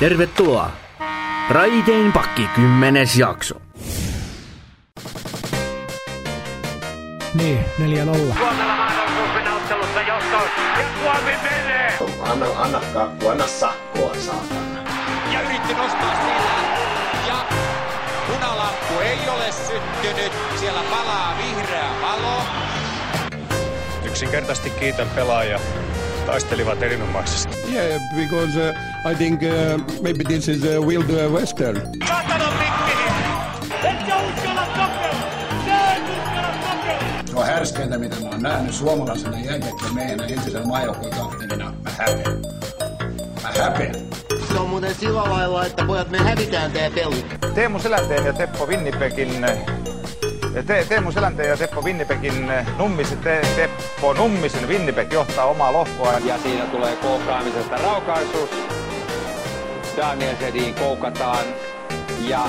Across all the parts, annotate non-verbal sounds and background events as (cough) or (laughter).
Tervetuloa! Raiteen pakki kymmenes jakso. Niin, 4-0. Suomella ottelussa. Ja Suomi menee! Anna, anna kakku, anna sakkoa, saatana. ja yritti nostaa sillä. Ja punalamppu ei ole syttynyt. Siellä palaa vihreä valo. Yksinkertaisesti kiitän pelaajia. Taistelivat erinomaisesti. Yeah, because uh, I think uh, maybe this is a Wild uh, Western. Satanan mikkeli! Et sä uskalla kokea! Sä et uskalla kokea! Se on härskeintä, mitä mä oon nähnyt suomalaisena jääkiekkoon meidän entisellä maajoukkueen kapteenina. Mä häpeän. Mä häpeän. Se on muuten sillä lailla, että pojat me hävitään tää peli. Teemu Selänteen ja Teppo Winnipegin te, Teemu Selänteen ja Teppo Winnipegin Nummisen, te, Teppo Nummisen Winnipeg johtaa omaa lohkoa. Ja siinä tulee koukkaamisesta raukaisuus. Daniel Sedin koukataan. Ja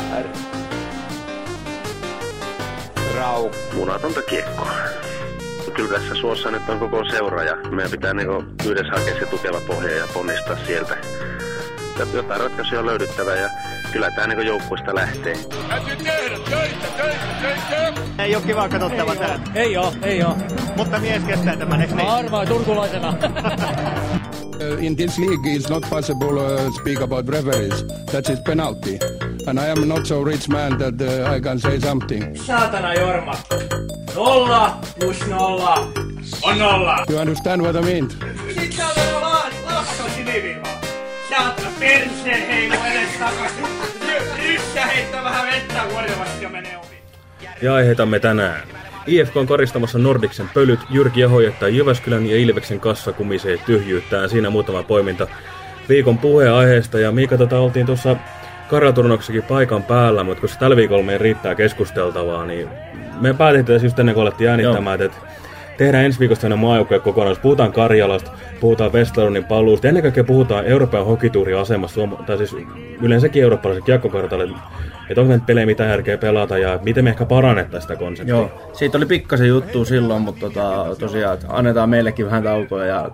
Rau munatonta kiekkoa. Kyllä tässä suossa nyt on koko seura ja meidän pitää niinku yhdessä hakea se tukeva pohja ja ponnistaa sieltä. Jotain ratkaisuja on löydyttävä ja kyllä tämä niinku joukkuista lähtee. Täytyy tehdä töitä, töitä, töitä! Ei oo kiva katsottava tää. Ei oo, ei oo. Mutta mies kestää tämän, eikö niin? Arvaa turkulaisena. (laughs) In this league, it's not possible uh, speak about referees. That is penalty. And I am not so rich man that uh, I can say something. Saatana Jorma! Nolla plus nolla on nolla! You understand what I mean? Sit sä oot vaan lakko siniviivaa. Saatana perseen heilu edes takaisin. Yssä heittää vähän vettä vuodevasti ja menee ohi. Ja aiheitamme tänään. IFK on koristamassa Nordiksen pölyt, Jyrki Aho jättää Jyväskylän ja Ilveksen kassa kumisee tyhjyyttään. Siinä muutama poiminta viikon puheenaiheesta. Ja Miika, tota, oltiin tuossa Karjaturnoksekin paikan päällä, mutta koska tällä viikolla meidän riittää keskusteltavaa, niin me päätettiin tässä just ennen kuin alettiin äänittämään, että tehdään ensi viikosta aina maajoukkojen kokonaisuus. Puhutaan Karjalasta, puhutaan Westeronin paluusta, ennen kaikkea puhutaan Euroopan hokituurin asemasta, suom- tai siis yleensäkin eurooppalaisen kiekkokartalle, että onko näitä pelejä mitä järkeä pelata ja miten me ehkä parannettaisiin sitä konseptia. Joo, siitä oli pikkasen juttu silloin, mutta tota, tosiaan annetaan meillekin vähän taukoja ja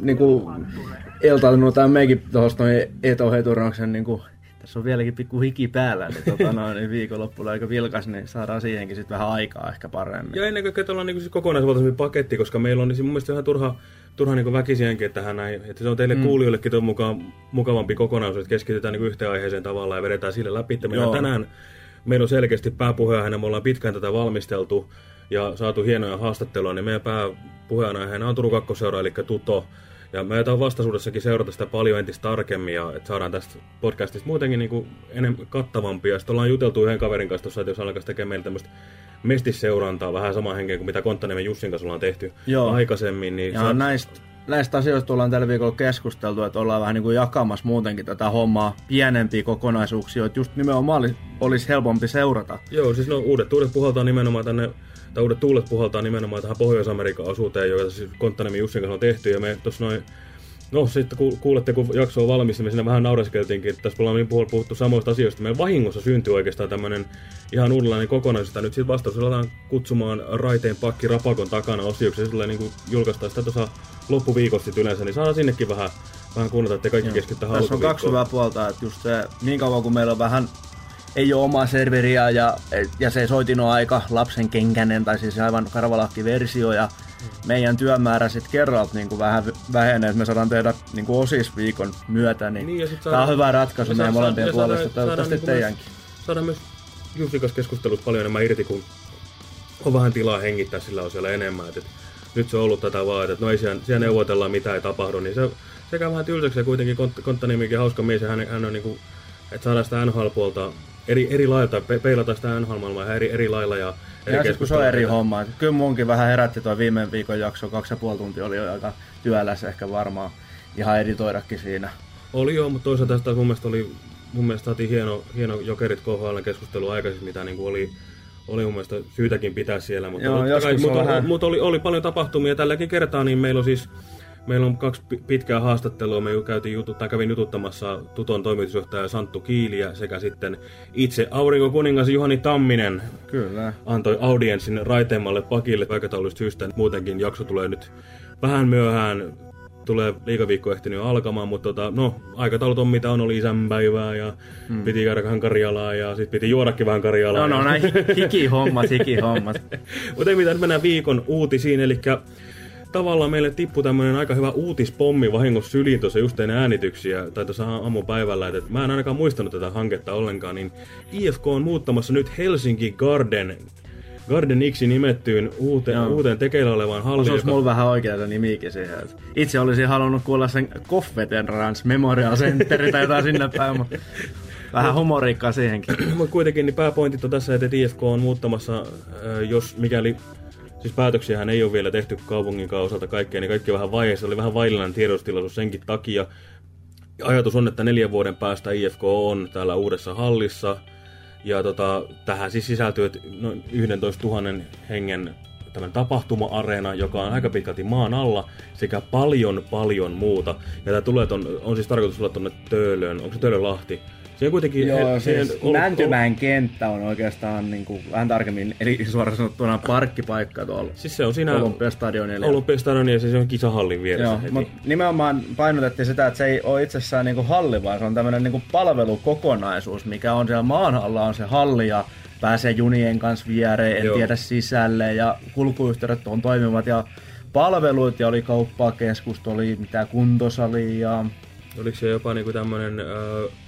niin kuin Elta tämä meikin tuosta noin etoheturnoksen niin kuin, tässä on vieläkin pikku hiki päällä, niin, tota, noin, niin viikonloppuilla aika vilkas, niin saadaan siihenkin sitten vähän aikaa ehkä paremmin. Ja ennen kaikkea tuolla on niin siis kokonaisvaltaisempi paketti, koska meillä on niin mun mielestä ihan turha, turha niin väkisienkin tähän näin. Että se on teille mm. kuulijoillekin tuon mukaan mukavampi kokonaisuus, että keskitytään niin yhteen aiheeseen tavallaan ja vedetään sille läpi. Meillä tänään meillä on selkeästi pääpuheenaiheena, me ollaan pitkään tätä valmisteltu ja saatu hienoja haastatteluja, niin meidän pääpuheenaiheena on Turun kakkoseura, eli Tuto. Ja me aiotaan vastaisuudessakin seurata sitä paljon entistä tarkemmin ja että saadaan tästä podcastista muutenkin niin enemmän kattavampia. Ja sitten ollaan juteltu yhden kaverin kanssa tuossa, että jos alkaisi tekemään meillä tämmöistä mestisseurantaa vähän samaan henkeen kuin mitä Konttaniemen Jussin kanssa ollaan tehty Joo. aikaisemmin. Niin Ja se- näistä, näistä asioista ollaan tällä viikolla keskusteltu, että ollaan vähän niin kuin jakamassa muutenkin tätä hommaa pienempiä kokonaisuuksia, että just nimenomaan olisi, olisi helpompi seurata. Joo, siis no, uudet tuulet puhaltaa nimenomaan tänne, tai uudet tuulet puhaltaa nimenomaan tähän Pohjois-Amerikan osuuteen, joita siis Konttaniemen Jussin kanssa on tehty, ja me tuossa noin No sitten ku, kuulette, kun jakso on valmis, niin me siinä vähän naureskeltiinkin, että tässä ollaan niin puhuttu, puhuttu samoista asioista. Meillä vahingossa syntyi oikeastaan tämmöinen ihan uudenlainen kokonaisuus, jota nyt sitten vastaus aletaan kutsumaan Raiteen pakki Rapakon takana osioksi. Se tulee niin kuin julkaistaan sitä tuossa loppuviikosta sit yleensä, niin saadaan sinnekin vähän, vähän kuunnata, ettei kaikki keskittyä Tässä on kaksi hyvää puolta, että just se, niin kauan kun meillä on vähän ei ole omaa serveriä ja, ja se soitin on aika lapsen kenkänen tai siis aivan karvalakki-versio ja meidän työmäärä sitten kerralta niin kuin vähän vähenee, että me saadaan tehdä niin kuin osis-viikon myötä, niin, Niin, sit tämä on saadaan- hyvä ratkaisu me meidän saadaan- molempien saadaan- puolesta, toivottavasti saadaan niinku teidänkin. Myös, saadaan myös Jussin kanssa keskustelut paljon enemmän irti, kun on vähän tilaa hengittää sillä on siellä enemmän. Et, et, nyt se on ollut tätä vaan, että no ei siellä, siellä neuvotellaan, mitä ei tapahdu, niin se, se käy vähän tylsäksi ja kuitenkin Kont- Konttaniemikin hauska mies ja hän, hän on niinku, että saadaan sitä NHL-puolta eri, eri lailla, pe, peilata sitä NHL-maailmaa ihan eri, eri lailla ja eri Ja sit kun se on eri homma. Kyllä munkin vähän herätti tuo viime viikon jakso, kaksi ja puoli tuntia oli aika työläs ehkä varmaan ihan editoidakin siinä. Oli joo, mutta toisaalta tästä mun mielestä oli, mun mielestä saatiin hieno, hieno jokerit KHL keskustelu aikaisemmin, mitä niin kuin oli, oli mun mielestä syytäkin pitää siellä, mutta, Joo, on mutta, vähän- mutta oli, oli, paljon tapahtumia tälläkin kertaa, niin meillä on siis Meillä on kaksi pi- pitkää haastattelua. Me käytiin jutu, tai kävin jututtamassa Tuton toimitusjohtaja Santtu Kiiliä sekä sitten itse Aurinko kuningas Juhani Tamminen Kyllä. antoi audienssin raiteemmalle pakille aikataulusta syystä. Muutenkin jakso tulee nyt vähän myöhään tulee liikaviikko ehtinyt alkamaan, mutta tota, no, aikataulut on mitä on, oli isänpäivää ja mm. piti käydä vähän Karjalaa ja sitten piti juodakin vähän Karjalaa. No, no, näin hikihommat, hikihommat. (laughs) mutta ei mitään, mennään viikon uutisiin, eli tavallaan meille tippui tämmöinen aika hyvä uutispommi vahingossa syliin tuossa just ennen äänityksiä, tai tuossa aamupäivällä, että mä en ainakaan muistanut tätä hanketta ollenkaan, niin IFK on muuttamassa nyt Helsinki Garden Garden Xi nimettyyn uuteen, uuteen tekeillä olevaan halliin. Se olisi mulla vähän oikeaa nimikin siihen. Itse olisin halunnut kuulla sen Koffetenrans Memorial Center tai jotain sinne päin, mutta vähän humoriikkaa siihenkin. mutta kuitenkin niin pääpointit on tässä, että IFK on muuttamassa, jos mikäli Siis päätöksiähän ei ole vielä tehty kaupungin osalta kaikkea, niin kaikki vähän vaiheessa. Oli vähän vaillinen tiedostilaisuus senkin takia. Ajatus on, että neljän vuoden päästä IFK on täällä uudessa hallissa. Ja tota, tähän siis sisältyy noin 11 000 hengen tämän tapahtuma-areena, joka on aika pitkälti maan alla, sekä paljon paljon muuta. Ja tämä tulee ton, on siis tarkoitus tulla tuonne Töölöön, onko se Töölölahti? Se kuitenkin... Joo, he, siis on, Mäntymäen on, kenttä on oikeastaan niin kuin, vähän tarkemmin, eli suoraan sanottuna parkkipaikka tuolla siis se on siinä Olympiastadionilla. Olympiastadionilla ja siis se on kisahallin vieressä Joo, mutta nimenomaan painotettiin sitä, että se ei ole itsessään niin kuin halli, vaan se on tämmöinen niin kuin palvelukokonaisuus, mikä on siellä maan alla on se halli ja pääsee junien kanssa viereen, en Joo. tiedä sisälle ja kulkuyhteydet on toimivat ja palvelut ja oli kauppakeskus, oli mitä kuntosali ja... Oliko se jopa niinku tämmönen... Äh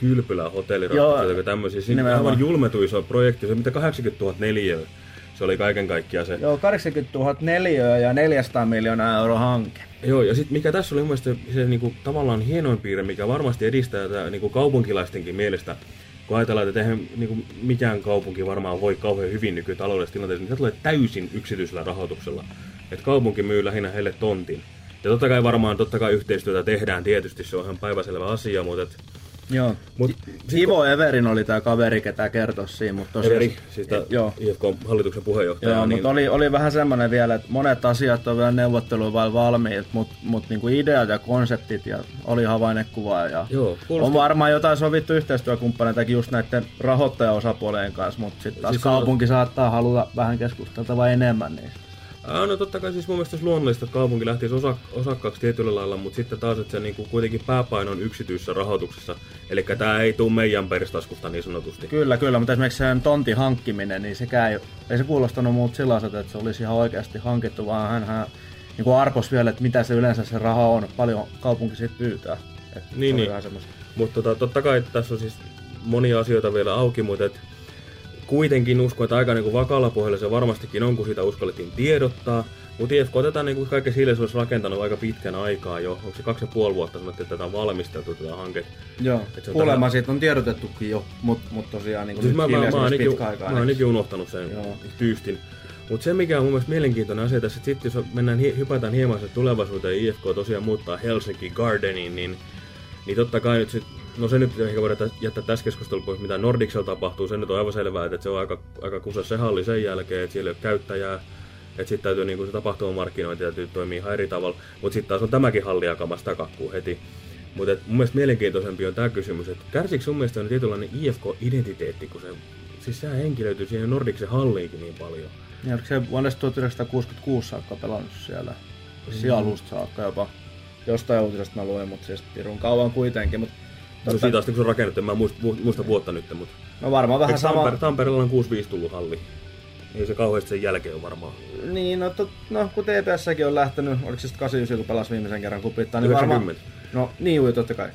kylpylä hotelliratkaisuja ja tämmöisiä. Siinä on aivan julmetu iso projekti, se mitä 80 000 neliöä. Se oli kaiken kaikkiaan se. Joo, 80 000 neliöä ja 400 miljoonaa euro hanke. Joo, ja sitten mikä tässä oli mun mielestä se niinku, tavallaan hienoin piirre, mikä varmasti edistää tätä niinku, kaupunkilaistenkin mielestä, kun ajatellaan, että eihän niinku, mikään kaupunki varmaan voi kauhean hyvin nykytaloudellisessa tilanteessa, niin se tulee täysin yksityisellä rahoituksella. Että kaupunki myy lähinnä heille tontin. Ja totta kai varmaan totta kai yhteistyötä tehdään tietysti, se on ihan päiväselvä asia, mutta et, Joo. Mut, Ivo Everin oli tämä kaveri, ketä kertoi siinä. Mutta tosiaan, Everi, siis tämä IFK-hallituksen puheenjohtaja. Joo, niin... mutta oli, oli vähän semmoinen vielä, että monet asiat on vielä neuvotteluun vain valmiit, mutta mut niinku ideat ja konseptit ja oli havainnekuva. Ja Joo, on varmaan jotain sovittu yhteistyökumppaneitakin just näiden rahoittajaosapuoleen kanssa, mutta sitten taas siis kaupunki on... saattaa haluta vähän keskusteltavaa enemmän niistä. Ää, no totta kai siis mun mielestä olisi luonnollista, että kaupunki lähtisi osa, osakkaaksi tietyllä lailla, mutta sitten taas, että se niinku kuitenkin pääpaino on yksityisessä rahoituksessa. Eli tämä ei tule meidän peristaskusta niin sanotusti. Kyllä, kyllä, mutta esimerkiksi sen tontin hankkiminen, niin sekään ei, ei se kuulostanut muut sellaiset, että se olisi ihan oikeasti hankittu, vaan hän, hän niin kuin arpos vielä, että mitä se yleensä se raha on, paljon kaupunki siitä pyytää. Että niin, niin. Mutta tota, totta kai tässä on siis monia asioita vielä auki, mutta et kuitenkin uskon, että aika niin kuin vakaalla pohjalla se varmastikin on, kun sitä uskallettiin tiedottaa. Mutta IFK tätä niin kuin kaikessa hiljaisuudessa rakentanut aika pitkän aikaa jo. Onko se kaksi ja puoli vuotta sanottu, että tätä on valmisteltu tätä hanketta? Joo, kuulemma tähän... siitä on tiedotettukin jo, mutta mut tosiaan niin kuin siis mä, mä, mä, pitkä aikaa. Mä oon niin unohtanut sen Joo. tyystin. Mutta se mikä on mun mielestä mielenkiintoinen asia tässä, että sitten jos mennään, hypätään hieman se tulevaisuuteen IFK tosiaan muuttaa Helsinki Gardeniin, niin, niin totta kai nyt sit No se nyt ehkä voidaan jättää tässä keskustelussa pois, mitä Nordicsella tapahtuu. Se nyt on aivan selvää, että se on aika, aika kusa se halli sen jälkeen, että siellä ei ole käyttäjää. Että sitten täytyy niin se tapahtumamarkkinointi täytyy toimia ihan eri tavalla. Mutta sitten taas on tämäkin halli jakamassa kakkuu heti. Mutta mun mielestä mielenkiintoisempi on tämä kysymys, että kärsikö sun mielestä on tietynlainen IFK-identiteetti, kun se, siis sehän henkilöityy siihen Nordicsen halliinkin niin paljon. Ja oliko se vuonna 1966 saakka pelannut siellä? Mm. alusta saakka jopa. Jostain uutisesta mä luin, mutta siis pirun kauan kuitenkin. Mutta No siitä asti kun se on rakennettu, en mä muista, muista vuotta nyt, mutta... No varmaan vähän sama... Tampere, Tampereella on 65 tullut halli. Ei se kauheasti sen jälkeen ole varmaan. Niin, no, to, no kun TPSsäkin on lähtenyt, oliko se sitten 89, kun pelasi viimeisen kerran kupittaa, niin 90. varmaan... No niin, juu, totta kai.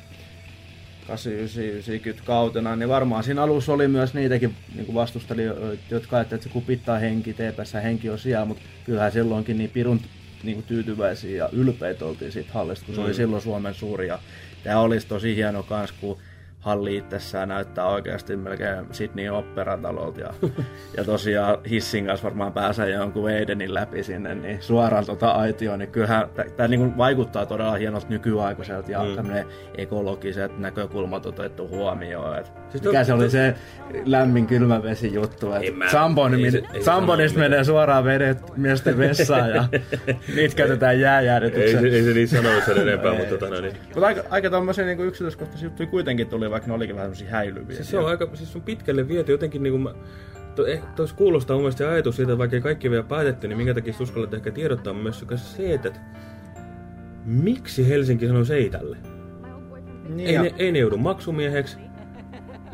89 kautena, niin varmaan siinä alussa oli myös niitäkin niin vastustelijoita, jotka ajattelivat, että se kupittaa henki, TPS henki on siellä, mutta kyllähän silloinkin niin pirun niin kuin tyytyväisiä ja ylpeitä oltiin siitä hallista, kun se mm. oli silloin Suomen suuri ja Tämä olisi tosi hieno kans, kun halli itsessään näyttää oikeasti melkein Sydney operatalolta. Ja, (laughs) ja tosiaan hissin kanssa varmaan pääsee jonkun Veidenin läpi sinne, niin suoraan tota aitioon, niin kyllähän tämä niinku vaikuttaa todella hienolta nykyaikaiselta ja mm. tämmöinen ekologiset näkökulmat otettu huomioon. Et siis mikä to, se oli to... se lämmin kylmä vesi juttu, että Sambonista menee suoraan vedet miesten vessaan ja (laughs) niitä käytetään jääjäädytykseen. Ei, ei, se niin sanonut sen enempää, (laughs) mutta tota, niin. Mutta aika, aika tommosia niin yksityiskohtaisia juttuja kuitenkin tuli vaikka ne olikin vähän semmosia häilyviä. Siis se on aika, siis on pitkälle viety jotenkin niinku mä, to, eh, tos kuulostaa mun mielestä ajatus siitä, että vaikka ei kaikki vielä päätetty, niin minkä takia uskallat ehkä tiedottaa myös se, että miksi Helsinki sanoi ei tälle? Niin ei, ja- ne, ei ne joudu maksumieheksi.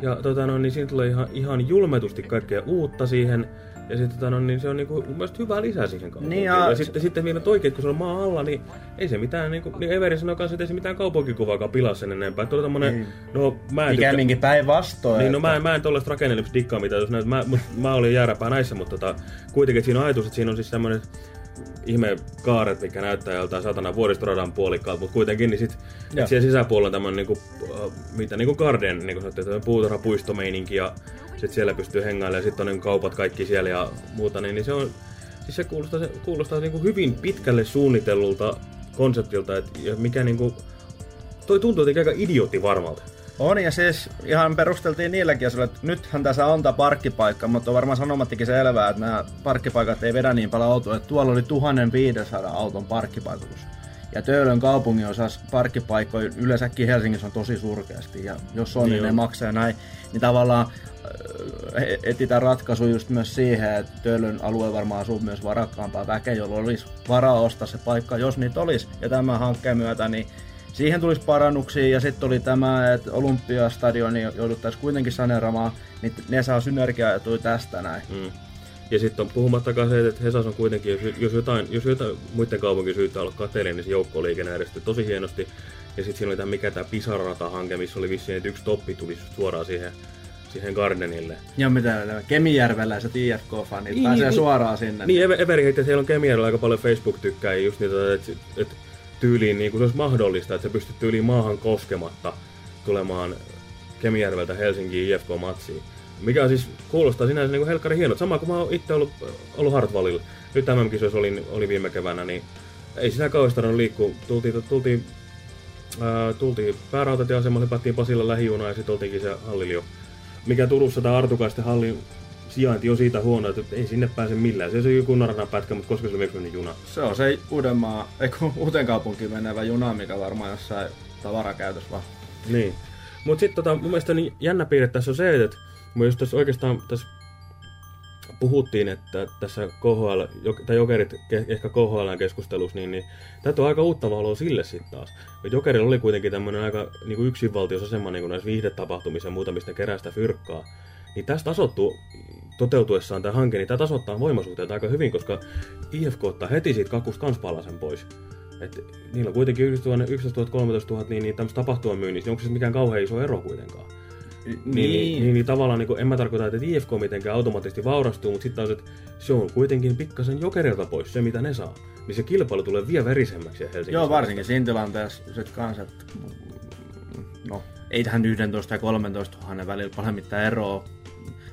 Ja tota, no, niin siinä tulee ihan, ihan julmetusti kaikkea uutta siihen. Ja sitten tota, no, niin se on niinku, mun mielestä hyvä lisä siihen kaupunkiin. Niin ja, ja se- sitten, sitten vielä oikein, kun se on maa alla, niin ei se mitään, niinku, niin Everi sanoi kanssa, että ei se mitään kaupunkikuvaakaan pilaa sen enempää. Että Tuo tommonen, Niin. no mä en Pikemminkin päinvastoin. niin, no mä, en- mä en tollaista rakennelmista dikkaa mitä jos näet, mä, mä olin jääräpää näissä, mutta tota, kuitenkin siinä on ajatus, että siinä on siis tämmönen ihme kaaret, mikä näyttää joltain satana vuoristoradan puolikkaalta, mutta kuitenkin niin sit, siellä sisäpuolella on tämmönen niinku, äh, mitä niinku garden, niinku sanottiin, tämmönen puutarhapuistomeininki ja sit siellä pystyy hengailemaan ja sitten on niinku kaupat kaikki siellä ja muuta, niin, niin se on, siis se kuulostaa, se kuulostaa niinku hyvin pitkälle suunnitellulta konseptilta, et, ja mikä niinku, toi tuntuu jotenkin aika idiootti varmalta. On, ja siis ihan perusteltiin niilläkin asioilla, että nythän tässä on tämä parkkipaikka, mutta on varmaan sanomattikin selvää, että nämä parkkipaikat ei vedä niin paljon autoa, että tuolla oli 1500 auton parkkipaikoitus. Ja Töölön kaupungin osas parkkipaikkoja yleensäkin Helsingissä on tosi surkeasti, ja jos on, niin, Niin niin ne on. maksaa näin, niin tavallaan etsitään ratkaisu just myös siihen, että Töölön alue varmaan asuu myös varakkaampaa väkeä, jolloin olisi varaa ostaa se paikka, jos niitä olisi. Ja tämän hankkeen myötä, niin siihen tulisi parannuksia ja sitten oli tämä, että Olympiastadioni jouduttaisiin kuitenkin saneeraamaan, niin ne saa synergiaetuja tästä näin. Mm. Ja sitten on puhumattakaan se, että Hesas on kuitenkin, jos, jos, jotain, jos jotain muiden kaupunkien syyttä olla kateellinen, niin se joukkoliikenne järjestyi tosi hienosti. Ja sitten siinä oli tämä mikä tämä Pisarata-hanke, missä oli vissiin, että yksi toppi tuli suoraan siihen, siihen Gardenille. Ja mitä ne Kemijärveläiset IFK-fanit Niin, niin, pääsee niin, suoraan sinne. Niin, Eve- Everi heitti, siellä on Kemijärvellä aika paljon Facebook-tykkäjiä just niitä, että, että tyyliin niin kuin se olisi mahdollista, että se pystyt tyyliin maahan koskematta tulemaan Kemijärveltä Helsinkiin IFK-matsiin. Mikä on siis kuulostaa sinänsä niin kuin helkkari hienot. Sama kuin mä oon itse ollut, ollut Hartwallilla. Nyt tämän kisoissa oli, oli viime keväänä, niin ei sitä kauheasti tarvinnut liikkua. Tultiin, tultiin, ää, tultiin päärautatieasemalle, hypättiin Pasilla lähijunaan ja sitten oltiinkin se hallilla jo. Mikä Turussa tämä Artukaisten hallin sijainti on siitä huono, että ei sinne pääse millään. Se on joku naranan pätkä, mutta koska se on Mekronin juna. Se on se Uudenmaa, ei kun uuteen kaupunkiin menevä juna, mikä varmaan jossain tavarakäytössä vaan. Niin. Mutta sitten tota, mun mielestä niin jännä piirre tässä on se, että mun just tässä oikeastaan tässä puhuttiin, että tässä KHL, tai Jokerit ke- ehkä KHL keskustelussa, niin, niin tätä on aika uutta valoa sille sitten taas. Jokerilla oli kuitenkin tämmöinen aika niin kuin yksinvaltiosasema niin kuin näissä viihdetapahtumissa ja muuta, mistä kerää sitä fyrkkaa. Niin tästä tasoittuu toteutuessaan tämä hanke, niin tämä tasoittaa voimasuhteita aika hyvin, koska IFK ottaa heti siitä kakusta kans palasen pois. Et niillä on kuitenkin 11 000, 13 000, niin, niin tämmöistä tapahtumamyynnissä, niin onko se mikään kauhean iso ero kuitenkaan? Niin, niin, niin, niin tavallaan niin kuin, en mä tarkoita, että IFK mitenkään automaattisesti vaurastuu, mutta sitten taas, että se on kuitenkin pikkasen jokerilta pois se, mitä ne saa. Niin se kilpailu tulee vielä verisemmäksi Helsingissä. Joo, varsinkin siinä tilanteessa sit kans, että no, ei tähän 11 ja 13 000 välillä paljon mitään eroa.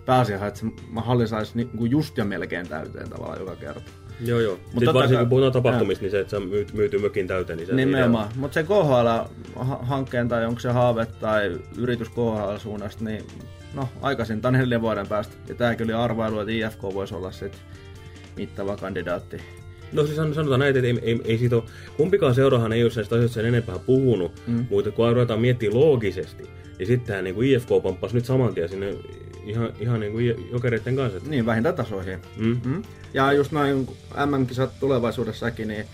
Pääasiassa, että se halli saisi niinku just ja melkein täyteen tavallaan joka kerta. Joo, joo. Mut Sitten totta varsinkin kun puhutaan tapahtumista, niin se, että se on myy- myyty mökin täyteen, niin se Nimenomaan. Mutta se KHL-hankkeen tai onko se haave tai yritys KHL-suunnasta, niin no aikaisintaan neljän vuoden päästä. Ja tämäkin oli arvailu, että IFK voisi olla sitten mittava kandidaatti. No siis san- sanotaan näin, että ei, ei, ei siitä ole, kumpikaan seurahan ei ole näistä asioista sen enempää puhunut, Mm. mutta kun ruvetaan miettimään loogisesti, niin sittenhän niin kuin IFK pomppasi nyt saman tien sinne ihan, ihan niin kuin jokereiden kanssa. Niin, vähintään tasoihin. Mm. Mm. Ja just noin MM-kisat tulevaisuudessakin, niin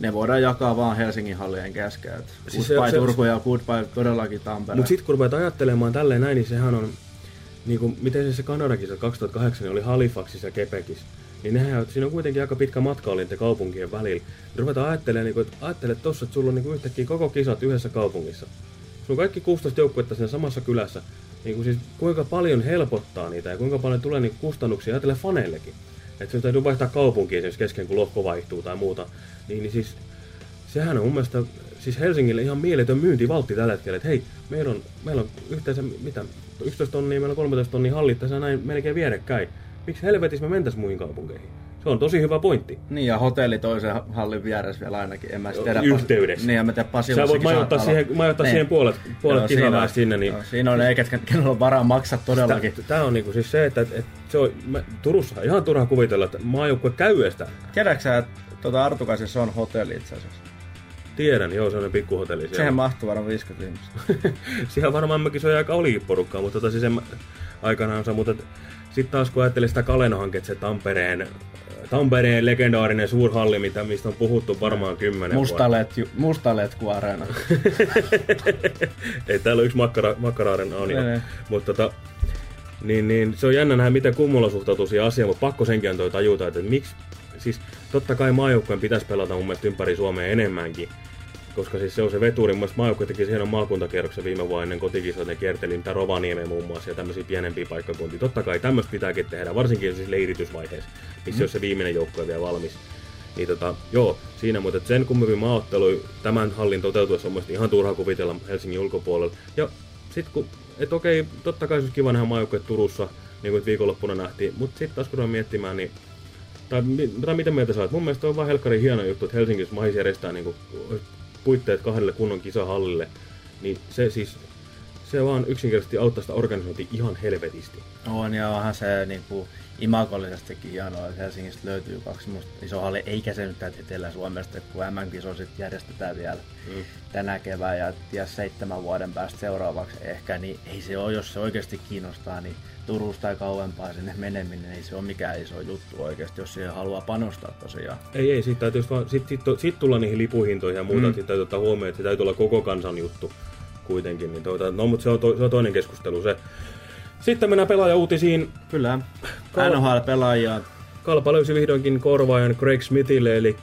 ne voidaan jakaa vaan Helsingin hallien kesken. Siis se- goodbye se- Turku ja goodbye todellakin Tampere. Mutta sitten kun rupeat ajattelemaan tälleen näin, niin sehän on, niin kuin, miten se, se Kanadakisa 2008 niin oli Halifaxissa ja Quebecissä. Niin nehän, siinä on kuitenkin aika pitkä matka oli niiden kaupunkien välillä. Niin ruvetaan ajattelemaan, niin kuin, että ajattele tossa, että sulla on niin kuin yhtäkkiä koko kisat yhdessä kaupungissa. Sulla on kaikki 16 joukkuetta siinä samassa kylässä. Niin kuin siis, kuinka paljon helpottaa niitä ja kuinka paljon tulee niin kustannuksia, ajatelle faneillekin. Että sun täytyy vaihtaa kaupunkiin esimerkiksi kesken, kun lohko vaihtuu tai muuta. Niin, niin siis sehän on mun mielestä siis Helsingille ihan mieletön myyntivaltti tällä hetkellä, että hei, meillä on, meillä on yhteensä mitä, 11 tonnia, meillä on 13 tonnia hallit tässä näin melkein vierekkäin. Miksi helvetissä me mentäis muihin kaupunkeihin? Se on tosi hyvä pointti. Niin, ja hotelli toisen hallin vieressä vielä ainakin. En mä tiedä. Yhteydessä. Niin, ja mä tiedän Pasilassakin Sä voit majoittaa siihen, majoittaa Niin. siihen puolet, puolet Joo, siinä on- sinne. Niin joo, Siinä on ne, ketkä, kenellä on varaa maksaa todellakin. Tämä on niinku siis se, että, että se on, mä, Turussa on ihan turha kuvitella, että maajoukkue käy edes täällä. Tiedätkö sä, että tuota Artukaisessa on hotelli itse asiassa? Tiedän, joo, se on pikkuhotelli siellä. Sehän mahtuu varmaan 50 ihmistä. (laughs) Siellä varmaan mäkin se aika olikin porukkaa, mutta tota siis en, aikanaan se, mutta sitten taas kun ajattelee sitä Kaleno-hanketta, se Tampereen Tampereen legendaarinen suurhalli, mitä, mistä on puhuttu varmaan kymmenen vuotta. Mustalet, mustaletku areena. (laughs) Ei, täällä on yksi makkara, makkaraaren on jo. Mutta tota, niin, niin, se on jännä nähdä, miten kummulla suhtautuu siihen asiaan, mutta pakko senkin antoi tajuta, että miksi, siis totta kai maajoukkueen pitäisi pelata mun mielestä ympäri Suomea enemmänkin, koska siis se on se veturi. Mun maajoukkue teki siihen maakuntakierroksen viime vuonna ennen kotikisoita, ne kierteli niitä Rovaniemeen muun muassa ja tämmöisiä pienempiä paikkakuntia. Totta kai tämmöistä pitääkin tehdä, varsinkin siis leiritysvaiheessa, missä Mm. se viimeinen joukkue vielä valmis. Niin tota, joo, siinä, mutta sen kummemmin maaottelu tämän hallin toteutuessa on mielestäni ihan turha kuvitella Helsingin ulkopuolella. Ja sitten kun, et okei, totta kai se olisi kiva nähdä maajoukkueet Turussa, niin kuin viikonloppuna nähtiin, mutta sitten taas kun miettimään, niin tai, tai mitä mieltä sä oot? Mun mielestä on vaan helkkari hieno juttu, että Helsingissä mahis järjestää niin puitteet kahdelle kunnon kisahallille. Niin se siis, se vaan yksinkertaisesti auttaa sitä organisointia ihan helvetisti. On ja onhan se niinku imagollisestikin hienoa, että Helsingistä löytyy kaksi semmoista iso halli, eikä se nyt täältä Etelä-Suomesta, kun MM-kiso sitten järjestetään vielä Mm. tänä kevään ja ties seitsemän vuoden päästä seuraavaksi ehkä, niin ei se ole, jos se oikeasti kiinnostaa, niin Turusta tai kauempaa sinne meneminen ei se ole mikään iso juttu oikeasti, jos siihen haluaa panostaa tosiaan. Ei, ei, siitä täytyy vaan, sit, sit, sit tulla niihin lipuhintoihin ja muuta, Mm. mm. että täytyy ottaa huomioon, että se täytyy olla koko kansan juttu kuitenkin. Niin tuota, no, mutta se on, to, se on toinen keskustelu se. Sitten mennään pelaaja-uutisiin. Kyllä. Kal- NHL-pelaajia. Kalpa löysi vihdoinkin korvaajan Greg Smithille, eli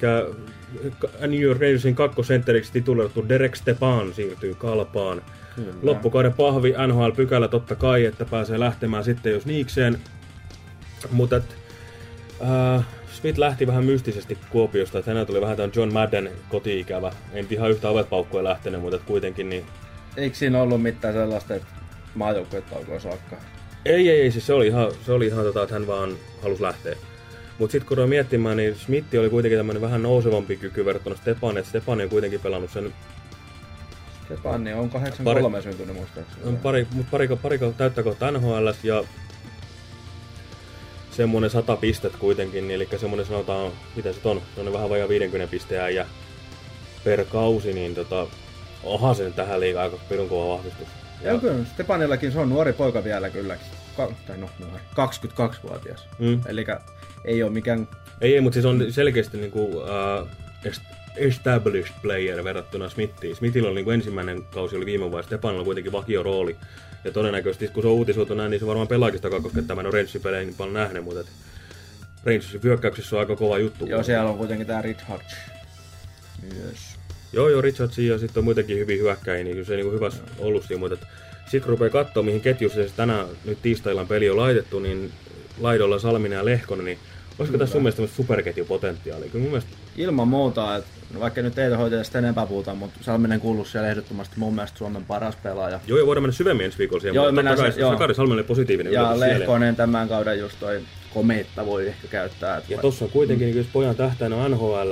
New York Rangersin kakkosentteriksi tituleerattu Derek Stepan siirtyy Kalpaan. Kyllä. Loppukauden pahvi NHL-pykälä totta kai, että pääsee lähtemään sitten jos niikseen. Mutta äh, Smith lähti vähän mystisesti Kuopiosta, että hänellä tuli vähän tämän John Madden koti-ikävä. Ei ihan yhtä ovet paukkuja lähtenyt, mutta kuitenkin niin... Eikö siinä ollut mitään sellaista, että maajoukkueet alkoi saakka? Ei, ei, ei, siis se oli ihan, se oli ihan tota, että hän vaan halusi lähteä. Mutta sitten kun ruvetaan miettimään, niin Smith oli kuitenkin tämmöinen vähän nousevampi kyky verrattuna Stepaniin, että Stepani on kuitenkin pelannut sen Stepani on 83 syntynyt muistaakseni. on pari, mut pari, pari täyttä kohta NHL ja semmonen 100 pistet kuitenkin, niin eli semmonen sanotaan, mitä se on, semmonen vähän vajaa 50 pisteä ja per kausi, niin tota, onhan se nyt tähän liikaa aika pirun kova vahvistus. Ja kyllä, Stepanillakin se on nuori poika vielä kyllä. Ka- tai no, nuori. 22-vuotias. Mm. Eli ei ole mikään... Ei, ei mutta siis on selkeästi niinku, uh, established player verrattuna Smithiin. Smithillä oli niinku ensimmäinen kausi oli viime vuonna, Stepanilla on kuitenkin vakio rooli. Ja todennäköisesti, kun se on uutisoitu näin, niin se varmaan pelaakin sitä koska tämä on Rangersin pelejä niin paljon nähnyt, mutta et Rangersin hyökkäyksessä on aika kova juttu. Joo, siellä on kuitenkin tää Richards myös. Joo, joo, Richardsin ja sitten on muitakin hyvin hyökkäjiä, niin kyllä se niin hyvä ollut siinä, mutta sitten rupeaa katsoa, mihin ketjussa se tänään nyt tiistaillan peli on laitettu, niin laidolla Salminen ja Lehkonen, niin olisiko Kyllä. tässä sun mielestä superketjupotentiaalia? Kyllä mun mielestä Ilman muuta, että no vaikka nyt ei hoitajasta enempää puhuta, mutta Salminen kuuluu siellä ehdottomasti mun mielestä Suomen paras pelaaja. Joo, ja voidaan mennä syvemmin ensi viikolla siihen, Joo, mutta totta kai se- joo. Sakari Salminen oli positiivinen Ja yllätys siellä. Lehkonen tämän kauden just toi komeitta voi ehkä käyttää. Ja tossa on kuitenkin, niin jos pojan tähtäin on NHL,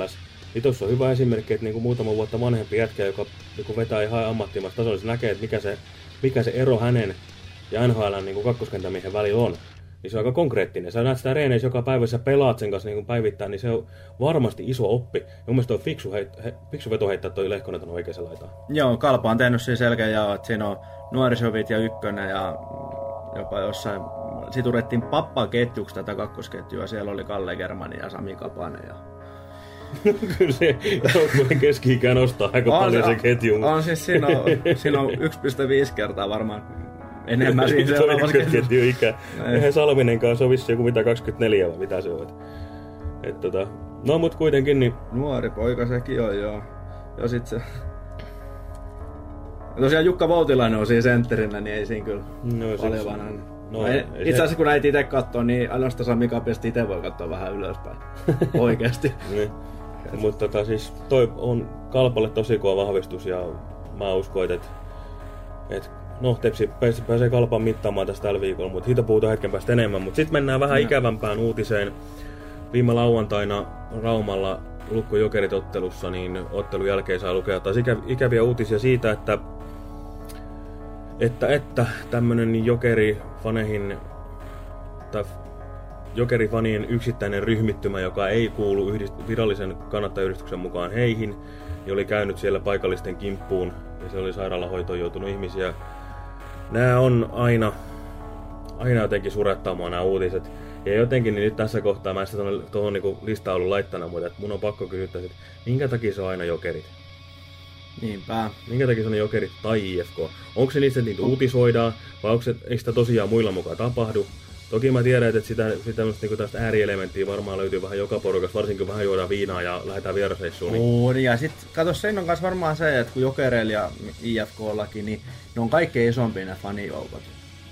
niin tossa on hyvä esimerkki, että niin kuin muutama vuotta vanhempi jätkä, joka niin vetää ihan ammattimaista tasolla, se näkee, että mikä se, mikä se ero hänen ja NHL niin kuin kakkoskentämiehen välillä on. Niin se on aika konkreettinen. Sä näet sitä reeneissä joka päivä, sä pelaat sen kanssa niin kuin päivittäin, niin se on varmasti iso oppi. Ja mun mielestä on fiksu, heit, he, fiksu veto heittää toi Lehkonen tuonne oikeaan laitaan. Joo, Kalpa on tehnyt siinä selkeä jao, että siinä on nuorisovit ja ykkönen ja jopa jossain, siturettiin pappaketjuksi tätä kakkosketjua, siellä oli Kalle Germani ja Sami Kapanen ja (laughs) Kyllä se joukkueen keski-ikä nostaa aika paljon se ketju. On siis siinä on, siinä on 1,5 kertaa varmaan enemmän (laughs) siinä seuraavassa ykkösketju ikä. Ei. Eihän Salminen kanssa on vissi joku mitä 24 vai mitä se on. Et, tota, no mut kuitenkin niin Nuori poika sekin on, joo. Ja sit se... Ja tosiaan Jukka Voutilainen on siinä sentterinä, niin ei siinä kyllä No, no, siis- paljon vanhan. no, No, itse se- asiassa kun näitä itse katsoo, niin ainoastaan Sami Kapiasta itse voi katsoa vähän ylöspäin. (laughs) Oikeesti. niin. Mutta tota, siis toi on Kalpalle tosi kova vahvistus ja mä uskon, että et, no Tepsi pääsee, pääsee Kalpaan mittaamaan tästä tällä viikolla, mutta siitä puhutaan hetken päästä enemmän. Mutta sitten mennään vähän No. ikävämpään uutiseen. Viime lauantaina Raumalla Lukko Jokerit ottelussa, niin ottelun jälkeen saa lukea taas ikä, ikäviä uutisia siitä, että että, että tämmönen Jokeri fanehin tai Jokerifanien yksittäinen ryhmittymä, joka ei kuulu yhdist- virallisen kannattajayhdistyksen mukaan heihin, niin oli käynyt siellä paikallisten kimppuun ja se oli sairaalahoitoon joutunut ihmisiä. Nämä on aina, aina jotenkin surettamaan nämä uutiset. Ja jotenkin niin nyt tässä kohtaa mä en sitä tuohon, tuohon niin listaan ollut laittana, mutta että mun on pakko kysyä että minkä takia se on aina jokerit? Niinpä. Minkä takia se on jokerit tai IFK? Onko se niistä, että niitä uutisoidaan, vai onko se, eikö sitä tosiaan muilla mukaan tapahdu? Toki mä tiedän, että sitä, sitä niin tästä äärielementtiä varmaan löytyy vähän joka porukassa, varsinkin kun vähän juodaan viinaa ja lähdetään vierasreissuun. Niin... On, ja sitten kato, sen on kanssa varmaan se, että kun Jokereilla ja IFKllakin, niin ne on kaikkein isompia ne fanijoukot.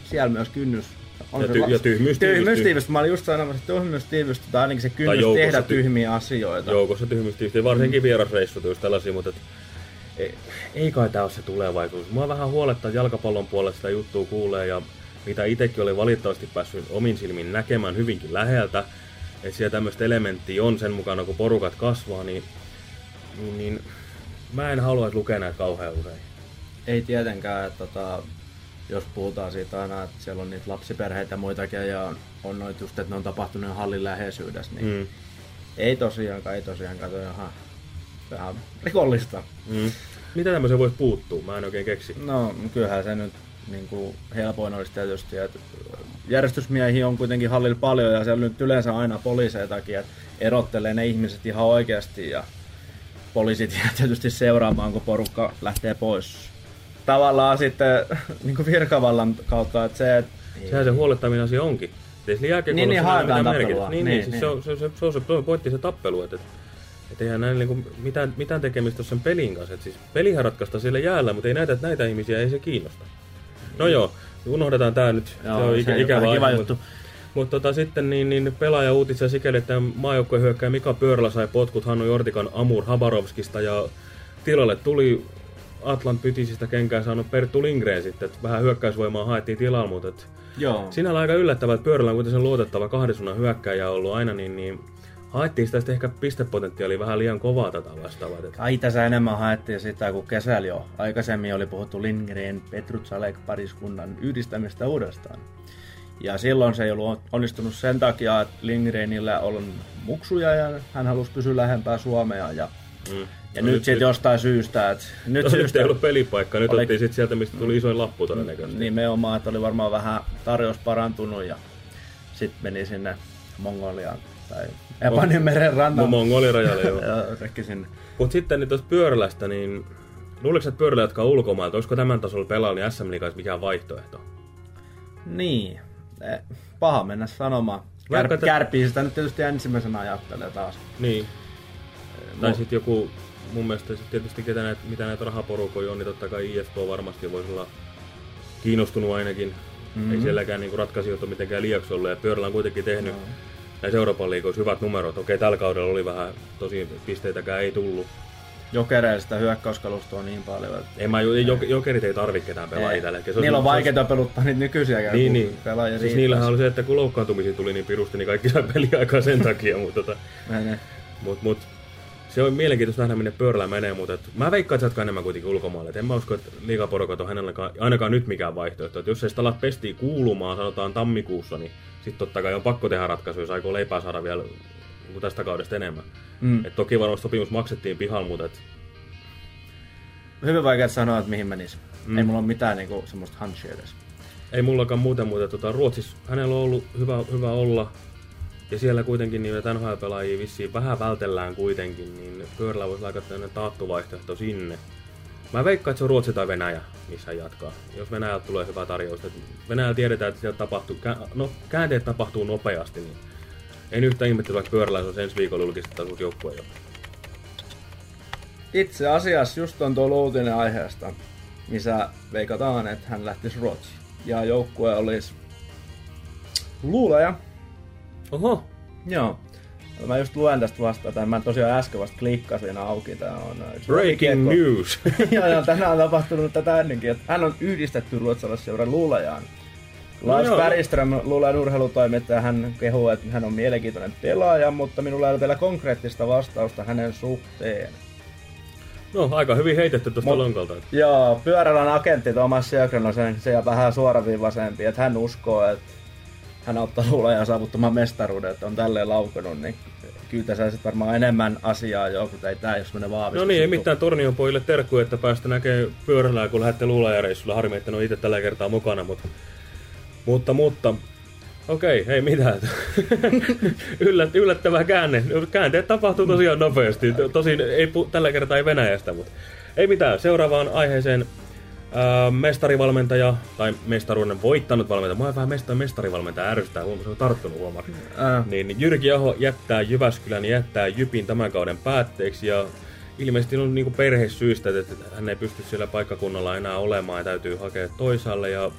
Siellä myös kynnys on Ja ty- ja tyhmyys tiivistyy. Tyhmyys tiivistyy. Mä olin just sanomassa, että tyhmyys tiivistyy, tai ainakin se kynnys tehdä ty- tyhmiä asioita. Joukossa tyhmystiivistyy, varsinkin mm. vierasreissut just tällaisia, mutta et, ei, ei kai tämä ole se tulevaisuus. Mua vähän huolettaa että jalkapallon puolesta sitä juttua kuulee ja mitä itsekin oli valitettavasti päässyt omin silmin näkemään hyvinkin läheltä, että siellä tämmöistä elementtiä on sen mukana, kun porukat kasvaa, niin, niin, niin mä en haluaisi lukea näitä kauhean usein. Ei tietenkään, että tota, jos puhutaan siitä aina, että siellä on niitä lapsiperheitä ja muitakin ja on, on noit just, että ne on tapahtunut hallin läheisyydessä, niin Mm. ei tosiaankaan, ei tosiaankaan, toi on ihan, ihan rikollista. Mm. Mitä tämmöisen voisi puuttua? Mä en oikein keksi. No kyllähän se nyt niin kuin helpoin olisi tietysti, että järjestysmiehiä on kuitenkin hallilla paljon ja siellä nyt yleensä aina poliiseitakin, että erottelee ne ihmiset ihan oikeasti ja poliisit jää (laughs) tietysti seuraamaan, kun porukka lähtee pois. Tavallaan sitten (laughs) niin kuin virkavallan kautta, että se, että Sehän se huolettavin asia onkin. Siis Niin, niin, on haetaan mitään tappelua. merkitystä. Niin, Niin, niin, siis niin. Se, on, se, se, se, on se, pointti se tappelu, että, että eihän näin niinku mitään, mitään tekemistä sen pelin kanssa. Et siis pelihän ratkaista siellä jäällä, mutta ei näitä, että näitä ihmisiä ei se kiinnosta. No joo, unohdetaan tää nyt. Joo, se on ikä, ikävä kiva aihe, juttu. Mutta, mutta tota, sitten niin, niin pelaaja uutisia sikäli, että maajoukkojen hyökkää Mika Pyörälä sai potkut Hannu Jortikan Amur Habarovskista ja tilalle tuli Atlant Pytisistä kenkään saanut Perttu Lindgren sitten, että vähän hyökkäysvoimaa haettiin tilalla, mutta et Joo. Sinällä aika yllättävää, että pyörällä on kuitenkin luotettava kahden suunnan hyökkäjä ollut aina, niin, niin haettiin sitä sitten ehkä pistepotentiaali vähän liian kovaa tätä vastaavaa. että- Ai tässä enemmän haettiin sitä, kun kesällä jo aikaisemmin oli puhuttu Lindgren Petrutsalek pariskunnan yhdistämistä uudestaan. Ja silloin se ei ollut onnistunut sen takia, että Lindgrenillä on muksuja ja hän halusi pysyä lähempää Suomea. Ja, Mm. ja No nyt nyt- sitten nyt- jostain syystä, että nyt Nyt syystä ei ollut pelipaikka, nyt Oli- otettiin sitten sieltä, mistä tuli isoin lappu todennäköisesti. nimenomaan, että oli varmaan vähän tarjous parantunut ja sitten meni sinne Mongoliaan tai Epanimeren rantaan. Mongolirajalle, joo. (laughs) ja rekki sinne. Mutta sitten niin tuosta pyörälästä, niin luuletko, että pyörällä, jotka on ulkomailta, olisiko tämän tasolla pelaa, niin SM Liigassa mikään vaihtoehto? Niin, Eh, paha mennä sanomaan. Kär, Vaikka te- Kärpii sitä nyt tietysti ensimmäisenä ajattelee taas. Niin. Tai No. sitten joku, mun mielestä sit tietysti ketä näitä, mitä näitä rahaporukoja on, niin totta kai IFK varmasti voisi olla kiinnostunut ainakin. Mm-hmm. Ei sielläkään niinku ratkaisijoita mitenkään liiaksi ollut, ja Pyörällä on kuitenkin tehnyt näissä Euroopan liikoissa hyvät numerot. Okei, tällä kaudella oli vähän, tosi pisteitäkään ei tullut. Jokereilla sitä hyökkäyskalustoa on niin paljon. Että En mä, jo, jokerit ei tarvitse ketään pelaajia tällä hetkellä. Niillä on se vaikeaa peluttaa niitä nykyisiäkään, Niin, niin. pelaajia Siis niillähän oli se, että kun loukkaantumisia tuli niin pirusti, niin kaikki sai peliaikaa sen (laughs) takia. mutta tota, mut, mut, se on mielenkiintoista nähdä, minne pöörlä menee, mutta et, mä veikkaan, että jatkaa enemmän kuitenkin ulkomaille. Et en mä usko, että liigaporukat on hänelläkaan, ainakaan nyt mikään vaihtoehto. Et jos ei sitä alat pestiin kuulumaan, sanotaan tammikuussa, niin sitten totta kai on pakko tehdä ratkaisu, jos aikoo leipää saada vielä niin kuin tästä kaudesta enemmän. Mm. Et toki varmasti sopimus maksettiin pihalla, mutta et, Hyvin vaikea sanoa, että mihin menisi. Mm. Ei mulla ole mitään niinku, semmoista hunchia edes. ei mullakaan muuten, mutta tota, Ruotsissa hänellä on ollut hyvä, hyvä olla. Ja siellä kuitenkin niin NHL-pelaajia vissiin vähän vältellään kuitenkin, niin pyörällä voisi laittaa taattu vaihtoehto sinne. Mä veikkaan, että se on Ruotsi tai Venäjä, missä jatkaa. Jos Venäjältä tulee hyvä tarjous. Venäjällä tiedetään, että siellä tapahtuu, no, käänteet tapahtuu nopeasti, niin ei nyt yhtään ihmettä, vaikka pyörällä se on ensi viikolla julkistetaan sut joukkueen jo. Itse asiassa just on tuolla uutinen aiheesta, missä veikataan, että hän lähtisi Ruotsiin. Ja joukkue olisi luuleja. Oho! Joo. Mä just luen tästä vasta, tai mä tosiaan äsken vasta klikkasin auki. Tää on äh, Breaking ruokikiekko- news! (laughs) ja, ja tänään on tapahtunut tätä ennenkin, että hän on yhdistetty ruotsalaisseuran luulajaan. No Lars joo. Bergström, luulajan urheilutoimittaja, hän kehuu, että hän on mielenkiintoinen pelaaja, mutta minulla ei ole vielä konkreettista vastausta hänen suhteen. No, aika hyvin heitetty tuosta Mut- lonkalta. Joo, pyörällän agentti Thomas Sjögren on sen, se vähän suoraviivaisempi, että hän uskoo, että hän auttaa luulajan saavuttamaan mestaruuden, että on tälleen laukonut, niin kyllä tässä sitten varmaan enemmän asiaa jo, kun ei tää jos menee vahvistus. No niin, ei mitään Tornion pojille terkkuja, että päästä näkee pyörällä, kun lähdette luulajareissulla. Harmi, että ne on itse tällä kertaa mukana, mutta... Mutta, mutta... Okei, ei mitään. (laughs) Yllät, yllättävä käänne. Käänteet tapahtuu tosiaan nopeasti. Tosin ei, tällä kertaa ei Venäjästä, mutta ei mitään. Seuraavaan aiheeseen ää, mestarivalmentaja, tai mestaruuden voittanut valmentaja. Mua vähän mesta, mestarivalmentaja ärsyttää, huomaa, se on tarttunut huomaa. Ää. Niin, Jyrki Aho jättää Jyväskylän, jättää Jypin tämän kauden päätteeksi ja ilmeisesti on niin perhesyistä, että hän ei pysty siellä paikkakunnalla enää olemaan ja täytyy hakea toisaalle. Ja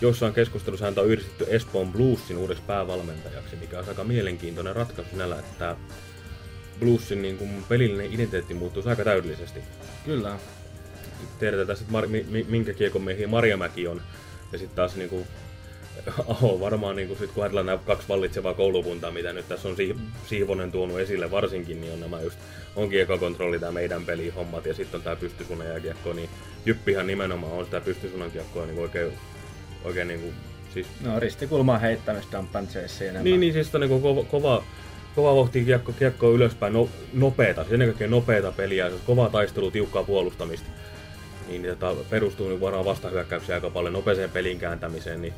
jossain keskustelussa häntä on yhdistetty Espoon Bluesin uudeksi päävalmentajaksi, mikä on aika mielenkiintoinen ratkaisu sinällä, että Bluesin niin kuin pelillinen identiteetti muuttuu aika täydellisesti. Kyllä. Tiedetään tässä, että Mar- minkä kiekon miehiä Marjamäki on. Ja sitten taas niin kuin, Aho (laughs) varmaan, niin kuin sit, kun ajatellaan nämä kaksi vallitsevaa koulukuntaa, mitä nyt tässä on si- Siivonen tuonut esille varsinkin, niin on nämä just, on kiekkokontrolli, tämä meidän pelihommat, ja sitten on tämä pystysuunnan jääkiekko, niin Jyppihan nimenomaan on sitä pystysuunnan kiekkoa niin oikein, oikein niin kuin, siis No ristikulmaa heittämistä on pantseissä enemmän. niin, niin siis on niin kova, kova, kova vauhti kiekko, kiekko ylöspäin, no, nopeeta, siis ennen kaikkea nopeata peliä, siis kova taistelu, tiukkaa puolustamista. Niin tota, perustuu niin varmaan vastahyökkäyksiä aika paljon nopeeseen pelin kääntämiseen. Niin.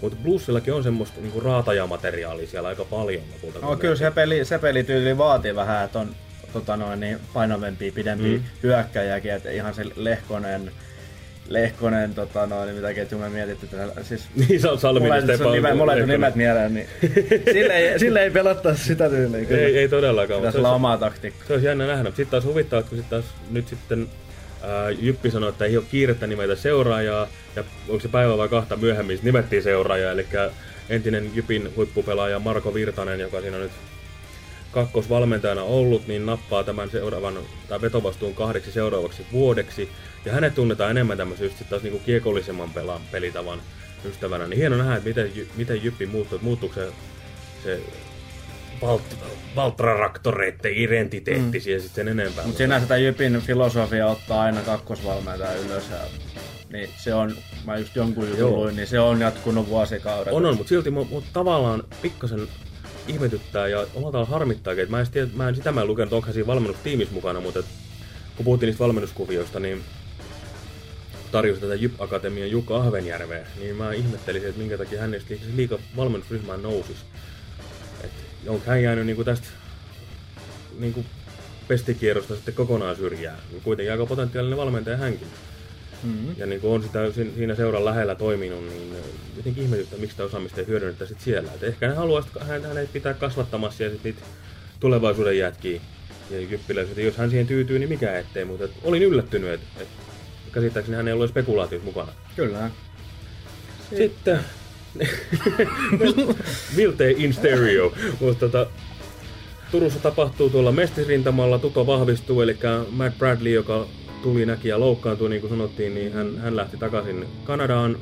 Mutta Bluesillakin on semmoista niin raatajamateriaalia siellä aika paljon. Lopulta, No kyllä se, peli, se pelityyli vaatii vähän, että on tota noin, niin painavempia, pidempiä Mm. hyökkäjäkin, että ihan se Lehkonen, Lehkonen, tota noin, niin mitä ketju me mietitty tässä, siis... (laughs) Niin, se on Salminen, sun nimet, tule Lehkonen. nimet mieleen, niin sille ei, sille ei pelattaisi sitä tyyliä. Kyllä. Ei, ei todellakaan. Pitäisi mutta se olla omaa taktiikkaa. Se olisi jännä nähdä. Sitten taas huvittaa, että kun sit taas, nyt sitten ää, Jyppi sanoi, että ei ole kiirettä nimetä seuraajaa, ja onko se päivä vai kahta myöhemmin sit nimettiin seuraajaa, eli entinen Jypin huippupelaaja Marko Virtanen, joka siinä nyt kakkosvalmentajana ollut, niin nappaa tämän seuraavan, tai vetovastuun kahdeksi seuraavaksi vuodeksi. Ja hänet tunnetaan enemmän tämmöisen just taas niinku kiekollisemman pelaan, pelitavan ystävänä. Niin hieno nähdä, että miten, miten Jyppi muuttuu, muuttuuko se, se Valt- Valtraraktoreitten identiteetti mm. siihen sitten enempää. Mutta siinä sitä Jypin filosofia ottaa aina kakkosvalmentaja ylös. Ja, niin se on, mä just jonkun jutun luin, niin se on jatkunut vuosikaudet. On, on, mutta silti mut, mut tavallaan pikkasen ihmetyttää ja omalla tavalla harmittaa, että mä en, tiedä, mä en sitä mä en lukenut, onko siinä valmennustiimissä mukana, mutta et, kun puhuttiin niistä valmennuskuvioista, niin tarjosi tätä Jyp Akatemian Jukka Ahvenjärveä, niin mä ihmettelisin, että minkä takia hän ei sitten liikaa valmennusryhmään nousisi. Onko hän jäänyt niinku tästä niinku pestikierrosta sitten kokonaan syrjään. Niin kuitenkin aika potentiaalinen valmentaja hänkin. Mm-hmm. Ja niin kuin on sitä siinä seuran lähellä toiminut, niin jotenkin ihmetyttää, miksi sitä osaamista ei hyödynnetä sit siellä. Et ehkä ne haluaisi hän, hänet pitää kasvattamassa ja sit niitä tulevaisuuden jätkiä ja jyppiläiset. Ja Jos hän siihen tyytyy, niin mikä ettei, mutta et olin yllättynyt, että et, käsittääkseni hän ei ollut spekulaatiossa mukana. Kyllä. Sitten (laughs) miltei in stereo, mutta tota, Turussa tapahtuu tuolla mestisrintamalla, Tuto vahvistuu, eli Matt Bradley, joka tuli, näki ja loukkaantui, niin kuin sanottiin, niin hän, hän lähti takaisin Kanadaan.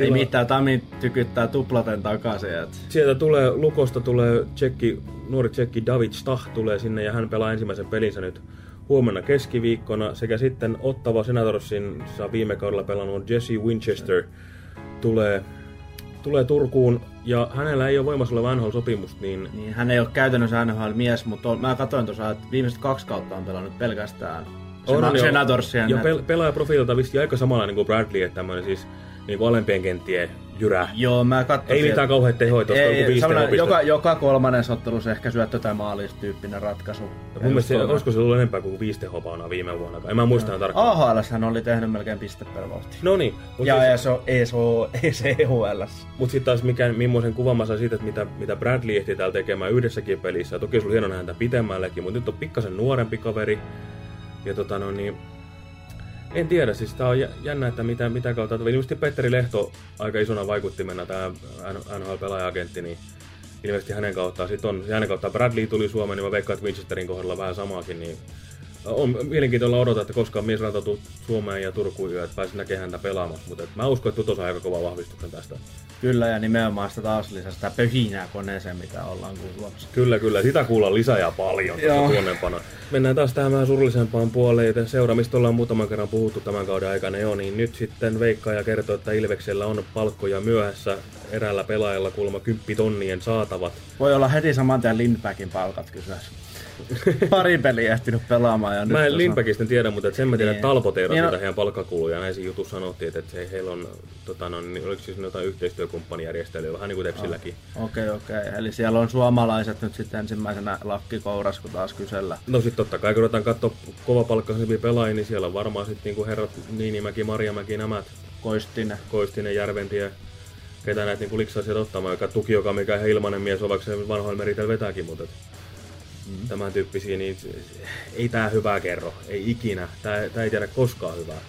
Ei Tila- mitään, Tami tykyttää tuplaten takaisin. Et. Sieltä tulee, Lukosta tulee tsekki, nuori tsekki David Stach tulee sinne ja hän pelaa ensimmäisen pelinsä nyt huomenna keskiviikkona. Sekä sitten Ottava Senatorsin viime kaudella pelannut Jesse Winchester tulee, tulee Turkuun ja hänellä ei ole voimassa oleva NHL-sopimus, niin Niin, hän ei ole käytännössä NHL-mies, mutta on, mä katsoin tuossa, että viimeiset kaksi kautta on pelannut pelkästään on, on jo- Senatorsia. Ja pel- pelaajaprofiililta vissi aika samanlainen kuin Bradley, että tämmöinen siis niin alempien kenttien jyrä. Joo, mä katsoin. Ei mitään kauhean tehoja, tuosta on joku joka, joka kolmannen ottelussa ehkä syöttö tai maalistyyppinen ratkaisu. Mun mielestä se, olisiko se ollut enempää kuin viisi tehopaunaa viime vuonna? En mä muista no. tarkkaan. AHL hän oli tehnyt melkein piste per vauhti. No niin. Ja siis- ESO, ESO, ECHL. Mut sitten taas mikä, millaisen kuvan mä sain siitä, että mitä, mitä Bradley ehti täällä tekemään yhdessäkin pelissä. Toki se oli hieno nähdä häntä pitemmällekin, mutta nyt on pikkasen nuorempi kaveri. Ja tota no niin, en tiedä, siis tää on jä- jännä, että mitä, mitä kautta. Ilmeisesti Petteri Lehto aika isona vaikuttimena, tämä NHL-pelaaja-agentti, niin ilmeisesti hänen kauttaan sit on, ja hänen kauttaan Bradley tuli Suomeen, niin mä veikkaan, että Winchesterin kohdalla vähän samaakin, niin on mielenkiintoista odottaa, että koskaan mies rantautuu Suomeen ja Turkuun ja että pääsi näkemään häntä pelaamassa, mutta mä uskon, että Tuto saa aika kova vahvistuksen tästä. Kyllä, ja nimenomaan sitä taas lisää sitä pöhinää koneeseen, mitä ollaan kuulumassa. Kyllä, kyllä. Sitä kuullaan lisää ja paljon tässä Joo. tuonnempana. Mennään taas tähän vähän surullisempaan puoleen, joten seura, mistä ollaan muutaman kerran puhuttu tämän kauden aikana jo, niin nyt sitten Veikka ja kertoo, että Ilveksellä on palkkoja myöhässä eräällä pelaajalla kuulemma 10 tonnien saatavat. Voi olla heti saman tien Lindbackin palkat kyseessä. Pari peliä ehtinyt pelaamaan. Ja Mä nyt en Lindbäckistä tiedä, mutta et sen mä tiedän, Niin. että Talpo teirasi Niin, no- niin, heidän palkkakuluja. Näissä jutussa sanottiin, että, että he, heillä on, tota, no, niin, oliko siis jotain yhteistyökumppanijärjestelyä, vähän niin kuin Tepsilläkin. Okei, okei. Eli siellä on suomalaiset nyt sitten ensimmäisenä lakkikouras, kun taas kysellä. No sitten totta kai, kun ruvetaan katsoa kovapalkkaisempia pelaajia, niin siellä on varmaan sitten niinku herrat Niinimäki, Marjamäki, nämä Koistinen. Koistinen, Järventiä, ketä näitä niinku liksaa sieltä ottamaan, joka tuki, joka mikä ihan ilmanen mies on, vaikka se vanhoilla meritellä vetääkin, mutta mm. tämän tyyppisiä, niin ei tää hyvää kerro, ei ikinä, tää, tää ei tiedä koskaan hyvää.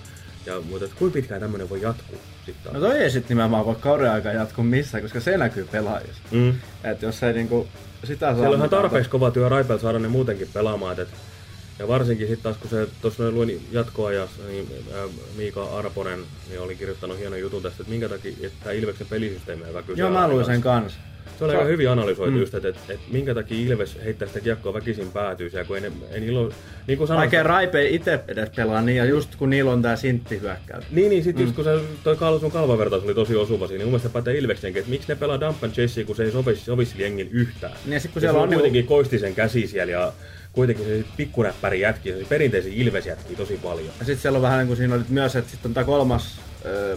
Ja, mutta et kuinka pitkään tämmönen voi jatkuu sitten No toi ei sit nimenomaan voi kauden aikaa jatkuu missään, koska se näkyy pelaajissa. Mm. Et jos ei niinku sitä saa... Siellä on tarpeeksi kova työ Raipel saada ne muutenkin pelaamaan. Et, ja varsinkin sitten taas, kun se tuossa luin jatkoajassa, niin ää, Miika Arponen niin oli kirjoittanut hienon jutun tästä, että minkä takia että tämä Ilveksen pelisysteemi on aika Joo, mä luin sen kanssa. Se Se aika on- hyvin analysoitu Mm. just, että et, et minkä takia Ilves heittää sitä kiekkoa väkisin päätyy siellä, kun ei, ne, ei niillä ole, niin kuin sanoin, Vaikea Raipe itse edes pelaa niin, ja just kun niillä on tää sintti hyökkäys. Niin, niin sit Mm. just kun se, toi Kal- sun kalvavertaus oli tosi osuva siinä, niin mun mielestä pätee Ilveksenkin, että miksi ne pelaa Dump and Jesse, kun se ei sovi, sovi sille jengin yhtään. Niin, ja sit kun Ja siellä on niinku- kuitenkin Koistisen käsi siellä ja kuitenkin se pikkunäppäri jätki, se perinteisiä Ilves jätki tosi paljon. Ja sitten siellä on vähän niin kuin siinä oli myös, että sitten on tämä kolmas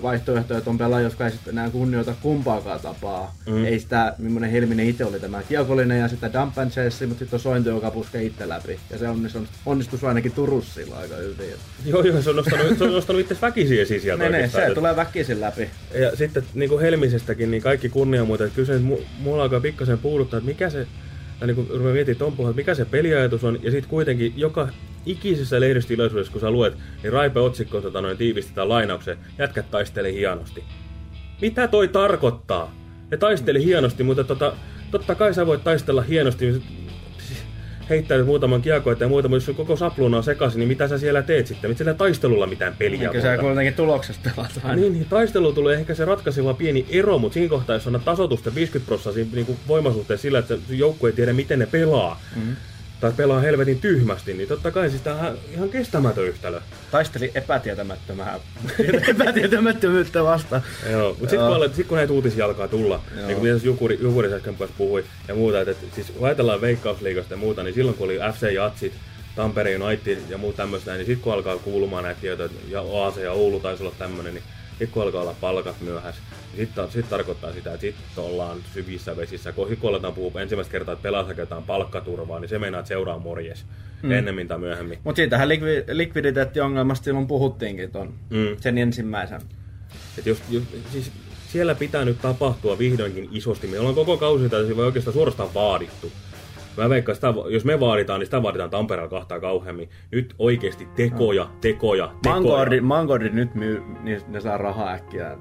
vaihtoehto, että on pelaajia, jotka ei sitten enää kunnioita kumpaakaan tapaa. Mm. Ei sitä, millainen Helminen itse oli tämä kiekollinen ja sitä dump and chase, mutta sitten on sointi, joka puskee itse läpi. Ja se onnistus, onnistus ainakin Turussa silloin aika hyvin. Joo, joo, se on nostanut, se on nostanut itse väkisin esiin sieltä Ne, ne, se että- tulee väkisin läpi. Ja sitten niin kuin Helmisestäkin, niin kaikki kunnia muuta. Että kyllä se mu- mulla alkaa pikkasen puuduttaa, että mikä se, tai niin kuin rupean miettimään ton pohjalta, mikä se peliajatus on. Ja sitten kuitenkin joka ikisessä lehdistötilaisuudessa, kun sä luet, niin Raipe otsikko tota, noin tiivistetään lainauksen, jätkät taisteli hienosti. Mitä toi tarkoittaa? Ne taisteli hienosti, mutta tota, totta kai sä voit taistella hienosti, heittää nyt muutaman kiekon ja muuta, mutta jos sun koko sapluuna on sekaisin, niin mitä sä siellä teet sitten? Mitä sillä taistelulla mitään peliä se muuta? kuitenkin tuloksesta pelataan. Niin, niin taistelu tulee ehkä se ratkaiseva pieni ero, mutta siinä kohtaa, jos on tasotusta 50 prosenttia niin voimasuhteen sillä, että se joukku ei tiedä, miten ne pelaa, Mm. Tai pelaa helvetin tyhmästi, niin totta kai siis tämä on ihan kestämätön yhtälö. Taisteli epätietämättömää. (laughs) epätietämättömyyttä vastaan. Joo, mutta sitten kun, sit kun näitä uutisia alkaa tulla, Joo. niin kuin mitä Jukuri, Jukuri äsken puhui ja muuta, että, että siis ajatellaan Veikkausliigasta ja muuta, niin silloin kun oli FC Jatsit, Tampere United ja muut tämmöistä, niin sitten kun alkaa kuulumaan näitä tietoja, ja Oase ja Oulu taisi olla tämmöinen, niin sitten kun alkaa olla palkat myöhässä, niin sitten sit tarkoittaa sitä, että sitten ollaan syvissä vesissä. Kun kun aletaan puhua ensimmäistä kertaa, että pelaajat haketaan palkkaturvaa, niin se meinaa, että seuraa morjes. Mm. Mm. Ennemmin tai myöhemmin. Mutta siitähän likvi, likviditeettiongelmasta silloin puhuttiinkin ton, Mm. sen ensimmäisen. Et jos, jos, siis siellä pitää nyt tapahtua vihdoinkin isosti. Me ollaan koko kausi täysin oikeastaan suorastaan vaadittu. Mä veikkaan, sitä, jos me vaaditaan, niin sitä vaaditaan Tampereella kahtaa kauheammin. Nyt oikeasti tekoja, tekoja, tekoja. Mangordi, Mangordi nyt myy, niin ne saa rahaa äkkiä.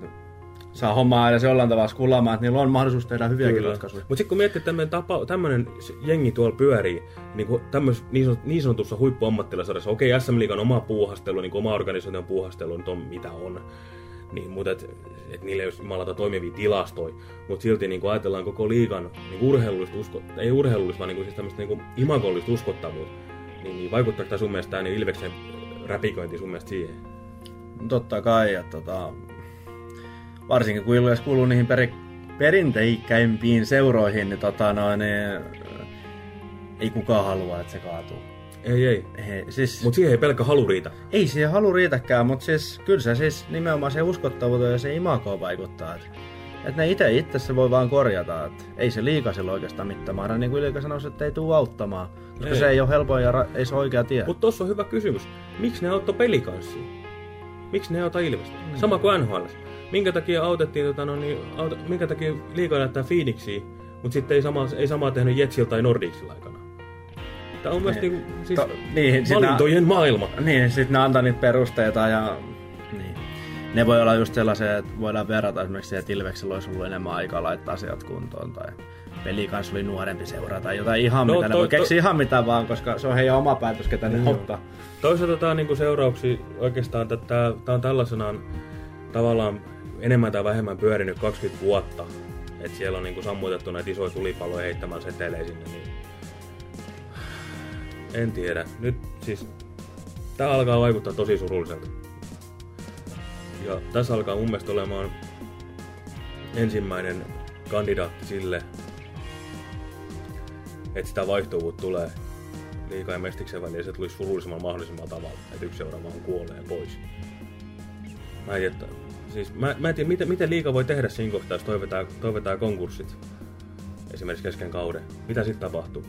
Saa hommaa edes jollain tavalla skulaamaan, että niillä on mahdollisuus tehdä hyviäkin ratkaisuja. Mutta sitten kun miettii, että tämmöinen, jengi tuolla pyörii niin, kuin tämmöis, niin, sanot, niin sanotussa huippuammattilaisarjassa, okei, SM Liigan oma puuhastelu, niin oma organisaation puuhastelu nyt on mitä on. Niin, mutta et, et niillä ei ole jumalata toimivia tilastoja, mutta silti niin ajatellaan koko liigan niin urheilullista, usko, ei urheilullista, vaan niin kuin, siis tämmöistä niin imagollista uskottavuutta. Niin, niin vaikuttaako tämä sun mielestä niin Ilveksen räpiköinti sun mielestä siihen? Totta kai, että tota, varsinkin kun Ilves kuuluu niihin peri, perinteikäimpiin seuroihin, niin, tota, noin, niin ei kukaan halua, että se kaatuu. Ei, ei. He, siis, Mutta siihen ei pelkkä halu riitä. ei siihen halu riitäkään, mutta siis, kyllä se siis nimenomaan se uskottavuuteen ja se imagoon vaikuttaa. Että et ne itse itse se voi vaan korjata. Et ei se liika sillä oikeastaan mittamaan. Niin kuin Ilika sanoi, että ei tule auttamaan. Koska Ei. se ei ole helpoin ja ra- ei se ole oikea tie. Mutta tuossa on hyvä kysymys. Miksi ne auttoi pelikanssia? Miksi ne auttoi Ilvestä? Sama kuin NHL. Minkä takia autettiin, tota, no, niin, auto, minkä takia liikaa näyttää Phoenixiin, mutta sitten ei samaa, ei samaa tehnyt Jetsillä tai Nordicilla aikana? Tämä on myös Niin. niin, siis To- niin, valintojen nää- maailma. Niin, sitten ne antaa niitä perusteita ja niin. Ne voi olla just sellaisia, että voidaan verrata esimerkiksi että Ilveksellä olisi ollut enemmän aikaa laittaa asiat kuntoon tai peli kanssa oli nuorempi seura tai jotain ihan No, mitä. Ne voi keksiä ihan mitä vaan, koska se on heidän oma päätös, ketä ne Joo. auttaa. Toisaalta tämä on niinku seurauksia oikeastaan, että tämä on tällaisenaan tavallaan enemmän tai vähemmän pyörinyt 20 vuotta. Että siellä on niinku sammutettu näitä isoja tulipaloja heittämään setelejä sinne. Niin... En tiedä. Nyt siis tämä alkaa vaikuttaa tosi surulliselta. Ja tässä alkaa mun mielestä olemaan ensimmäinen kandidaatti sille, että sitä vaihtuvuutta tulee liikaa ja mestiksen väliin, se tulisi surullisemman mahdollisimman tavalla, että yksi seura vaan kuolee pois. Mä en, tiedä, siis, mä, mä en tiedä, miten, miten liika voi tehdä siinä kohtaa, jos toivotaan, toivotaan konkurssit esimerkiksi kesken kauden. Mitä sitten tapahtuu?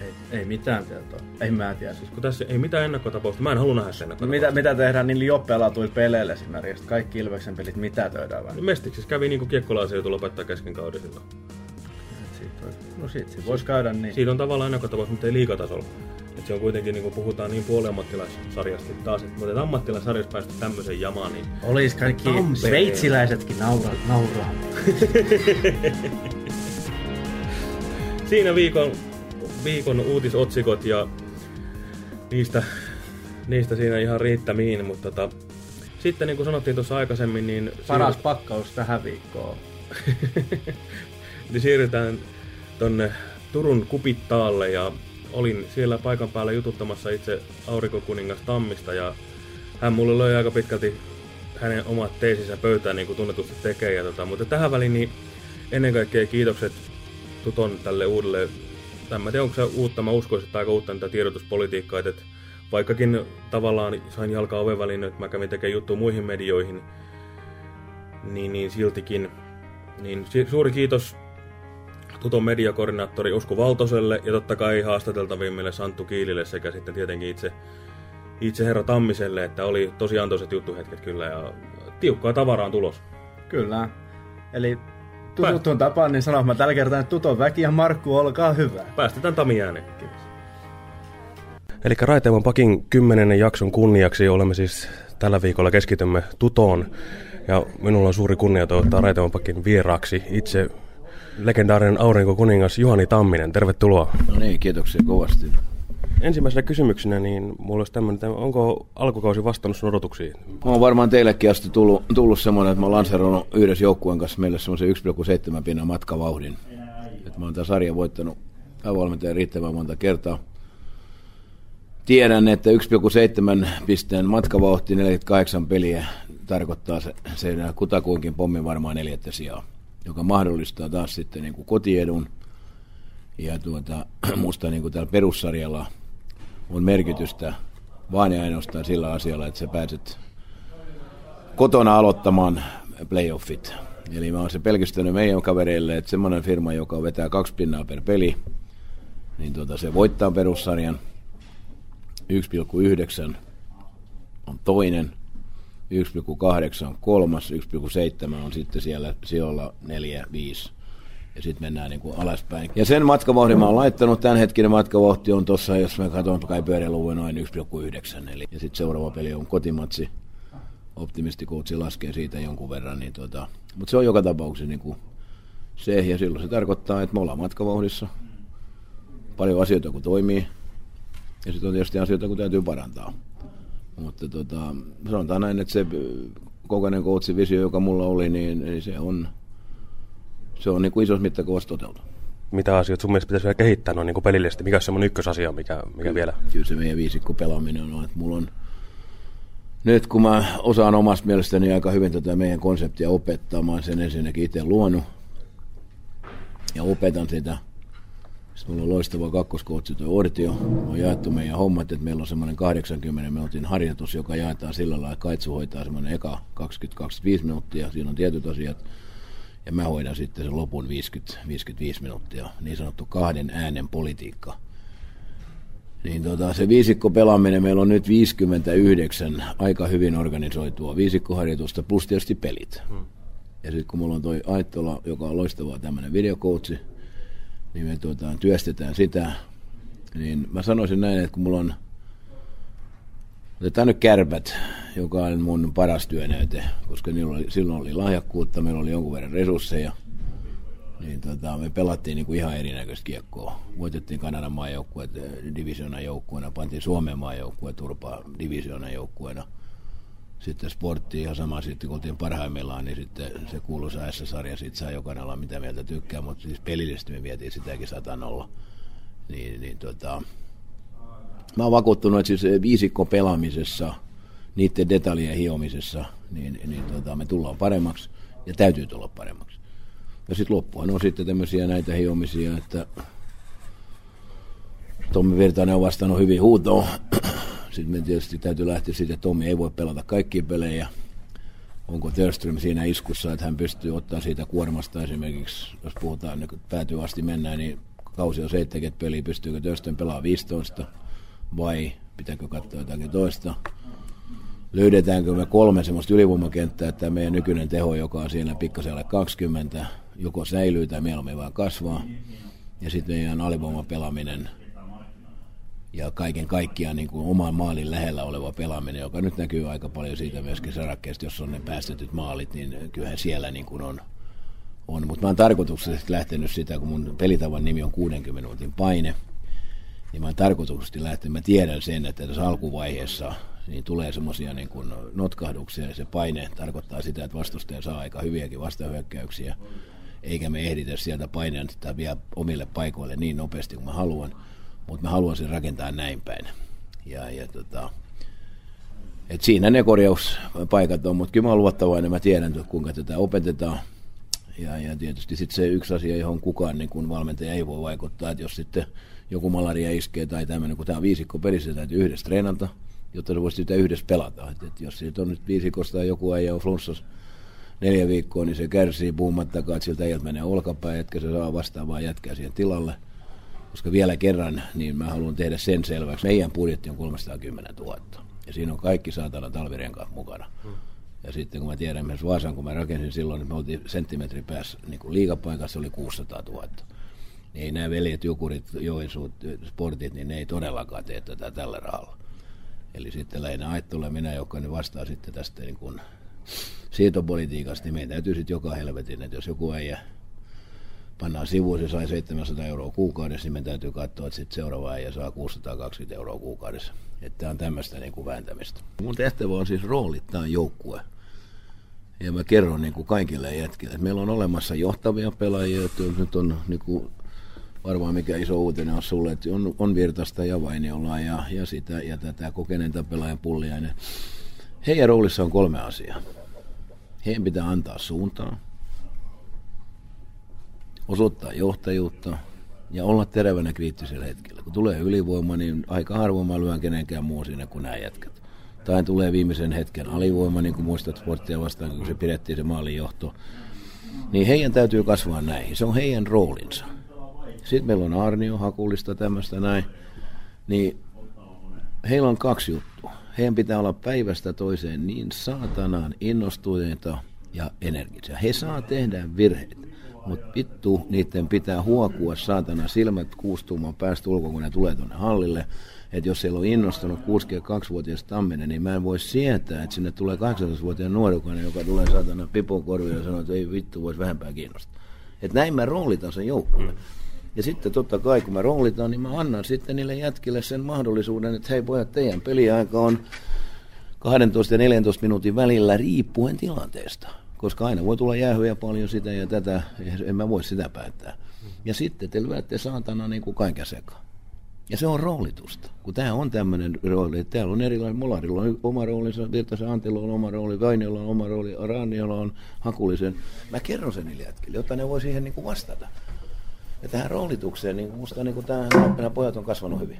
Ei, ei mitään tietoa. Ei mä tiedä. Siis kun tässä ei mitään ennakkotapausta, mä en halua nähdä sen no mitä, mitä tehdään niillä jo pelatuilla peleillä esimerkiksi? Kaikki Ilveksen pelit mitä töidään vähän? No Mestiksessä kävi niin kuin kiekkolaisen joutu lopettaa kesken kauden silloin. Siitä, no siitä, siitä voisi käydä niin. Siitä on tavallaan ennakkotapaus, mutta ei liikatasolla. Et se on kuitenkin, niin kuin puhutaan niin puoliammattilaissarjasta taas, että mutta ammattilaissarjasta päästä tämmöisen jamaan, niin... Olis kaikki Tampereen. sveitsiläisetkin naura, nauraa. (laughs) Siinä viikon, viikon uutisotsikot ja niistä, niistä siinä ihan riittämiin, mutta tota, sitten niin kuin sanottiin tuossa aikaisemmin, niin... Paras siirry... pakkaus tähän viikkoon. (laughs) niin siirrytään tonne Turun kupittaalle ja olin siellä paikan päällä jututtamassa itse aurinkokuningas Tammista ja hän mulle löi aika pitkälti hänen omat teesinsä pöytään niin kuin tunnetusti tekee. Ja tota, mutta tähän väliin niin ennen kaikkea kiitokset Tuton tälle uudelle, en tiedä onko se uutta, mä uskoisin, että aika uutta niitä tiedotuspolitiikkaa, että vaikkakin tavallaan sain jalkaa oven väliin, että mä kävin tekemään juttuja muihin medioihin, niin, niin siltikin, niin suuri kiitos Tuton mediakoordinaattori Usko Valtoselle ja totta kai haastateltavimmille Santtu Kiilille sekä sitten tietenkin itse, itse herra Tammiselle, että oli tosi antoiset juttuhetket kyllä ja tiukkaa tavaraa tulos. Kyllä. Eli tutun tapaan, niin sanon mä tällä kertaa, että Tuton väki ja Markku, olkaa hyvä. Päästetään Tami ääneen. Eli Raitevan pakin kymmenennen jakson kunniaksi olemme siis tällä viikolla keskitymme Tutoon. Ja minulla on suuri kunnia toivottaa Raitevan pakin vieraaksi itse legendaarinen aurinkokuningas Juhani Tamminen. Tervetuloa. No niin, kiitoksia kovasti. Ensimmäisenä kysymyksenä, niin mulla olisi tämmöinen, onko alkukausi vastannut sun odotuksiin? Mä oon varmaan teillekin asti tullut, tullut semmoinen, että mä oon lanseroinut yhdessä joukkueen kanssa meille semmoisen 1,7 pinnan matkavauhdin. Että mä oon tämän sarjan voittanut valmentajan riittävän monta kertaa. Tiedän, että 1,7 pisteen matkavauhti 48 peliä tarkoittaa se, se kutakuinkin pommin varmaan neljättä sijaa joka mahdollistaa taas sitten niin kuin kotiedun. Ja tuota, (clears throat) musta niin kuin tällä perussarjalla on merkitystä vain ja ainoastaan sillä asialla, että sä pääset kotona aloittamaan playoffit. Eli mä oon se pelkistänyt meidän kavereille, että semmoinen firma, joka vetää kaksi pinnaa per peli, niin tuota, se voittaa perussarjan. 1,9 on toinen, 1,8 on kolmas, 1,7 on sitten siellä sijoilla 4, 5 ja sitten mennään niin kuin alaspäin. Ja sen matkavauhdin mä oon laittanut, hetkinen matkavauhti on tuossa, jos mä katson kai pyöräiluvun noin 1,9. Eli, ja sitten seuraava peli on kotimatsi. Optimistikoutsi laskee siitä jonkun verran. Niin tota, mutta se on joka tapauksessa niin kuin se, ja silloin se tarkoittaa, että me ollaan matkavauhdissa. Paljon asioita kun toimii, ja sitten on tietysti asioita kun täytyy parantaa. Mutta tota, sanotaan näin, että se kokoinen visio, joka mulla oli, niin, niin se on, se on niin kuin isossa mittakaavassa toteutunut. Mitä asioita sun mielestä pitäisi vielä kehittää noin niin pelillisesti? Mikä on semmoinen ykkösasia, mikä, mikä vielä? Kyllä se meidän viisikko pelaaminen on, että mulla on nyt kun mä osaan omasta mielestäni aika hyvin tätä meidän konseptia opettaa, mä oon sen ensinnäkin itse luonut ja opetan sitä – sitten mulla on loistava kakkoskootsi tuo Ortio. On jaettu meidän hommat, että meillä on semmoinen 80 minuutin harjoitus, joka jaetaan sillä lailla, että Kaitsu hoitaa semmoinen eka 20-25 minuuttia. Siinä on tietyt asiat. Ja mä hoidan sitten sen lopun 50, 55 minuuttia, niin sanottu kahden äänen politiikka. Niin tota, se viisikko pelaaminen, meillä on nyt 59 aika hyvin organisoitua viisikkoharjoitusta plus tietysti pelit. Hmm. Ja sitten kun mulla on toi Aittola, joka on loistava tämmöinen videokoutsi, niin me tuota, työstetään sitä. Niin mä sanoisin näin, että kun mulla on, otetaan nyt kärpät, joka on mun paras työnäyte, koska oli, silloin oli lahjakkuutta, meillä oli jonkun verran resursseja, niin tota, me pelattiin niin kuin ihan erinäköistä kiekkoa. Voitettiin Kanadan maajoukkueet divisioonan joukkueena, pantiin Suomen maajoukkueet turpaa divisioonan joukkueena – sitten sportti ihan sama sitten, kun oltiin parhaimmillaan, niin sitten se kuuluisa S-sarja, sitten saa jokainen olla mitä mieltä tykkää, mutta siis pelillisesti me vietiin sitäkin olla. Niin, niin tota, mä oon vakuuttunut, että siis viisikko pelaamisessa, niiden detaljien hiomisessa, niin, niin tota, me tullaan paremmaksi ja täytyy tulla paremmaksi. Ja sitten loppuhan on sitten tämmöisiä näitä hiomisia, että Tommi Virtanen on vastannut hyvin huutoon. Sitten me tietysti täytyy lähteä siitä, että Tommi ei voi pelata kaikkia pelejä. Onko Törström siinä iskussa, että hän pystyy ottaa siitä kuormasta esimerkiksi, jos puhutaan, niin päätyy asti mennään, niin kausi on 70 peliä, pystyykö Törström pelaamaan 15 vai pitääkö katsoa jotakin toista. Löydetäänkö me kolme semmoista ylivoimakenttää, että meidän nykyinen teho, joka on siellä pikkasen alle 20, joko säilyy tai mieluummin vaan kasvaa. Ja sitten meidän alivoimapelaaminen ja kaiken kaikkiaan niin kuin oman maalin lähellä oleva pelaaminen, joka nyt näkyy aika paljon siitä myöskin sarakkeesta, jos on ne päästetyt maalit, niin kyllähän siellä niin kuin on. on. Mutta mä oon tarkoituksellisesti lähtenyt sitä, kun mun pelitavan nimi on 60 minuutin paine, niin mä oon tarkoituksellisesti lähtenyt, mä tiedän sen, että tässä alkuvaiheessa niin tulee semmoisia niin kuin notkahduksia ja se paine tarkoittaa sitä, että vastustaja saa aika hyviäkin vastahyökkäyksiä, eikä me ehditä sieltä painetta vielä omille paikoille niin nopeasti kuin mä haluan mutta mä haluaisin rakentaa näin päin. Ja, ja tota, et siinä ne korjauspaikat on, mutta kyllä mä olen luottavainen, mä tiedän, kuinka tätä opetetaan. Ja, ja tietysti sitten se yksi asia, johon kukaan niin kun valmentaja ei voi vaikuttaa, että jos sitten joku malaria iskee tai tämmöinen, kun tämä on viisikko pelissä, täytyy yhdessä treenata, jotta se voisi sitä yhdessä pelata. Et, et jos siitä on nyt viisikosta joku ei ole flunssas neljä viikkoa, niin se kärsii puhumattakaan, että siltä ei menee olkapäin, etkä se saa vastaavaa jätkää siihen tilalle koska vielä kerran, niin mä haluan tehdä sen selväksi. Meidän budjetti on 310 000 ja siinä on kaikki saatana talvirenkaat mukana. Hmm. Ja sitten kun mä tiedän myös Vaasan, kun mä rakensin silloin, niin me oltiin senttimetri päässä niin kuin liikapaikassa oli 600 000. Niin ei nämä veljet, Jukurit, Joensuut, Sportit, niin ne ei todellakaan tee tätä tällä rahalla. Eli sitten lähinnä Aittola minä, joka niin vastaa sitten tästä niin kuin siirtopolitiikasta, niin meidän täytyy sitten joka helvetin, että jos joku ei pannaan sivuun, se sai 700 euroa kuukaudessa, niin meidän täytyy katsoa, että sitten seuraava äijä saa 620 euroa kuukaudessa. Että on tämmöistä niin kuin vääntämistä. Mun tehtävä on siis roolittaa joukkue. Ja mä kerron niin kuin kaikille jätkille, että meillä on olemassa johtavia pelaajia, että nyt on niin kuin, varmaan mikä iso uutinen on sulle, että on, on Virtasta ja Vainiola ja, ja, sitä, ja tätä kokeneenta pelaajan pulliainen. Heidän roolissa on kolme asiaa. Heidän pitää antaa suuntaa, osoittaa johtajuutta ja olla terävänä kriittisellä hetkellä. Kun tulee ylivoima, niin aika harvoin mä lyön kenenkään muu sinne kuin nämä jätkät. Tai tulee viimeisen hetken alivoima, niin kuin muistat sporttia vastaan, kun se pidettiin se maalinjohto. Niin heidän täytyy kasvaa näihin. Se on heidän roolinsa. Sitten meillä on Arnio, Hakulista, tämmöistä näin. Niin heillä on kaksi juttua. Heidän pitää olla päivästä toiseen niin saatanaan innostuneita ja energisia. He saa tehdä virheitä. Mutta vittu, niiden pitää huokua saatana silmät kuustumaan päästä ulkoa, kun ne tulee tuonne hallille. Että jos siellä on innostunut 62-vuotias Tamminen, niin mä en voi sietää, että sinne tulee 18-vuotiaan nuorukainen, joka tulee saatana pipon korville ja sanoo, että ei vittu, voisi vähempää kiinnostaa. Että näin mä roolitan sen joukkueen. Ja sitten totta kai, kun mä roolitan, niin mä annan sitten niille jätkille sen mahdollisuuden, että hei pojat, teidän peliaika on 12 ja 14 minuutin välillä riippuen tilanteesta koska aina voi tulla jäähyjä paljon sitä ja tätä, en mä voi sitä päättää. Ja sitten te lyötte saatana niin kuin kaiken sekaan. Ja se on roolitusta, kun tämä on tämmöinen rooli, että täällä on erilainen, Molarilla on oma roolinsa, Virtasen Antilla on oma rooli, Vainiolla on oma rooli, Raniolla on Hakulisen. Mä kerron sen niille jätkille, jotta ne voi siihen niin kuin vastata. Ja tähän roolitukseen, niin musta niin kuin tämä, nämä pojat on kasvanut hyvin.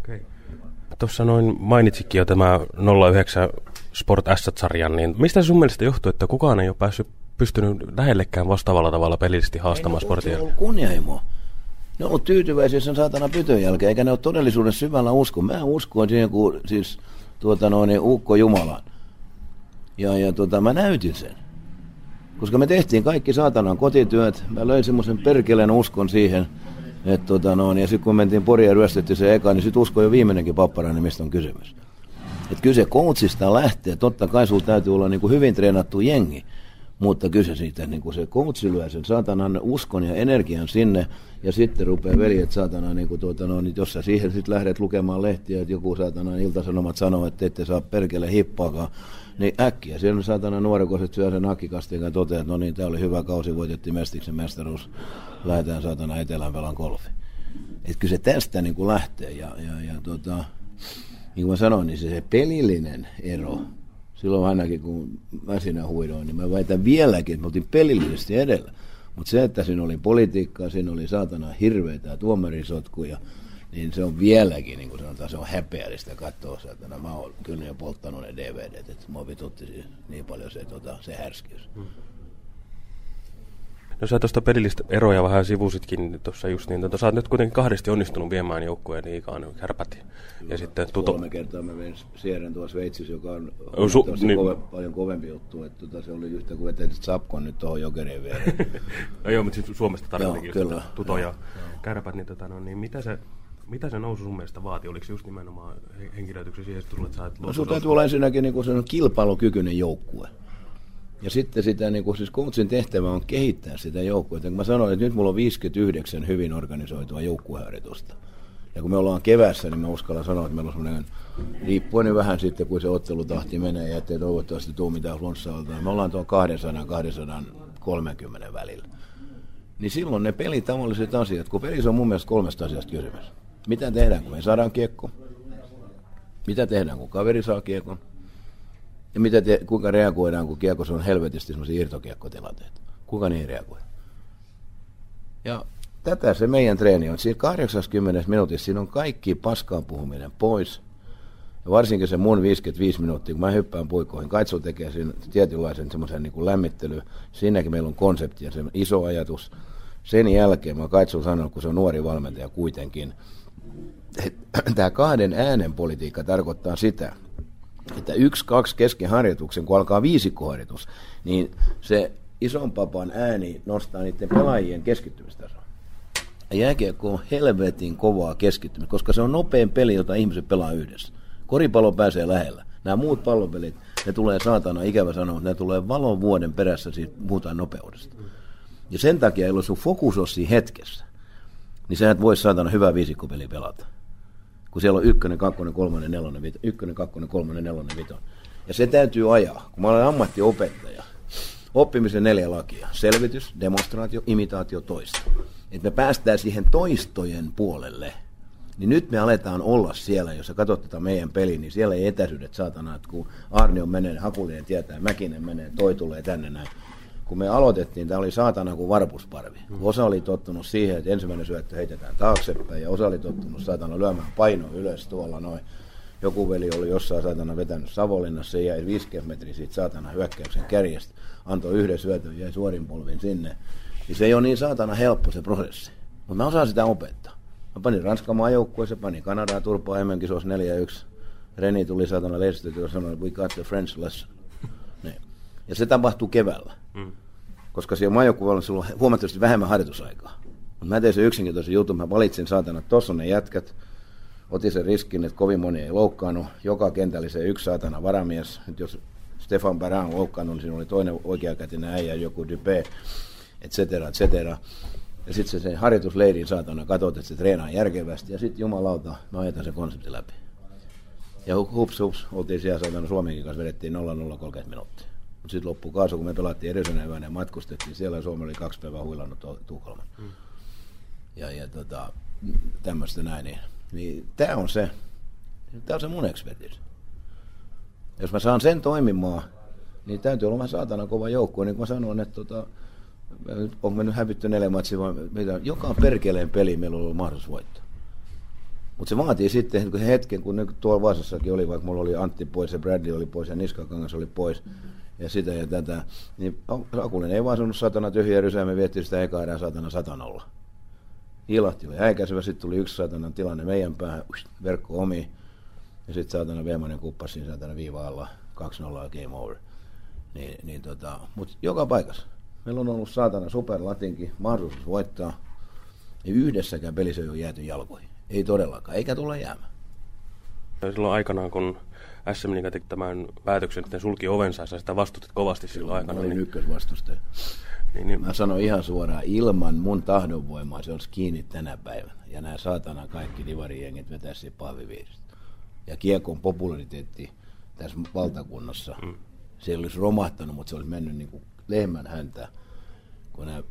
Okay. Tuossa noin mainitsikin jo tämä 09 Sport Asset-sarjan, niin mistä sun mielestä johtuu, että kukaan ei ole päässyt pystynyt lähellekään vastaavalla tavalla pelillisesti haastamaan sportia? Ei kunnianhimoa. Ne on ollut tyytyväisiä sen saatana pytön jälkeen, eikä ne ole todellisuudessa syvällä usko. Mä uskon siihen, kun siis tuota noin, Ukko Jumalaan. Ja, ja tuota, mä näytin sen. Koska me tehtiin kaikki saatanan kotityöt, mä löin semmoisen perkeleen uskon siihen, että tuota noin, ja sitten kun mentiin Poria ja ryöstettiin se eka, niin sitten uskoi jo viimeinenkin papparainen, mistä on kysymys. Että kyse coachista lähtee. Totta kai sulla täytyy olla niin kuin hyvin treenattu jengi, mutta kyse siitä, niin kuin se coach lyö sen saatanan uskon ja energian sinne, ja sitten rupeaa veljet saatana, niin kuin tuota, no, niin jos sä siihen sitten lähdet lukemaan lehtiä, että joku saatana iltasanomat sanoo, että ette saa perkele hippaakaan, niin äkkiä siellä saatana nuorekoiset syö sen hakkikastin ja toteaa, että no niin, tämä oli hyvä kausi, voitettiin Mestiksen mestaruus, lähdetään saatana etelän pelan golfi. Että kyllä se tästä niin kuin lähtee, ja, ja, ja tuota, niin kuin mä sanoin, niin se, se pelillinen ero, silloin ainakin kun mä siinä huidoin, niin mä väitän vieläkin, että me oltiin pelillisesti edellä. Mutta se, että siinä oli politiikkaa, siinä oli saatana hirveitä tuomarisotkuja, niin se on vieläkin, niin kuin sanotaan, se on häpeällistä katsoa saatana. Mä oon kyllä jo polttanut ne DVDt, että mua vitutti niin paljon se, tota, se härskyys. Hmm. No sä tuosta pelillistä eroja vähän sivusitkin tuossa just niin, tota, sä oot nyt kuitenkin kahdesti onnistunut viemään joukkueen liikaan kärpät. Ja sitten tuto... Kolme kertaa mä vein Sieren tuossa Sveitsissä, joka on su- niin- kove, paljon kovempi juttu. Että tota, se oli yhtä kuin vetäisit Sapkon nyt tuohon jokereen vielä. (laughs) no joo, mutta siis Suomesta tarvittiin kyllä. tuto ja Joo, kärpät, niin, tota, no, niin mitä se mitä se nousu sun mielestä vaati? Oliko se just nimenomaan he- henkilöityksi siihen, että sulle, että sä et No, sun täytyy olla ensinnäkin niin kuin kilpailukykyinen joukkue. Ja sitten sitä, niin kuin, siis coachin tehtävä on kehittää sitä joukkuetta. Kun mä sanoin, että nyt mulla on 59 hyvin organisoitua joukkueharjoitusta. Ja kun me ollaan kevässä, niin mä uskallan sanoa, että meillä on semmoinen, riippuen nyt vähän sitten, kun se ottelutahti menee ja ettei toivottavasti tuu mitään flunssalta. Me ollaan tuon 200-230 välillä. Niin silloin ne pelitavalliset asiat, kun pelissä on mun mielestä kolmesta asiasta kysymys. Mitä tehdään, kun me saadaan kiekko? Mitä tehdään, kun kaveri saa kiekon? Ja mitä te, kuinka reagoidaan, kun kiekossa on helvetisti semmoisia irtokiekkotilanteita? Kuka niihin reagoi? Ja tätä se meidän treeni on. Siinä 80 minuutissa siinä on kaikki paskaan puhuminen pois. Ja varsinkin se mun 55 minuuttia, kun mä hyppään puikkoihin. Kaitsu tekee siinä tietynlaisen semmoisen niin lämmittely. Siinäkin meillä on konsepti ja se iso ajatus. Sen jälkeen mä Kaitsu sanonut, kun se on nuori valmentaja kuitenkin, tämä kahden äänen politiikka tarkoittaa sitä, että yksi, kaksi kesken harjoituksen, kun alkaa viisikkoharjoitus, niin se ison papan ääni nostaa niiden pelaajien keskittymistasoa. Ja jääkiekko on helvetin kovaa keskittymistä, koska se on nopein peli, jota ihmiset pelaa yhdessä. Koripallo pääsee lähellä. Nämä muut pallopelit, ne tulee saatana, ikävä sanoa, että ne tulee valon vuoden perässä siitä puhutaan nopeudesta. Ja sen takia, jolloin sun fokus on siinä hetkessä, niin sä et voi saatana hyvää viisikkopeliä pelata kun siellä on ykkönen, kakkonen, kolmonen, nelonen, vito, ykkönen, kakkonen, kolmonen, nelonen, vito. Ja se täytyy ajaa. Kun mä olen ammattiopettaja, oppimisen neljä lakia. Selvitys, demonstraatio, imitaatio, toisto. Että me päästään siihen toistojen puolelle. Niin nyt me aletaan olla siellä, jos sä katsot tätä meidän peliä, niin siellä ei etäisyydet saatana, että kun Arnio menee, Hakulinen tietää, Mäkinen menee, toi tulee tänne näin kun me aloitettiin, tämä oli saatana kuin varpusparvi. Mm. Osa oli tottunut siihen, että ensimmäinen syöttö heitetään taaksepäin ja osa oli tottunut saatana lyömään paino ylös tuolla noin. Joku veli oli jossain saatana vetänyt Savonlinnassa, se jäi 50 metriä siitä saatana hyökkäyksen kärjestä, antoi yhden syötön, jäi suorin polvin sinne. Niin se ei ole niin saatana helppo se prosessi. Mutta mä osaan sitä opettaa. Mä panin Ranskan maajoukkueeseen, panin Kanadaa turpaa MM-kisossa 4-1. Reni tuli saatana lehdistötyö ja sanoi, we got the French lesson. Ja se tapahtuu keväällä. Mm. Koska siellä maajoukkueella on sulla huomattavasti vähemmän harjoitusaikaa. Mutta mä tein sen yksinkertaisen jutun, mä valitsin saatana, että tossa on ne jätkät. Otin sen riskin, että kovin moni ei loukkaannut. Joka kentällä se yksi saatana varamies. Nyt jos Stefan Baran on loukkaannut, niin siinä oli toinen oikeakätinen äijä, joku Dupé, et cetera, et cetera. Ja sitten se, se harjoitusleirin saatana katsot, että se treenaa järkevästi. Ja sitten jumalauta, me ajetaan se konsepti läpi. Ja hups hups, oltiin siellä saatana Suomenkin kanssa, vedettiin 0-0 30 minuuttia. Mutta sitten loppui kaasu, kun me pelattiin edellisenä yönä ja matkustettiin. Siellä Suomi oli kaksi päivää huilannut Tukholman. Hmm. Ja, ja tota, tämmöistä näin. Niin, niin tämä on se, tämä on se mun ekspertiis. Jos mä saan sen toimimaan, niin täytyy olla vähän saatana kova joukko. Niin kuin mä sanoin, että tota, onko me nyt hävitty neljä matsia, vai mitä, joka perkeleen peli meillä on ollut mahdollisuus voittaa. Mutta se vaatii sitten kun hetken, kun tuolla Vaasassakin oli, vaikka mulla oli Antti pois ja Bradley oli pois ja Niskakangas oli pois, ja sitä ja tätä, niin Akulinen ei vaan sanonut satana tyhjä rysää, me viettiin sitä ekaa erää satana satanolla. Ilahti oli häikäisevä, sitten tuli yksi satana tilanne meidän päähän, verkko omi, ja sitten saatana Veemanen kuppasi siinä viiva alla, 2-0 game over. Niin, niin tota, mutta joka paikassa. Meillä on ollut saatana superlatinkin, mahdollisuus voittaa, ja yhdessäkään pelissä ei ole jääty jalkoihin. Ei todellakaan, eikä tule jäämään. Silloin aikanaan, kun SM Liiga teki tämän päätöksen, että ne sulki ovensa, ja sitä vastustit kovasti silloin aikana. Olin niin... ykkösvastustaja. Niin, niin. Mä sanoin ihan suoraan, ilman mun tahdonvoimaa se olisi kiinni tänä päivänä. Ja nämä saatana kaikki divarijengit vetäisi pahviviiristä. Ja kiekon populariteetti tässä valtakunnassa, mm. se olisi romahtanut, mutta se olisi mennyt niin kuin lehmän häntä, kun nämä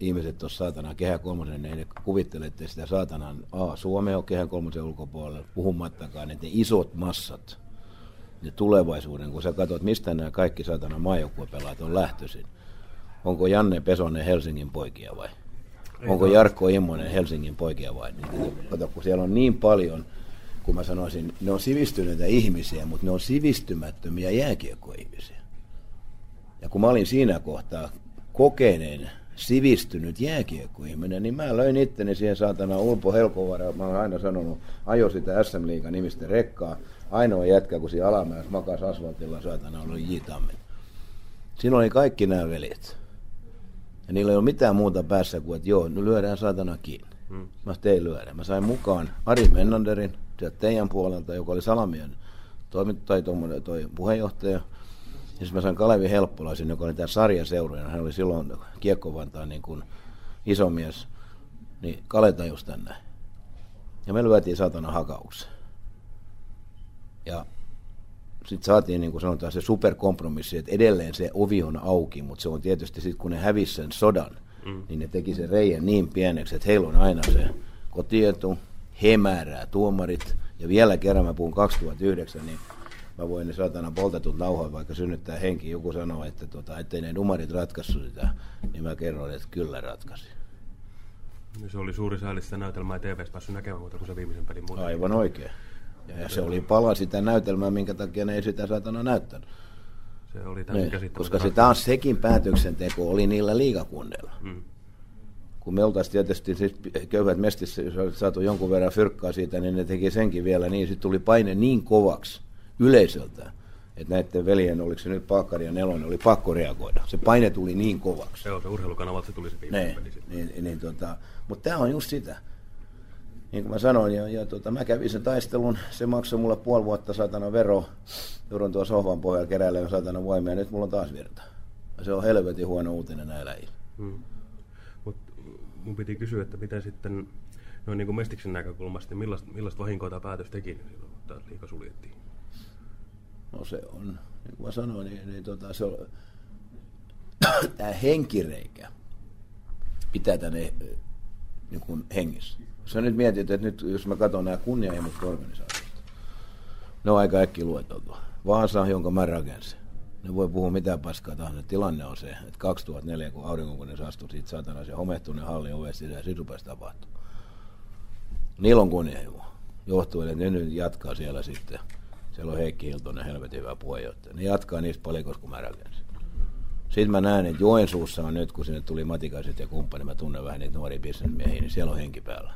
ihmiset tuossa saatana kehä kolmosen, niin ne kuvittelette sitä saatanan, a, Suomi on kehä kolmosen ulkopuolella, puhumattakaan, että ne isot massat, ne tulevaisuuden, kun sä katsot, mistä nämä kaikki saatana maajoukkuepelaat on lähtöisin, onko Janne Pesonen Helsingin poikia vai? Onko Jarkko Immonen Helsingin poikia vai? Niin, kato, kun siellä on niin paljon, kun mä sanoisin, ne on sivistyneitä ihmisiä, mutta ne on sivistymättömiä jääkiekkoihmisiä. Ja kun mä olin siinä kohtaa kokeneen, sivistynyt jääkiekkoihminen, niin mä löin itteni siihen saatana Ulpo Helkovara. Mä oon aina sanonut, ajo sitä SM Liigan nimistä rekkaa. Ainoa jätkä, kun siinä alamäessä makas asfaltilla saatana oli J. Tammen. Siinä oli kaikki nämä veljet. Ja niillä ei ole mitään muuta päässä kuin, että joo, no lyödään saatana kiinni. Hmm. Mä tein lyödä. Mä sain mukaan Ari Mennanderin, sieltä teidän puolelta, joka oli Salamien toimittaja, toi puheenjohtaja. Ja sitten mä sain Kalevi Helppolaisen, joka oli tämä sarjaseuroja. Hän oli silloin Kiekkovantaan niin kuin iso mies. Niin Kale tajus tänne. Ja me lyötiin satana hakauksen. Ja sitten saatiin, niin kuin sanotaan, se superkompromissi, että edelleen se ovi on auki, mutta se on tietysti sitten, kun ne hävisi sen sodan, mm. niin ne teki sen reijän niin pieneksi, että heillä on aina se kotietu, he määrää tuomarit, ja vielä kerran mä puhun 2009, niin mä voin ne satana poltetut nauhoja vaikka synnyttää henki. Joku sanoo, että tota, ettei ne numarit ratkaisu sitä, niin mä kerron, että kyllä ratkaisi. Se oli suuri sääli sitä näytelmää TV-stä päässyt näkemään, mutta kun se viimeisen pelin muuta. Aivan oikein. Ja, ja se oli pala sitä näytelmää, minkä takia ne ei sitä satana näyttänyt. Se oli niin, Koska se taas sekin päätöksenteko oli niillä liikakundeilla. Hmm. Kun me oltaisiin tietysti siis köyhät mestissä, jos saatu jonkun verran fyrkkaa siitä, niin ne teki senkin vielä niin. Sitten tuli paine niin kovaksi yleisöltä, että näiden veljen, oliko se nyt Paakkari ja Nelonen, oli pakko reagoida. Se paine tuli niin kovaksi. Joo, se urheilukanavalta se tuli se viimeinen niin, peli. Niin, niin, tota, mutta tämä on just sitä niin kuin mä sanoin, ja, ja tota, mä kävin sen taistelun, se maksoi mulle puoli vuotta satana vero, joudun tuossa sohvan pohjalla keräilemään satana voimia, ja nyt mulla on taas virta. Ja se on helvetin huono uutinen näillä hmm. Mut mun piti kysyä, että miten sitten noin niin kuin Mestiksen näkökulmasta, niin millaista, millaista vahinkoa tämä päätös teki silloin, kun tämä liika suljettiin? No se on, niin kuin mä sanoin, niin, niin tota, se on, (coughs) tämä henkireikä pitää tänne niin kuin hengissä. Jos nyt mietit, että nyt jos mä katson nämä kunnianhimoiset organisaatiot, ne on aika äkkiä lueteltua. Vaasa, jonka mä rakensin. Ne voi puhua mitä paskaa tahansa. Tilanne on se, että 2004, kun aurinkokunnissa astui siitä satana se homehtuneen hallin ovesta ja sitten rupesi tapahtua. Niillä on kunnianhimo. Johtuu, että ne nyt jatkaa siellä sitten. Siellä on Heikki Hiltonen, helvetin hyvä puheenjohtaja. Ne jatkaa niistä palikoista, kun mä rakensin. Sitten mä näen, että Joensuussa on nyt, kun sinne tuli Matikaiset ja kumppani, mä tunnen vähän niitä nuoria bisnesmiehiä, niin siellä on henki päällä.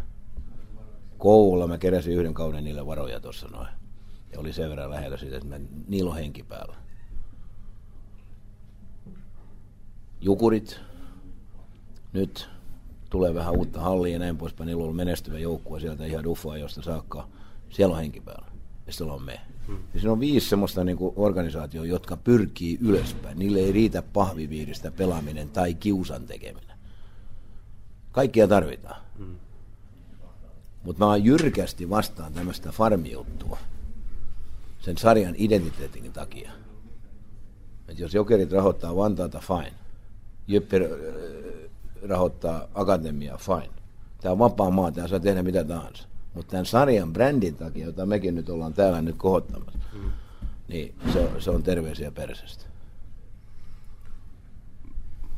Koululla mä keräsin yhden kauden niille varoja tuossa noin. Ja oli sen verran lähellä siitä, että mä, niillä on henki päällä. Jukurit. Nyt tulee vähän uutta hallia ja näin poispäin. Niillä on menestyvä joukkue sieltä ihan Duffaa, josta saakka. Siellä on henki päällä. Ja siellä on me. Ja siinä on viisi semmoista niin organisaatioa, jotka pyrkii ylöspäin. Niille ei riitä pahviviiristä pelaaminen tai kiusan tekeminen. Kaikkia tarvitaan. Hmm. Mutta mä oon jyrkästi vastaan tämmöistä farmijuttua sen sarjan identiteetin takia. Et jos Jokerit rahoittaa Vantaata, fine. Jyppi äh, rahoittaa Akatemia, fine. Tämä on vapaa maa, tämä saa tehdä mitä tahansa. Mutta tämän sarjan brändin takia, jota mekin nyt ollaan täällä nyt kohottamassa, mm. niin se, se on terveisiä persestä.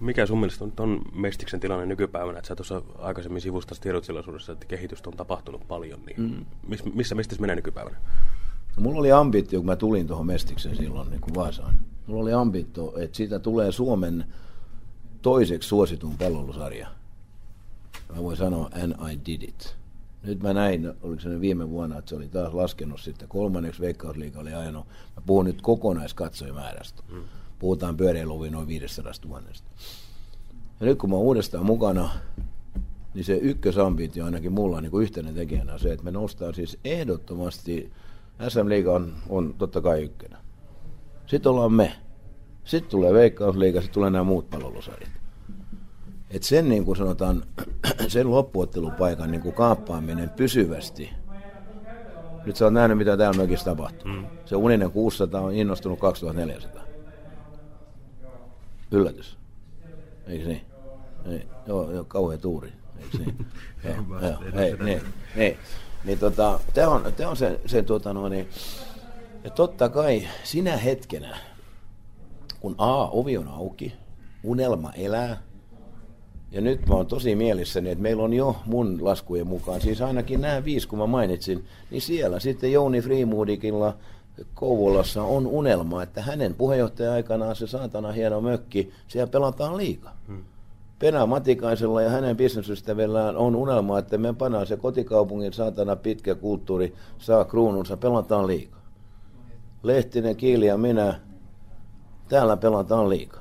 Mikä sun mielestä on ton Mestiksen tilanne nykypäivänä? Että sä tuossa aikaisemmin sivustasi tiedotustilaisuudessa, että kehitystä on tapahtunut paljon. Niin mm. miss, missä Mestis menee nykypäivänä? No, mulla oli ambitio, kun mä tulin tuohon Mestiksen silloin niin kuin Vaasaan. Mulla oli ambitio, että siitä tulee Suomen toiseksi suositun palvelusarja. Mä voin sanoa, and I did it. Nyt mä näin, oliko se viime vuonna, että se oli taas laskenut sitten kolmanneksi veikkausliiga oli ajanut. Mä puhun nyt kokonaiskatsojamäärästä. Mm puhutaan pyöräiluviin noin 500 000. Ja nyt kun mä oon uudestaan mukana, niin se ykkösambitio ainakin mulla niin kuin yhtenä tekijänä on se, että me noustaan siis ehdottomasti, SM Liiga on, on totta kai ykkönen. Sitten ollaan me. Sitten tulee Veikkausliiga, sitten tulee nämä muut palvelusarjat. Et sen niin kuin sanotaan, (clears throat) sen loppuottelupaikan niin kuin kaappaaminen pysyvästi. Nyt sä oot nähnyt, mitä täällä mökissä tapahtuu. Mm. Se uninen 600 on innostunut 2400. Yllätys. Eikö niin? Ei, joo, joo, kauhea tuuri. Eikö niin? joo, (laughs) joo, ei, niin, niin, niin tota, tämä on, tää on se, se tuota, no, niin, ja totta kai sinä hetkenä, kun A, ovi on auki, unelma elää. Ja nyt mä oon tosi mielissäni, että meillä on jo mun laskujen mukaan, siis ainakin nämä viisi, kun mä mainitsin, niin siellä sitten Jouni Freemoodikilla Kouvolassa on unelma, että hänen puheenjohtaja-aikanaan se saatana hieno mökki, siellä pelataan liikaa. Hmm. Pena Matikaisella ja hänen bisnesystävillään on unelma, että me pannaan se kotikaupungin saatana pitkä kulttuuri, saa kruununsa, pelataan liikaa. Lehtinen, Kiili ja minä, täällä pelataan liikaa.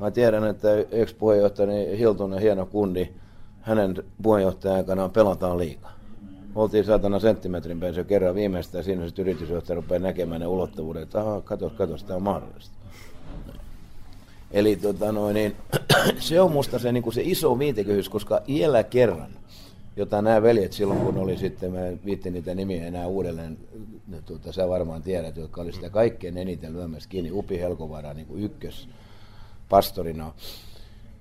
Mä tiedän, että ex puheenjohtajani Hiltunen, hieno kundi, hänen puheenjohtajan aikana pelataan liikaa. Oltiin saatana senttimetrin päässä kerran viimeistään, siinä sitten yritysjohtaja rupeaa näkemään ne ulottuvuudet, että aha, katos, katos, tämä on mahdollista. Eli tota noin, niin, (clears throat) se on musta se, niin kuin se iso viitekehys, koska iällä kerran, jota nämä veljet silloin, kun oli sitten, mä viittin niitä nimiä enää uudelleen, tuota, sä varmaan tiedät, jotka oli sitä kaikkein eniten lyömässä kiinni, Upi Helkovaara niin kuin ykkös pastorina,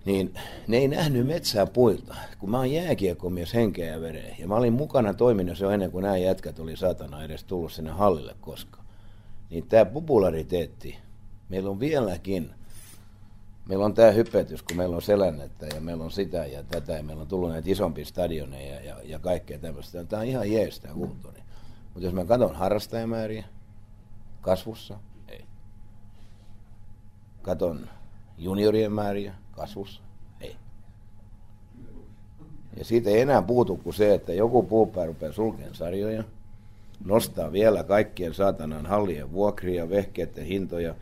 niin ne ei nähnyt metsää puilta, kun mä oon jääkiekkomies henkeä ja vereä. Ja mä olin mukana toiminnassa jo ennen kuin nämä jätkät oli satana edes tullut sinne hallille koskaan. Niin tämä populariteetti, meillä on vieläkin, meillä on tämä hypetys, kun meillä on selännettä ja meillä on sitä ja tätä ja meillä on tullut näitä isompia stadioneja ja, ja, ja kaikkea tämmöistä. Tämä on ihan jees tämä kulttuuri. Mutta jos mä katson harrastajamääriä kasvussa, ei. Katon juniorien määriä kasvussa? Ei. Ja siitä ei enää puutu kuin se, että joku puupää rupeaa sulkemaan sarjoja, nostaa vielä kaikkien saatanan hallien vuokria, vehkeiden hintoja,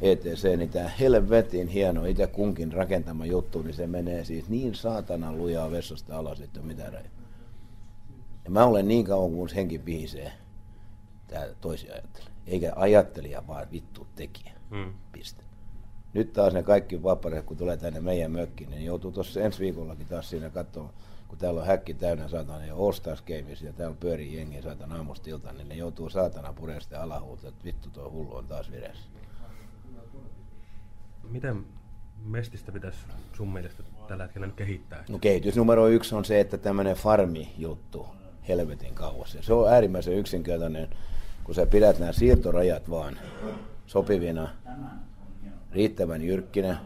ETC, niin tämä helvetin hieno itse kunkin rakentama juttu, niin se menee siis niin saatanan lujaa vessasta alas, että mitä raja. Ja mä olen niin kauan, kun henki pihisee, tämä toisi ajattelee. Eikä ajattelija, vaan vittu tekijä. Hmm. Piste nyt taas ne kaikki vapareet, kun tulee tänne meidän mökkiin, niin joutuu tuossa ensi viikollakin taas siinä katsomaan, kun täällä on häkki täynnä saatana ja Games ja täällä pyörii jengi saatana aamusta iltaan, niin ne joutuu saatana puresta alahuulta, että vittu tuo hullu on taas vireessä. Miten Mestistä pitäisi sun mielestä tällä hetkellä nyt kehittää? No kehitys numero yksi on se, että tämmöinen farmi-juttu helvetin kauas. Ja se on äärimmäisen yksinkertainen, kun sä pidät nämä siirtorajat vaan sopivina riittävän jyrkkinä,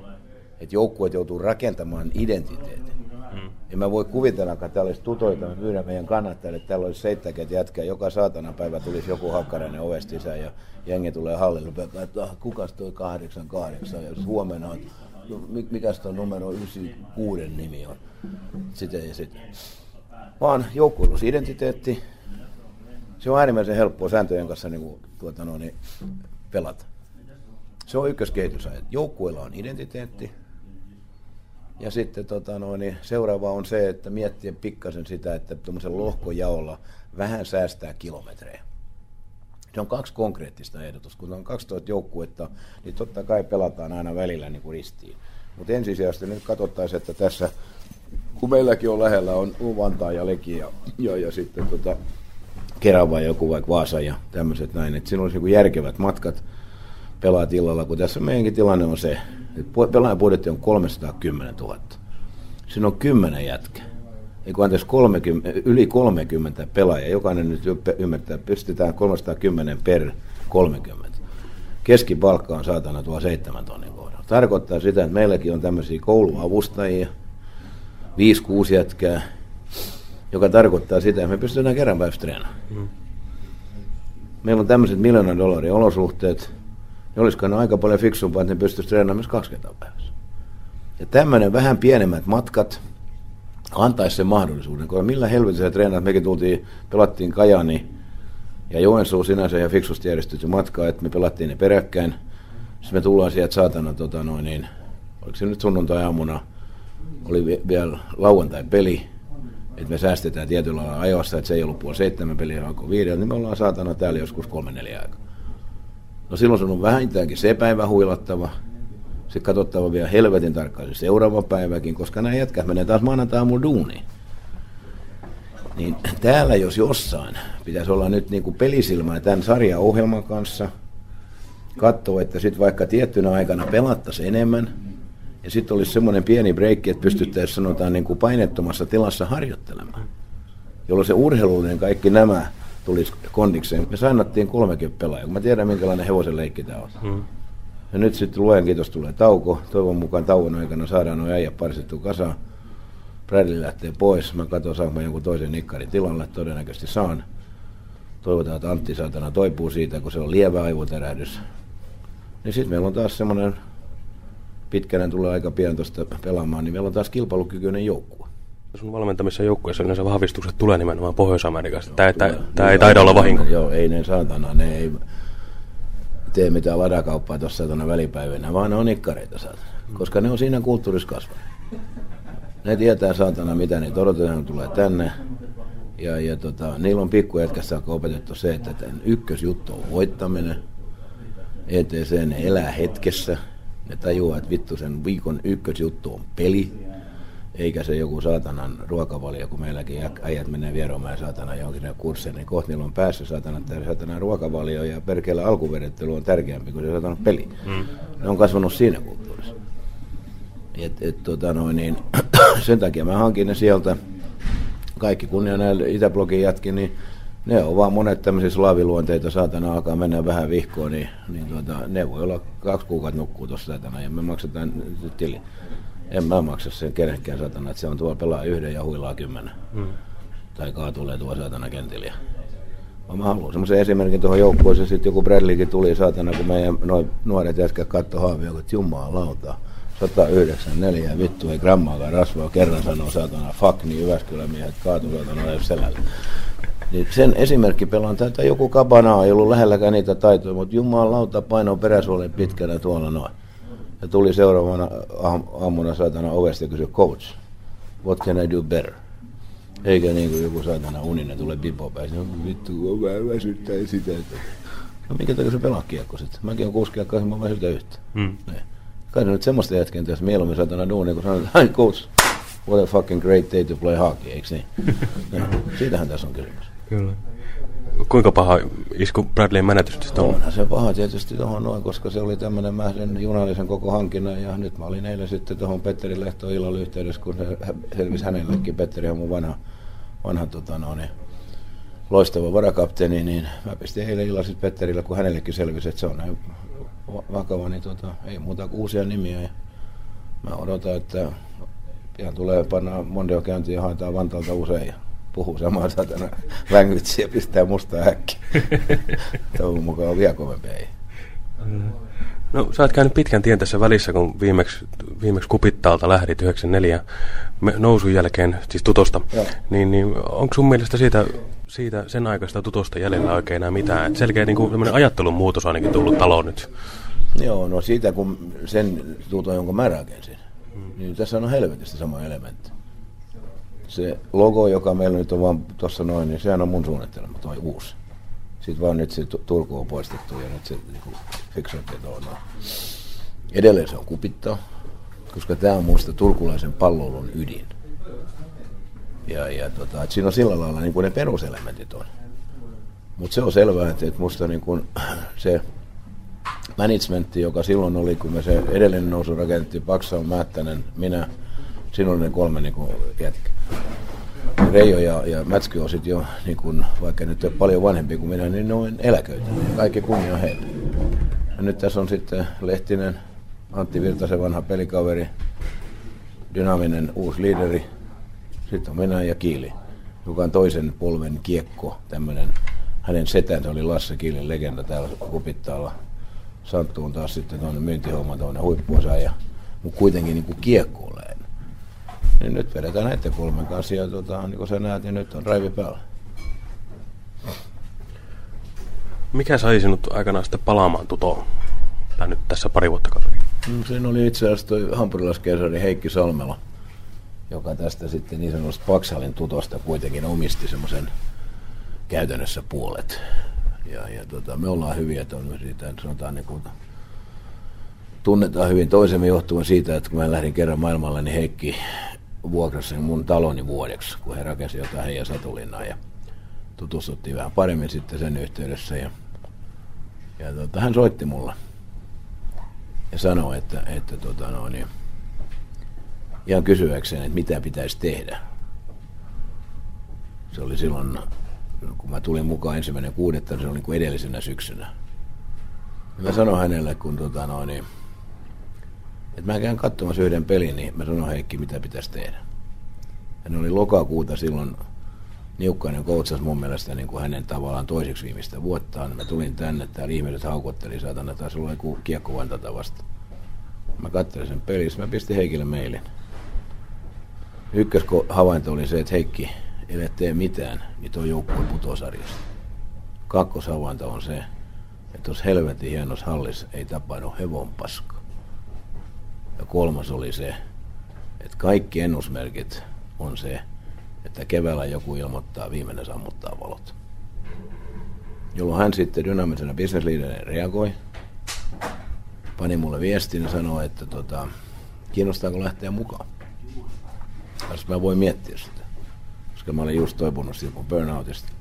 että joukkueet joutuu rakentamaan identiteetin. Mm. En mä voi kuvitella, että täällä olisi tutoita, me myydään meidän kannattajille, että täällä olisi 70 jätkää, joka saatana päivä tulisi joku hakkarainen ovesta sisään ja jengi tulee hallille, että ah, kukas toi 88, ja huomenna on, no, mikäs tuo numero 96 nimi on, sitten ja sitten. Vaan joukkueellusidentiteetti, se on äärimmäisen helppoa sääntöjen kanssa niin kuin, tuota, no, niin, pelata. Se on ykköskehitys. Joukkueella on identiteetti. Ja sitten tota, no, niin seuraava on se, että miettiä pikkasen sitä, että tuommoisen lohkojaolla vähän säästää kilometrejä. Se on kaksi konkreettista ehdotusta. Kun on 12 joukkuetta, niin totta kai pelataan aina välillä niin kuin ristiin. Mutta ensisijaisesti nyt katsottaisiin, että tässä, kun meilläkin on lähellä, on Vantaa ja Leki ja, ja, ja sitten tota, Kerava joku vaikka Vaasa ja tämmöiset näin, että siinä olisi niin järkevät matkat pelaat illalla, kun tässä meidänkin tilanne on se, että pelaajapudjetti on 310 000. Siinä on 10 jätkä. Eikö anteeksi 30, yli 30 pelaajaa, jokainen nyt ymmärtää, pystytään 310 per 30. Keskipalkka on saatana tuo 7 tonnin kohdalla. Tarkoittaa sitä, että meilläkin on tämmöisiä kouluavustajia, 5-6 jätkää, joka tarkoittaa sitä, että me pystytään kerran päivässä treenaamaan. Mm. Meillä on tämmöiset miljoonan dollarin olosuhteet, niin olisiko ne aika paljon fiksumpaa, että ne pystyisi treenaamaan myös kaksi kertaa päivässä. Ja tämmöinen vähän pienemmät matkat antaisi sen mahdollisuuden, koska millä helvetissä treenaat, mekin tultiin, pelattiin Kajani ja Joensuu sinänsä ja fiksusti järjestetty matka, että me pelattiin ne peräkkäin. Sitten me tullaan sieltä saatana, tota noin, niin, oliko se nyt sunnuntai-aamuna, oli vielä lauantai-peli, että me säästetään tietyllä lailla ajoissa, että se ei ollut puoli seitsemän peliä, alkoi viideltä, niin me ollaan saatana täällä joskus kolme neljä aikaa. No silloin se on vähintäänkin se päivä huilattava. Se katsottava vielä helvetin tarkkaan se seuraava päiväkin, koska nämä jätkät menee taas maanantai duuniin. Niin täällä jos jossain pitäisi olla nyt niin kuin pelisilmää tämän sarjaohjelman kanssa, katsoa, että sitten vaikka tiettynä aikana pelattaisiin enemmän, ja sitten olisi semmoinen pieni breikki, että pystyttäisiin sanotaan niin kuin painettomassa tilassa harjoittelemaan, jolloin se urheilullinen kaikki nämä tulisi kondikseen. Me sainattiin kolmekin pelaajaa, kun mä tiedän minkälainen hevosen leikki tämä on. Hmm. Ja nyt sitten luojan kiitos tulee tauko. Toivon mukaan tauon aikana saadaan nuo äijät parsittu kasaan. Bradley lähtee pois. Mä katson, saanko mä jonkun toisen nikkarin tilalle. Todennäköisesti saan. Toivotaan, että Antti saatana toipuu siitä, kun se on lievä aivotärähdys. Niin sitten meillä on taas semmoinen, pitkänä tulee aika pian tuosta pelaamaan, niin meillä on taas kilpailukykyinen joukkue. Sun valmentamissa joukkueessa yleensä vahvistukset tulee nimenomaan Pohjois-Amerikasta. Tämä, tämä, tämä ei taida olla vahinko. Joo, ei ne saatana, ne ei tee mitään ladakauppaa tuossa tuonne välipäivinä, vaan ne on nikkareita saatana. Koska ne on siinä kulttuurissa kasvanut. Ne tietää saatana, mitä niitä odotetaan, tulee tänne. Ja, ja tota, niillä on pikkujätkässä opetettu se, että tämän ykkösjuttu on voittaminen. ETC ne elää hetkessä. Ne tajuaa, että vittu sen viikon ykkösjuttu on peli. Eikä se joku saatanan ruokavalio, kun meilläkin äijät menee vieromaan saatana johonkin kursseihin, niin kohta niillä on päässä saatana, saatana ruokavalio ja perkele alkuvedettely on tärkeämpi kuin se saatana peli. Mm. Ne on kasvanut siinä kulttuurissa. Et, et, tota noin, niin, (clears throat) sen takia mä hankin ne sieltä. Kaikki kunnia näille Itäblogin jätki, niin ne on vaan monet tämmöisiä slaaviluonteita, saatana alkaa mennä vähän vihkoon, niin, niin tuota, ne voi olla kaksi kuukautta nukkuu tuossa saatana ja me maksetaan tili. En mä maksa sen kenenkään satana, että se on tuolla pelaa yhden ja huilaa kymmenen. Mm. Tai kaatulee tuo saatana kentillä. Mä haluan semmoisen esimerkin tuohon joukkueeseen, sitten joku Bradleykin tuli saatana, kun meidän noi nuoret jätkät katsoi haavia, että jumalauta, 194 vittu ei grammaakaan rasvaa, kerran sanoo saatana fuck, niin Jyväskylän miehet kaatu saatana ole selällä. Niin sen esimerkki pelaan tätä joku kabana ei ollut lähelläkään niitä taitoja, mutta jumalauta paino peräsuolen pitkänä tuolla noin. Ja tuli seuraavana aamuna saatana ovesta ja kysyi, coach, what can I do better? Eikä niin kuin joku saatana uninen tulee pipo päässä. No vittu, vähän väsyttää sitä. No minkä takia se pelaa kiekko sitten? Mäkin on kuusi kiekkoa, mä väsytä yhtä. Mm. Niin. Kai nyt semmoista jätken tässä mieluummin saatana duunia, kun sanotaan, hi coach, what a fucking great day to play hockey, eikö niin? (laughs) no, siitähän tässä on kysymys. Kyllä. Kuinka paha isku Bradleyn menetys on? Onhan se paha tietysti tuohon noin, koska se oli tämmöinen, mä sen junallisen koko hankinnan ja nyt mä olin eilen sitten tuohon Petteri Lehtoon illalla yhteydessä, kun se selvisi hänellekin, Petteri on mun vanha, vanha tota no, niin, loistava varakapteeni, niin mä pistin eilen illalla sitten Petterille, kun hänellekin selvisi, että se on näin vakava, niin tota, ei muuta kuin uusia nimiä. Ja mä odotan, että pian tulee panna Mondeo käyntiin ja haetaan Vantaalta usein puhuu samaa satana languagea ja pistää mustaa häkki. (laughs) Toivon mukaan on vielä kovempi ei. No sä oot käynyt pitkän tien tässä välissä, kun viimeksi, viimeksi kupittaalta lähdit 94 nousun jälkeen, siis tutosta. Niin, niin onko sun mielestä siitä, siitä sen aikaista tutosta jäljellä oikein enää mitään? Selkeä niin kuin, ajattelun muutos ainakin tullut taloon nyt. Joo, no siitä kun sen tuto, jonka mä rakensin, hmm. niin tässä on helvetistä sama elementti se logo, joka meillä nyt on vaan tuossa noin, niin sehän on mun suunnittelema, toi uusi. Sitten vaan nyt se Turku on poistettu ja nyt se niin fiksoitiin tuohon noin. Edelleen se on kupittaa, koska tämä on muista turkulaisen pallolun ydin. Ja, ja tota, että siinä on sillä lailla niin kuin ne peruselementit on. Mutta se on selvää, että, että musta niin kuin (clears throat) se managementti, joka silloin oli, kun me se edellinen nousu rakennettiin, Paksa on Määttänen, minä, Siinä ne kolme niin kuin, jätkä. Reijo ja, ja Mätsky on sitten jo, niin kuin, vaikka nyt on paljon vanhempi kuin minä, niin ne on eläköitä. Kaikki kunnia heille. Ja nyt tässä on sitten Lehtinen, Antti Virtasen vanha pelikaveri, dynaaminen uusi liideri. Sitten on minä ja Kiili, joka on toisen polven kiekko, tämmöinen hänen setänsä oli Lasse Kiilin legenda täällä Kupittaalla. Santtu on taas sitten tuonne myyntihomma tuonne huippuosaaja, mutta kuitenkin niin kuin kiekkoon niin nyt vedetään näiden kolmen kanssa ja tota, niin kuin sä näet, niin nyt on raivi päällä. Mikä sai sinut aikanaan sitten palaamaan tutoon? Tai nyt tässä pari vuotta kaveri. No, siinä oli itse asiassa toi hampurilaiskeisari Heikki Salmela, joka tästä sitten niin sanotusta Paksalin tutosta kuitenkin omisti semmoisen käytännössä puolet. Ja, ja tota, me ollaan hyviä, on siitä, sanotaan niin kuin, tunnetaan hyvin toisemme johtuen siitä, että kun mä lähdin kerran maailmalle, niin Heikki vuokrasin mun taloni vuodeksi, kun he rakensi jotain heidän satulinnaa ja tutustuttiin vähän paremmin sitten sen yhteydessä ja, ja tota, hän soitti mulle ja sanoi, että, että tota, no, niin, ihan kysyäkseen, että mitä pitäisi tehdä. Se oli silloin, kun mä tulin mukaan ensimmäinen kuudetta, se oli niin kuin edellisenä syksynä. Mä sanoin hänelle, kun tota noin, niin, että mä käyn katsomassa yhden pelin, niin mä sanoin Heikki, mitä pitäisi tehdä. Hän oli lokakuuta silloin Niukkainen koutsas mun mielestä niin kuin hänen tavallaan toiseksi viimeistä vuottaan. Mä tulin tänne, täällä ihmiset haukotteli, saatana, taisi olla joku kiekkovan tätä vasta. Mä katselin sen pelissä, mä pistin Heikille meilin. Ykköshavainto oli se, että Heikki, ei tee mitään, niin tuo joukkue putosarjasta. Kakkoshavainto on se, että tuossa helvetin hienossa hallissa ei tapahdu hevon paska. Ja kolmas oli se, että kaikki ennusmerkit on se, että keväällä joku ilmoittaa, viimeinen sammuttaa valot. Jolloin hän sitten dynaamisena bisnesliidenä reagoi, pani mulle viestin ja sanoi, että tota, kiinnostaako lähteä mukaan. Jos mä voin miettiä sitä. Koska mä olin just toipunut siitä mun burnoutista.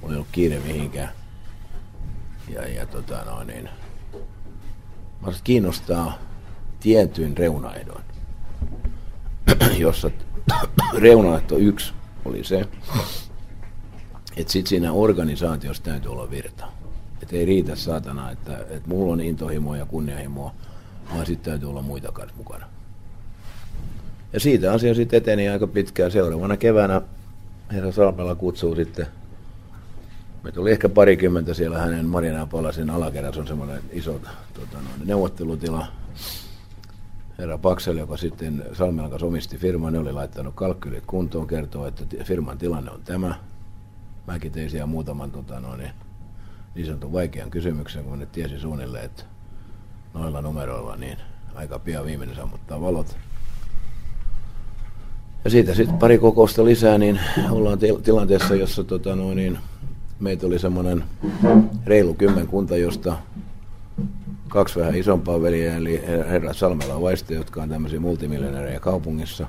Mulla ei ollut kiire mihinkään. Ja, ja tota noin niin. Mä kiinnostaa tietyin reunaehdoin. jossa reunaehto yksi oli se, että sitten siinä organisaatiossa täytyy olla virta. Että ei riitä saatana, että, että mulla on intohimoa ja kunnianhimoa, vaan sitten täytyy olla muita kanssa mukana. Ja siitä asia sitten eteni aika pitkään. Seuraavana keväänä herra Salmela kutsuu sitten, me tuli ehkä parikymmentä siellä hänen Marina Palasin alakerrassa on semmoinen iso tota, neuvottelutila. Herra Paksel, joka sitten Salmelan kanssa omisti firman, ne oli laittanut kalkkylit kuntoon, kertoo, että firman tilanne on tämä. Mäkin tein siellä muutaman tota, noin, niin sanotun vaikean kysymyksen, kun ne tiesi suunnilleen, että noilla numeroilla niin aika pian viimeinen sammuttaa valot. Ja siitä sitten pari kokousta lisää, niin ollaan tilanteessa, jossa tota, noin, niin, meitä oli semmoinen reilu kymmenkunta, josta kaksi vähän isompaa veliä, eli herra Salmela Vaiste, jotka on tämmöisiä multimiljonäärejä kaupungissa.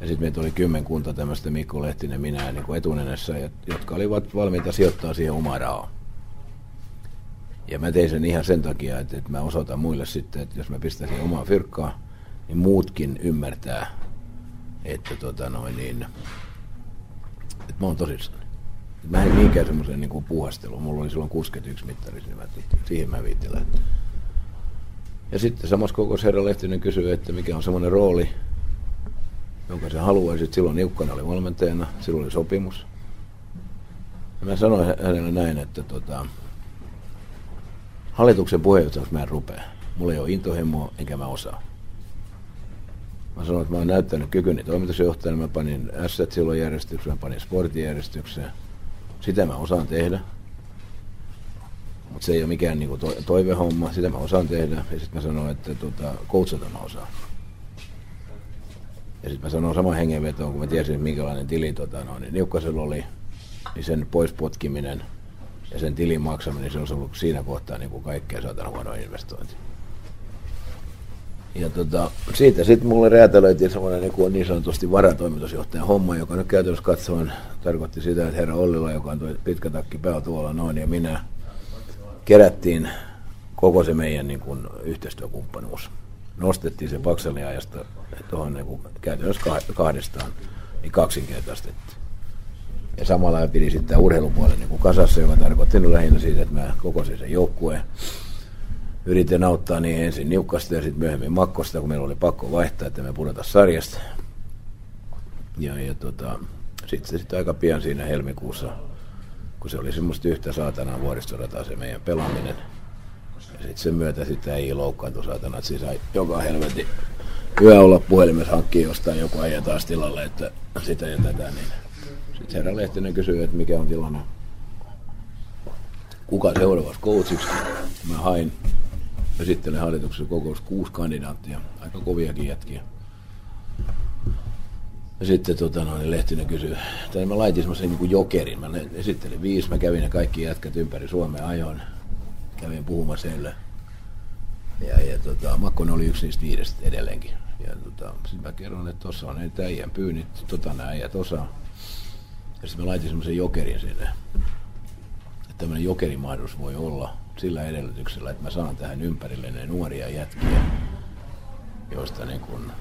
Ja sitten meitä oli kymmenkunta tämmöistä Mikko Lehtinen minä niin kuin etunenessä, jotka olivat valmiita sijoittaa siihen omaa rahaa. Ja mä tein sen ihan sen takia, että, että mä osoitan muille sitten, että jos mä pistäisin omaa fyrkkaa, niin muutkin ymmärtää, että tota noin niin, että mä oon tosissaan. Mä en niinkään semmoisen niin puuhasteluun. Mulla oli silloin 61 mittari, niin siihen mä viittin lähteä. Ja sitten samassa koko herra Lehtinen kysyi, että mikä on semmoinen rooli, jonka se haluaisi. Silloin Niukkana oli valmentajana, silloin oli sopimus. Ja mä sanoin hänelle näin, että tota, hallituksen puheenjohtajaksi mä en rupea. Mulla ei ole intohimoa, enkä mä osaa. Mä sanoin, että mä oon näyttänyt kykyni toimitusjohtajana, mä panin asset silloin järjestykseen, mä panin sportijärjestykseen. Sitä mä osaan tehdä. Mutta se ei ole mikään niinku to- toivehomma, sitä mä osaan tehdä. Ja sitten mä sanoin, että tota, coachata mä osaan. Ja sitten mä sanoin saman hengenvetoon, kun mä tiesin, minkälainen tili tota, no, niin Niukkasella oli, niin sen poispotkiminen ja sen tilin maksaminen, se olisi ollut siinä kohtaa niin kuin kaikkea saatana huono investointi. Ja tota, siitä sitten mulle räätälöitiin semmoinen niin, niin sanotusti varatoimitusjohtajan homma, joka nyt käytännössä katsoen tarkoitti sitä, että herra Ollila, joka on pitkä takki pää tuolla noin, ja minä kerättiin koko se meidän niin kuin, yhteistyökumppanuus. Nostettiin se Pakselin ajasta tuohon niin kuin, käytännössä kahdestaan, niin kaksinkertaistettiin. Ja samalla pidin sitten urheilupuolen niin kuin kasassa, joka tarkoitti lähinnä siitä, että mä kokosin sen joukkueen yritin auttaa niin ensin niukasta ja sitten myöhemmin makkosta, kun meillä oli pakko vaihtaa, että me pudota sarjasta. Ja, ja tota, sitten se sitten aika pian siinä helmikuussa, kun se oli semmoista yhtä saatanaa vuoristorataa se meidän pelaaminen. Ja sitten sen myötä sitten ei loukkaantu saatana, että siis sai joka helvetin yö olla puhelimessa hankkia jostain joku äijä taas tilalle, että sitä ja tätä. Niin. Sitten herra Lehtinen kysyi, että mikä on tilanne. Kuka seuraavaksi coachiksi? Mä hain esittelen hallituksessa kokous kuusi kandidaattia, aika koviakin jätkiä. Ja sitten tota, no, niin Lehtinen kysyi, tai mä laitin semmoisen niin jokerin, mä esittelin viisi, mä kävin ne kaikki jätkät ympäri Suomea ajoin, kävin puhumassa heille. Ja, ja tota, Makkonen oli yksi niistä viidestä edelleenkin. Ja tota, sitten mä kerron, että tuossa on näitä äijän pyynnit, tota nämä äijät osaa. Ja sitten mä laitin semmoisen jokerin sinne. Että tämmöinen jokerimahdollisuus voi olla sillä edellytyksellä, että mä saan tähän ympärille ne nuoria jätkiä, joista niin kun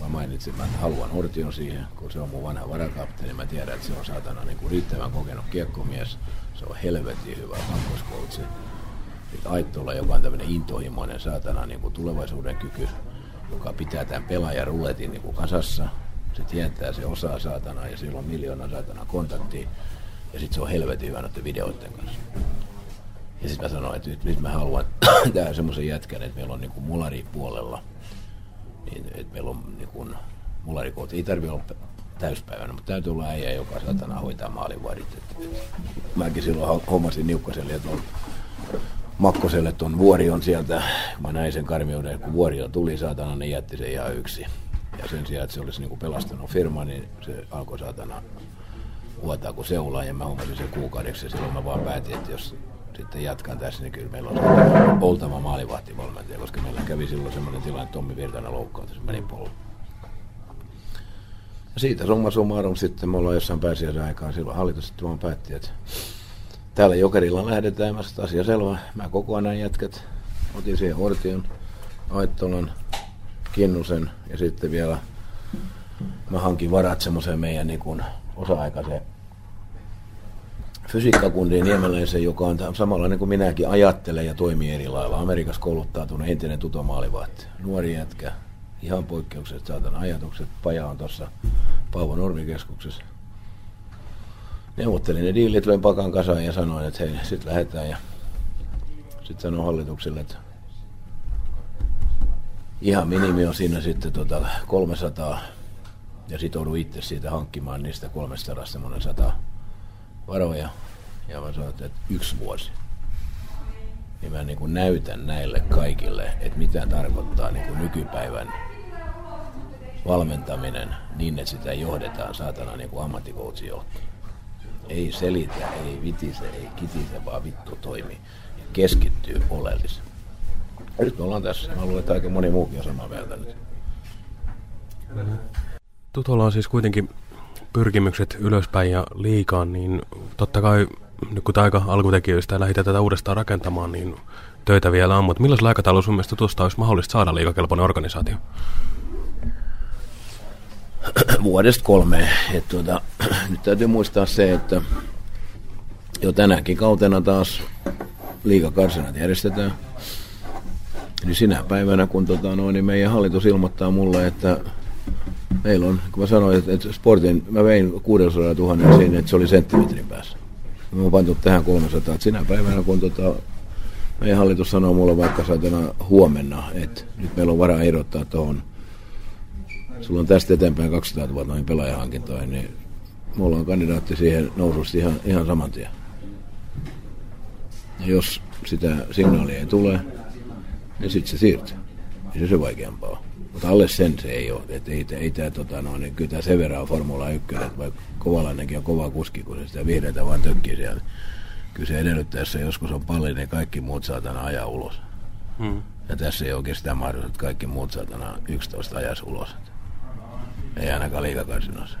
mä mainitsin, mä haluan Ortion siihen, kun se on mun vanha varakapteeni, mä tiedän, että se on saatana niin kuin riittävän kokenut kiekkomies, se on helvetin hyvä kakkoskoutsi. Aittola, joka on tämmöinen intohimoinen saatana niin kuin tulevaisuuden kyky, joka pitää tämän pelaajan ruletin niin kuin kasassa. Se tietää, se osaa saatana ja sillä on miljoona saatana kontaktia. Ja sitten se on helvetin hyvä noiden videoiden kanssa. Ja sitten mä sanoin, että nyt, nyt mä haluan (coughs) tähän semmoisen jätkän, että meillä on niin mulari puolella. Niin, että meillä on niin kuin mularikoot. Ei tarvitse olla täyspäivänä, mutta täytyy olla äijä, joka saatana hoitaa et Mäkin silloin hommasin Niukkaselle ja tuon Makkoselle tuon Vuorion sieltä. Mä näin sen karmiuden, kun Vuorio tuli saatana, niin jätti sen ihan yksi. Ja sen sijaan, että se olisi niinku pelastanut firma, niin se alkoi saatana vuotaa kuin seulaa ja mä hommasin sen kuukaudeksi ja silloin mä vaan päätin, että jos sitten jatkan tässä, niin kyllä meillä on oltava maalivahtivalmentaja, koska meillä kävi silloin semmoinen tilanne, että Tommi Virtanen loukkaantui, se meni polun. Ja siitä summa summarum sitten me ollaan jossain pääsiäisen aikaan, silloin hallitus sitten vaan päätti, että täällä Jokerilla lähdetään, mä sanoin, asia selvä, mä kokoan nämä jätkät, otin siihen Hortion, Aittolan, Kinnusen ja sitten vielä mä hankin varat semmoiseen meidän niin kuin osa-aikaiseen fysiikkakundiin niemeläisen, joka on tä- samanlainen kuin minäkin ajattelee ja toimii eri lailla. Amerikassa kouluttautunut entinen tutomaalivahti, nuori jätkä, ihan poikkeukset saatana ajatukset. Paja on tuossa Paavo Normikeskuksessa. Neuvottelin ne diilit, löin pakan kasaan ja sanoin, että hei, sit lähdetään. Ja sitten sanoin hallitukselle, että ihan minimi on siinä sitten tota 300 ja sitoudun itse siitä hankkimaan niistä 300 semmoinen 100 varoja. Ja mä sanoin, että yksi vuosi. Niin mä niin kuin näytän näille kaikille, että mitä tarkoittaa niin kuin nykypäivän valmentaminen niin, että sitä johdetaan saatana niin kuin ammattikoutsi johtaa. Ei selitä, ei vitise, ei kitise, vaan vittu toimi. Ja keskittyy oleelliseen. Nyt me ollaan tässä. Mä luulen, että aika moni muukin on samaa mieltä nyt. Tutolla on siis kuitenkin pyrkimykset ylöspäin ja liikaan, niin totta kai nyt kun aika alkutekijöistä ja lähdetään tätä uudestaan rakentamaan, niin töitä vielä on, mutta millaisella aikataululla sun mielestä tuosta olisi mahdollista saada liikakelpoinen organisaatio? vuodesta kolme. Tuota, nyt täytyy muistaa se, että jo tänäkin kautena taas liikakarsinat järjestetään. Eli sinä päivänä, kun tota, no, niin meidän hallitus ilmoittaa mulle, että meillä on, kun mä sanoin, että, että sportin, mä vein 600 000 siinä, että se oli senttimetrin päässä. Mä oon pantu tähän 300, että sinä päivänä, kun tota, meidän hallitus sanoo mulle vaikka saatana huomenna, että nyt meillä on varaa irrottaa tuohon sulla on tästä eteenpäin 200 000 noihin pelaajahankintoihin, niin mulla on kandidaatti siihen noususta ihan, ihan saman tien. Ja jos sitä signaalia ei tule, niin sitten se siirtyy. Ei se se vaikeampaa. Mutta alle sen se ei ole. Et ei, ei tää, tota, no, niin kyllä tämä sen verran on Formula 1, että vaikka Kovalainenkin on kova kuski, kun se sitä vihreitä vaan tökkii siellä. Kyllä se se joskus on palli, niin kaikki muut saatana ajaa ulos. Hmm. Ja tässä ei oikein sitä mahdollisuutta, että kaikki muut saatana 11 ajas ulos. Ei ainakaan liikakarsinoissa.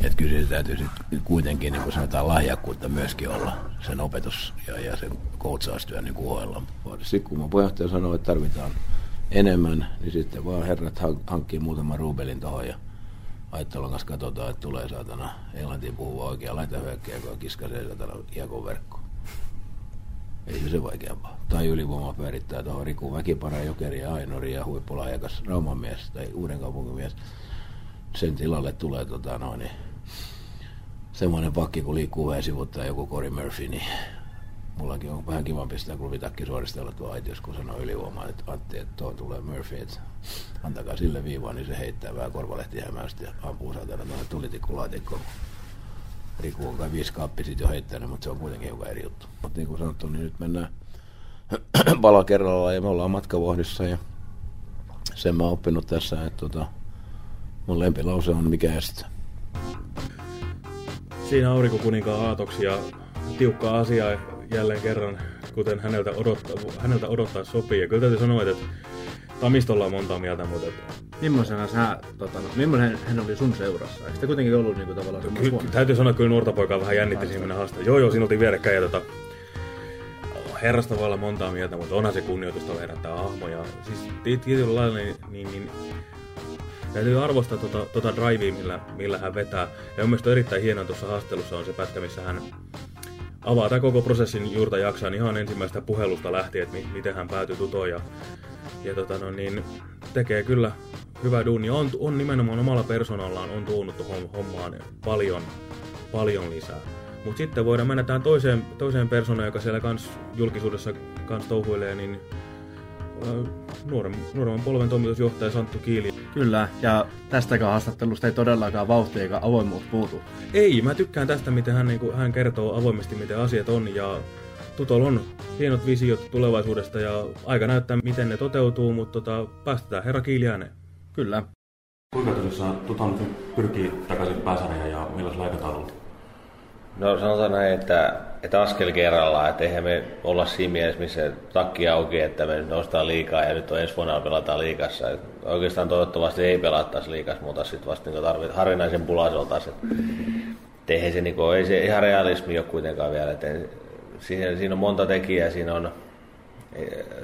Että kyllä se täytyy sit kuitenkin, niin kuin sanotaan, lahjakkuutta myöskin olla sen opetus- ja, ja sen koutsaustyön niin ohella. Sitten kun mun puheenjohtaja sanoo, että tarvitaan enemmän, niin sitten vaan herrat hank- hankkii muutaman ruubelin tuohon ja Aittolan kanssa katsotaan, että tulee saatana englantiin puhuva oikea laitahyökkäjä, joka kiskaisee saatana kiekon verkkoon. Ei se se vaikeampaa. Tai ylivoima pyörittää tuohon Riku Väkipara, Jokeri ja Ainori ja huippulahjakas Rauman mies tai uuden kaupungin mies. Sen tilalle tulee tota, no, niin, semmoinen pakki, kun liikkuu vähän sivuttaa joku Cory Murphy, niin mullakin on vähän kivan pistää klubitakki suoristella tuo aitios, kun sanoo ylivoimaan, että Antti, että tuon tulee Murphy, että antakaa sille viivaa, niin se heittää vähän korvalehtihämäystä ja ampuu saatana tuonne tulitikkulaatikkoon. Riku on kai viisi kaappi sit jo heittänyt, mutta se on kuitenkin hiukan eri juttu. Mutta niin kuin sanottu, niin nyt mennään (clears throat) pala kerralla ja me ollaan matkavohdissa ja sen mä oon oppinut tässä, että tota, mun lempilause on mikä estää. Siinä aurinkokuninkaan aatoksia tiukka asia jälleen kerran, kuten häneltä odottaa, häneltä odottaa sopii. Ja kyllä täytyy sanoa, että Tamistolla on monta mieltä, mutta... Että... Millaisena sä, tota, no, millainen hän oli sun seurassa? Eikö sitä kuitenkin ollut niinku tavallaan Ky- täytyy sanoa, että kyllä nuorta poikaa vähän jännitti siinä mennä haastaa. Joo, joo, siinä oltiin vierekkäin ja tota, herrasta voi olla montaa mieltä, mutta onhan se kunnioitusta herättää hahmoja. Siis ti- tietyllä lailla niin, niin, niin täytyy arvostaa tota, tota drivea, millä, millä hän vetää. Ja mun mielestä erittäin hienoa tuossa haastattelussa on se pätkä, missä hän avaa tämä koko prosessin juurta jaksaa ihan ensimmäistä puhelusta lähtien, että mi- miten hän päätyi tutoon ja, ja tota, no, niin, tekee kyllä hyvää duunia. On, on nimenomaan omalla persoonallaan on tuonut tuohon hommaan paljon, paljon lisää. Mutta sitten voidaan mennä tähän toiseen, toiseen persoonaan, joka siellä kans julkisuudessa kans touhuilee, niin nuoremman, nuoremman polven toimitusjohtaja Santtu Kiili. Kyllä, ja tästäkään haastattelusta ei todellakaan vauhti eikä avoimuus puutu. Ei, mä tykkään tästä, miten hän, niin kuin, hän kertoo avoimesti, miten asiat on, ja Tutol on hienot visiot tulevaisuudesta, ja aika näyttää, miten ne toteutuu, mutta tota, päästetään herra Kiili ääneen. Kyllä. Kuinka tuossa Tutol nyt pyrkii takaisin pääsarjaan, ja millaisella aikataululla? No sanotaan näin, että, että askel kerrallaan, että eihän me olla siinä mielessä, missä takki auki, että me nyt nostaa liikaa ja nyt on ensi vuonna pelataan liikassa. Et oikeastaan toivottavasti ei pelattaisi liikassa, mutta sitten vasta niin tarvit harvinaisen pulasolta. Eihän se, niin kuin, ei se ihan realismi ole kuitenkaan vielä. Et siinä, siinä on monta tekijää, siinä on,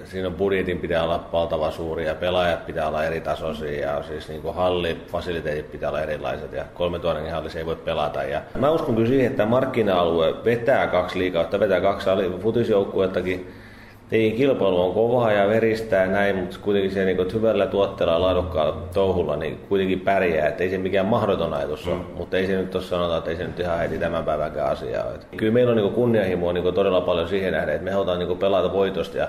siinä on budjetin pitää olla valtava suuri ja pelaajat pitää olla eri tasoisia ja siis niin kuin halli, fasiliteetit pitää olla erilaiset ja 3000 hallissa ei voi pelata. Ja mä uskon kyllä siihen, että markkina-alue vetää kaksi liikautta, vetää kaksi futisjoukkuettakin. Niin, kilpailu on kovaa ja veristää näin, mutta kuitenkin se niin hyvällä tuotteella ja laadukkaalla touhulla niin kuitenkin pärjää. Että ei se mikään mahdoton ajatus ole, mm. mutta ei se nyt tuossa sanota, että ei se nyt ihan heti tämän päivänkään asia ole. Kyllä meillä on niin kunnianhimoa niin todella paljon siihen nähden, että me halutaan niin pelata voitosta ja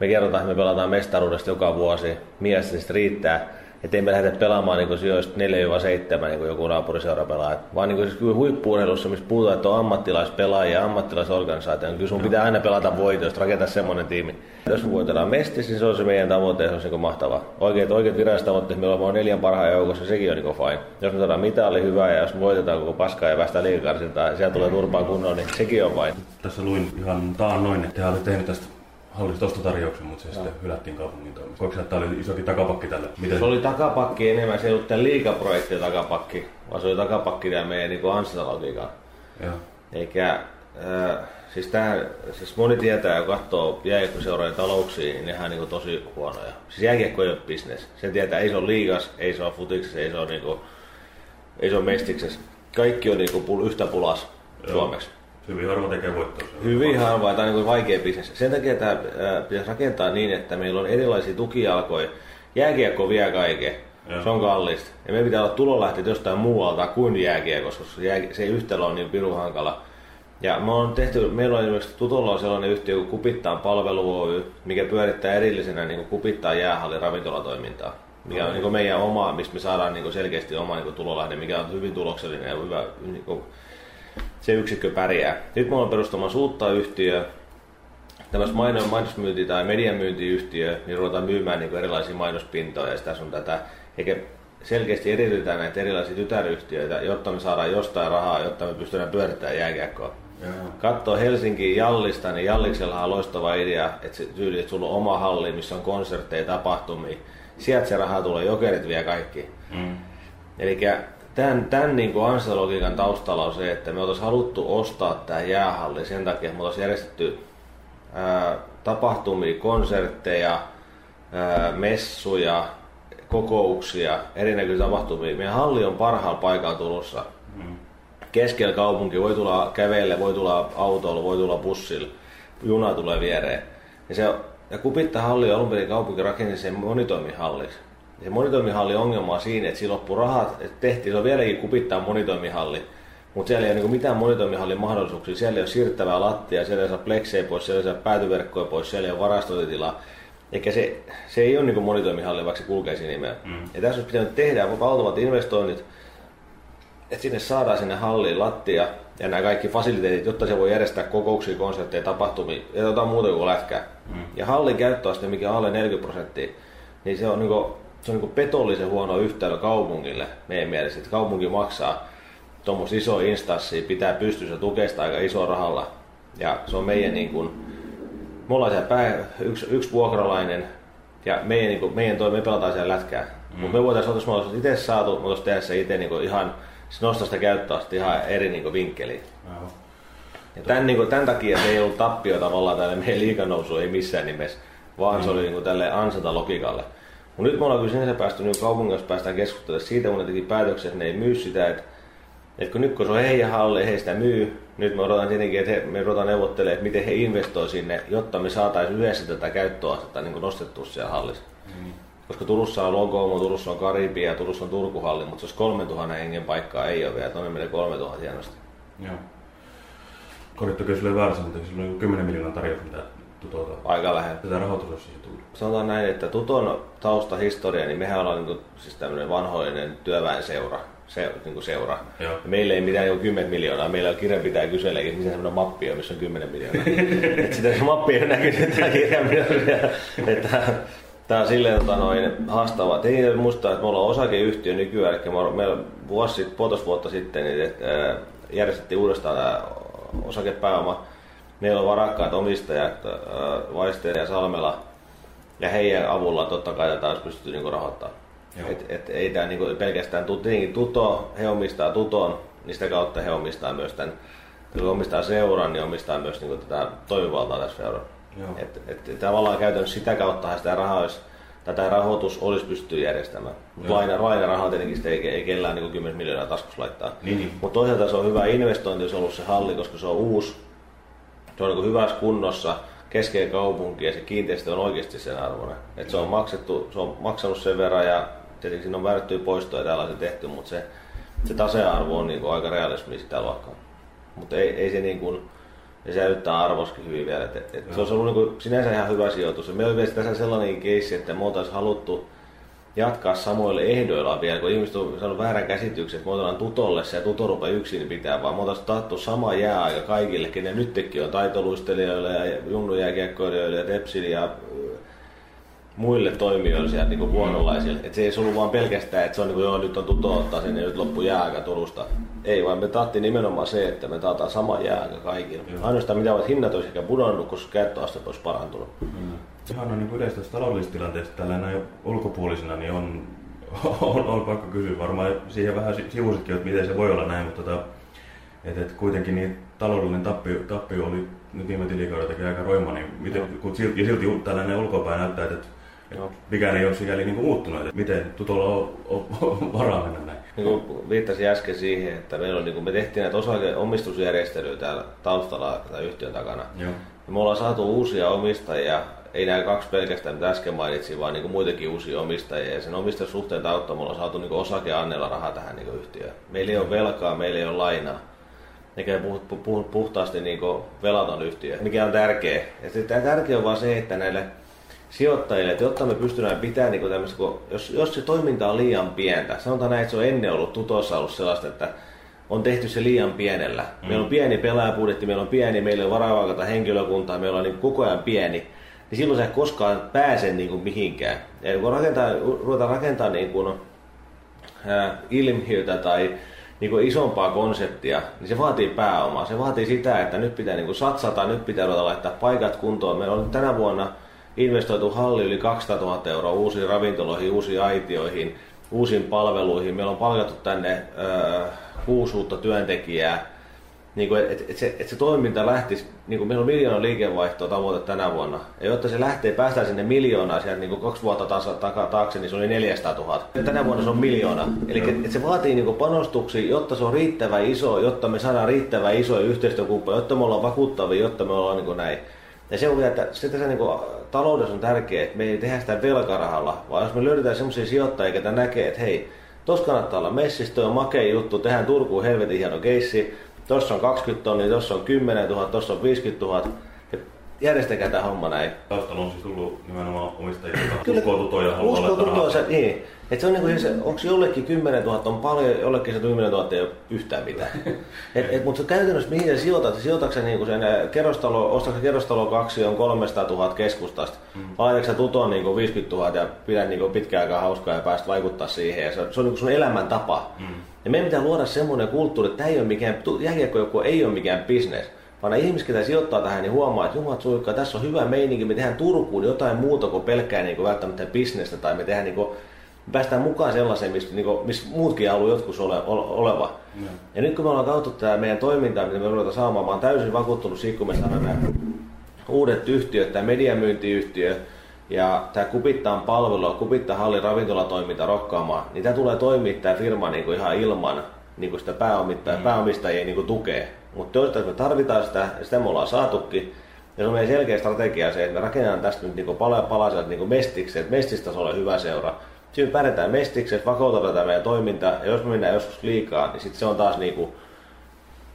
me kerrotaan, että me pelataan mestaruudesta joka vuosi. Miestä sitten riittää että ei me lähdetä pelaamaan niin sijoista 4-7 niin kuin joku naapuriseura pelaa. Vaan niin siis kyllä huippuurheilussa, missä puhutaan, että on ammattilaispelaajia, ammattilaisorganisaatio, niin kyllä sun pitää aina pelata voitoista, rakentaa semmoinen tiimi. Jos voitetaan mestis, niin se on se meidän tavoite, se on niin mahtava. Oikeat, oikeat viralliset tavoitteet, meillä on neljän parhaan joukossa, sekin on niin fine. Jos me saadaan mitali hyvää ja jos voitetaan koko paskaa ja päästään liikakarsintaan ja sieltä tulee turpaan kunnolla, niin sekin on fine. Tässä luin ihan taannoin, että te olette tehnyt tästä hallisi ostotarjouksen, mutta se no. sitten hylättiin kaupungin toimesta. Koiko että tämä oli isokin takapakki tällä? Miten? Se oli takapakki enemmän, se ei ollut tämän liikaprojektin takapakki, vaan se oli takapakki tämä meidän niin ansatalogiikan. Eikä, äh, siis, tähän, siis moni tietää ja katsoo jääkiekkoseurojen talouksia, niin nehän on niin tosi huonoja. Siis jääkiekko ei ole business. Sen tietää, ei se ole liigas, ei se ole futiksessa, ei se ole, niin kuin, ei se ole mestiksessä. Kaikki on niin kuin yhtä pulas Joo. Suomeksi. Hyvin harva tekee voittoa. Hyvin harva, tämä on niin vaikea bisnes. Sen takia tämä pitäisi rakentaa niin, että meillä on erilaisia tukijalkoja. Jääkiekko vie kaiken. Joo. Se on kallista. Ja me pitää olla tulolähteet jostain muualta kuin jääkiekossa, koska se yhtälö on niin pirun hankala. Ja me on tehty, meillä on esimerkiksi Tutolla on sellainen yhtiö kuin Kupittaan palvelu Oy, mikä pyörittää erillisenä niin Kupittaan jäähallin ravintolatoimintaa. Mikä on niin meidän oma, mistä me saadaan niin selkeästi oma niin tulolähde, mikä on hyvin tuloksellinen ja hyvä niin se yksikkö pärjää. Nyt me ollaan perustamassa uutta yhtiöä, tämmöistä mainos, mainosmyynti- tai mediamyyntiyhtiö, niin ruvetaan myymään niin erilaisia mainospintoja ja sitä sun tätä. Eikä selkeästi edellytetään näitä erilaisia tytäryhtiöitä, jotta me saadaan jostain rahaa, jotta me pystytään pyörittämään jääkiekkoa. Katsoo Helsinki Jallista, niin Jalliksella on loistava idea, että, se tyyli, että sulla on oma halli, missä on konsertteja, tapahtumia. Sieltä se raha tulee, jokerit vie kaikki. Mm. Eli tämän, tämän niin kuin ansalogiikan taustalla on se, että me oltaisiin haluttu ostaa tämä jäähalli sen takia, että me oltaisiin järjestetty ää, tapahtumia, konsertteja, ää, messuja, kokouksia, erinäköisiä tapahtumia. Meidän halli on parhaalla paikalla tulossa. Mm. Keskellä kaupunki voi tulla kävelle, voi tulla autolla, voi tulla bussilla, juna tulee viereen. Ja, se, ja Kupitta halli on alun perin kaupunki rakensi sen monitoimihalliksi se monitoimihalli ongelma on siinä, että siinä loppui rahat, että tehtiin, se on vieläkin kupittaa monitoimihalli, mutta siellä ei ole niin mitään monitoimihallin mahdollisuuksia. Siellä ei ole siirtävää lattia, siellä ei saa pleksejä pois, siellä ei saa päätyverkkoja pois, siellä ei ole varastointitilaa. Eikä se, se ei ole niin monitoimihalli, vaikka se kulkee siinä nimeä. Mm. Ja tässä olisi pitänyt tehdä valtavat investoinnit, että sinne saadaan sinne halliin lattia ja nämä kaikki fasiliteetit, jotta se voi järjestää kokouksia, konsertteja, tapahtumia ja jotain muuta kuin lätkää. Mm. Ja hallin käyttöaste, mikä on alle 40 prosenttia, niin se on niin se on niin petollisen huono yhtälö kaupungille meidän mielestä, että kaupunki maksaa tuommoista iso instanssia, pitää pystyssä tukesta aika iso rahalla. Ja se on meidän niin kuin, me ollaan siellä pää, yksi, yksi vuokralainen ja meidän, niin kuin, meidän toi, me pelataan siellä lätkää. Mm. Mutta me voitaisiin, jos me oltaisiin itse saatu, me voitaisiin tehdä se itse niin kuin ihan, se nostaa sitä käyttöä ihan eri niin kuin vinkkeliin. Mm. Ja tämän, niin kuin, tämän takia se ei ollut tappio tavallaan tälle meidän liikanousu ei missään nimessä, vaan mm. se oli niin kuin, tälle ansata logiikalle. Mutta nyt me ollaan kyllä sinänsä päästy niin kaupungissa päästään keskustelemaan siitä, kun ne teki päätöksen, että ne ei myy sitä, että Et kun nyt kun se on heidän halli, he sitä myy, nyt me odotan tietenkin, että he, me odotan neuvottelemaan, että miten he investoi sinne, jotta me saataisiin yhdessä tätä käyttöastetta niin nostettua siellä hallissa. Mm. Koska Turussa on Logomo, Turussa on Karibia ja Turussa on Turkuhalli, mutta jos 3000 hengen paikkaa ei ole vielä, tuonne menee 3000 hienosti. Joo. Korjattu kyllä väärässä, mutta sillä on 10 miljoonaa tarjota, mitä Tutolta. Aika lähellä. Tätä rahoitus on siihen tullut. Sanotaan näin, että Tuton taustahistoria, niin mehän ollaan niin kuin, siis tämmöinen vanhoinen työväenseura. Se, niin kuin seura. Joo. Meillä ei mitään joku 10 miljoonaa. Meillä on kirjanpitäjä kyselee, että missä semmoinen mappi on, missä on 10 miljoonaa. (laughs) että sitä se mappi ei näkynyt sitä kirjanpitäjä. että Tämä on silleen tota, noin, haastavaa. Ei muista, että me ollaan osakeyhtiö nykyään, eli meillä vuosi sitten, puolitoista vuotta sitten, niin, että, järjestettiin uudestaan tämä osakepääoma. Meillä on varakkaat omistajat, Vaisteeri ja Salmela, ja heidän avulla totta kai tätä olisi pystytty niinku rahoittamaan. Et, et, ei tämä niinku pelkästään tietenkin Tuto, he omistaa Tuton, niin sitä kautta he omistaa myös tämän, kun omistaa seuran, niin omistaa myös niinku tätä toimivaltaa tässä seurassa. Et, et, tavallaan käytännössä sitä kautta sitä rahaa olisi, tätä rahoitus olisi pystytty järjestämään. Mutta laina, lainarahaa tietenkin sitä ei, ei kellään niin 10 miljoonaa taskussa laittaa. Niin, niin. Mutta toisaalta se on hyvä investointi, jos on ollut se halli, koska se on uusi. Se on niin hyvässä kunnossa, keskeen kaupunki ja se kiinteistö on oikeasti sen arvoinen. Et se on maksettu, se on maksanut sen verran ja tietenkin siinä on väärättyjä poistoja ja tällaisia tehty, mutta se, se tasearvo on niin aika realismi sitä luokkaa. Mutta ei, ei se niin kuin, ja säilyttää arvoskin hyvin vielä. Et, et, se olisi ollut kuin sinänsä ihan hyvä sijoitus. Ja me oli tässä sellainen keissi, että me oltaisiin haluttu jatkaa samoilla ehdoilla vielä, kun ihmiset on saanut väärän käsityksen, että me otetaan tutolle se ja tuto rupeaa yksin pitää, vaan me oltaisiin taattu sama jääaika kaikille, kenen nytkin on taitoluistelijoille ja junnujääkiekkoilijoille ja tepsille ja muille toimijoille siellä niin huonolaisille. Että se ei ollut vaan pelkästään, että se on niin kuin, joo, nyt on tuto ottaa sinne ja nyt loppu jääaika Turusta. Ei, vaan me taattiin nimenomaan se, että me taataan sama jääaika kaikille. Ainoastaan mitä ovat hinnat olisi ehkä pudonnut, koska käyttöaste olisi parantunut. Mm. Ihan on niin yleistä taloudellisesta tilanteesta tällä näin ulkopuolisena, niin on, (laughs) on, on, pakko kysyä. Varmaan siihen vähän sivusitkin, että miten se voi olla näin, mutta tota, et, et kuitenkin niin taloudellinen tappio, tappio oli nyt viime tilikaudeltakin aika roima, niin miten, kun silti, ja silti tällainen ulkopäin näyttää, että Joo. mikään ei ole sikäli niin muuttunut, että miten Tutolla on, on, on (laughs) varaa mennä näin. Niin kuin viittasin äsken siihen, että meillä on, niin kuin me tehtiin näitä omistusjärjestelyjä täällä taustalla tämän yhtiön takana. Joo. Ja me ollaan saatu uusia omistajia, ei nämä kaksi pelkästään mitä äsken mainitsin, vaan niin kuin muitakin uusia omistajia. Ja sen omistajasuhteen kautta me ollaan saatu niin osakeannella rahaa tähän niin yhtiöön. Meillä ei ole velkaa, meillä ei ole lainaa. Eikä puhtaasti niin velaton yhtiö, mikä on tärkeä. Ja tämä tärkeä on vaan se, että näille sijoittajille, että jotta me pystytään pitämään niin tämmöistä, kun jos, jos se toiminta on liian pientä, sanotaan näin, että se on ennen ollut tutossa ollut sellaista, että on tehty se liian pienellä. Mm. Meillä on pieni pelaajapudjetti, meillä on pieni, meillä on varavakata henkilökuntaa, meillä on niin koko ajan pieni, niin silloin sä et koskaan pääse niin kuin mihinkään. Ja kun rakentaa, ruvetaan rakentaa niin kuin, ää, ilmiötä tai niin kuin isompaa konseptia, niin se vaatii pääomaa. Se vaatii sitä, että nyt pitää niin kuin satsata, nyt pitää ruveta laittaa paikat kuntoon. Meillä on tänä vuonna investoitu halli yli 200 000 euroa uusiin ravintoloihin, uusiin aitioihin, uusiin palveluihin. Meillä on palkattu tänne ö, kuusi uutta työntekijää. Niin kuin, et, et, se, et se toiminta lähtisi, niin kuin meillä on miljoona liikevaihtoa tavoite tänä vuonna. Ja jotta se lähtee, päästään sinne miljoonaa sieltä niin kuin kaksi vuotta taas, taka, taakse, niin se oli 400 000. Tänä vuonna se on miljoona. Eli et, et se vaatii niin panostuksia, jotta se on riittävä iso, jotta me saadaan riittävä iso yhteistyökumppa, jotta me ollaan vakuuttavia, jotta me ollaan niin kuin näin. Ja se on että se tässä niin kuin, taloudessa on tärkeää, että me ei tehdä sitä velkarahalla, vaan jos me löydetään sellaisia sijoittajia, jotka näkee, että hei, Tuossa kannattaa olla messistä, on makea juttu, tehdään Turkuun helvetin hieno keissi, tuossa on 20 tonnia, tuossa on 10 000, tuossa on 50 000. Ja järjestäkää tämä homma näin. Taustalla on siis tullut nimenomaan omistajia, jotka uskoo tutoja ja haluaa uskoo tutoja, se, niin. Et se on niin kuin siis, onko jollekin 10 000 on paljon, jollekin se 10 000 ei ole yhtään mitään. (laughs) et, et, mutta se käytännössä mihin sä sijoitat, sijoitatko sä niin sen kerrostalo, ostatko kerrostalo kaksi on 300 000 keskustasta, mm. laitatko sä tuton niin kuin 50 000 ja pidät niin kuin pitkään aikaa hauskaa ja päästä vaikuttaa siihen. Ja se, se on niin kuin sun elämäntapa. Mm. Ja meidän pitää luoda semmoinen kulttuuri, että tämä ei ole mikään, jääkiekko ei ole mikään business vaan ihmiset, ketä sijoittaa tähän, niin huomaa, että jumat suikkaa, tässä on hyvä meininki, me tehdään Turkuun jotain muuta kuin pelkkää niin kuin välttämättä bisnestä, tai me tehdään niin kuin, me päästään mukaan sellaiseen, missä, niin kuin, missä muutkin haluaa joskus ole, oleva. Mm. Ja nyt kun me ollaan kautta tämä meidän toimintaa, mitä me ruvetaan saamaan, mä oon täysin vakuuttunut siitä, kun me saadaan nämä uudet yhtiöt, tämä mediamyyntiyhtiö, ja tämä Kupittaan palvelu, Kupittaan halli ravintolatoiminta rokkaamaan, niin tämä tulee toimia tämä firma niin kuin ihan ilman niin kuin sitä pääomittajia, mm. pääomistajia niin kuin tukea. Mutta toistaiseksi me tarvitaan sitä, sitä me ollaan saatukin. Ja se on meidän selkeä strategia se, että me rakennetaan tästä nyt niin pala palaselta niin mestiksi, että mestistasolla hyvä seura. Siinä me pärjätään mestiksi, että vakautetaan tämä meidän toiminta. Ja jos me mennään joskus liikaa, niin sitten se on taas niin kuin,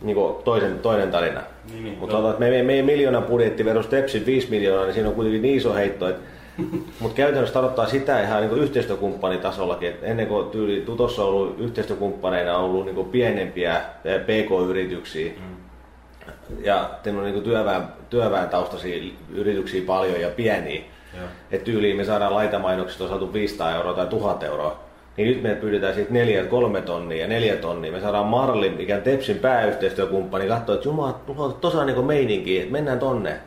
niin kuin toisen, toinen tarina. Niin, niin, Mutta me, me, meidän miljoonan budjetti versus Tepsin 5 miljoonaa, niin siinä on kuitenkin niin iso heitto, että mutta käytännössä tarkoittaa sitä ihan niin yhteistyökumppanitasollakin, että ennen kuin tyyli Tutossa on ollut yhteistyökumppaneina on ollut niin pienempiä PK-yrityksiä, mm. ja teillä on niin työväen, työväen taustaisia yrityksiä paljon ja pieniä. Että tyyliin me saadaan laitamainoksista on saatu 500 euroa tai 1000 euroa. Niin nyt me pyydetään siitä 4, 3 tonnia ja 4 tonnia. Me saadaan Marlin, mikä on Tepsin pääyhteistyökumppani, katsoa, että jumala, tuossa on niin meininki, että mennään tonne.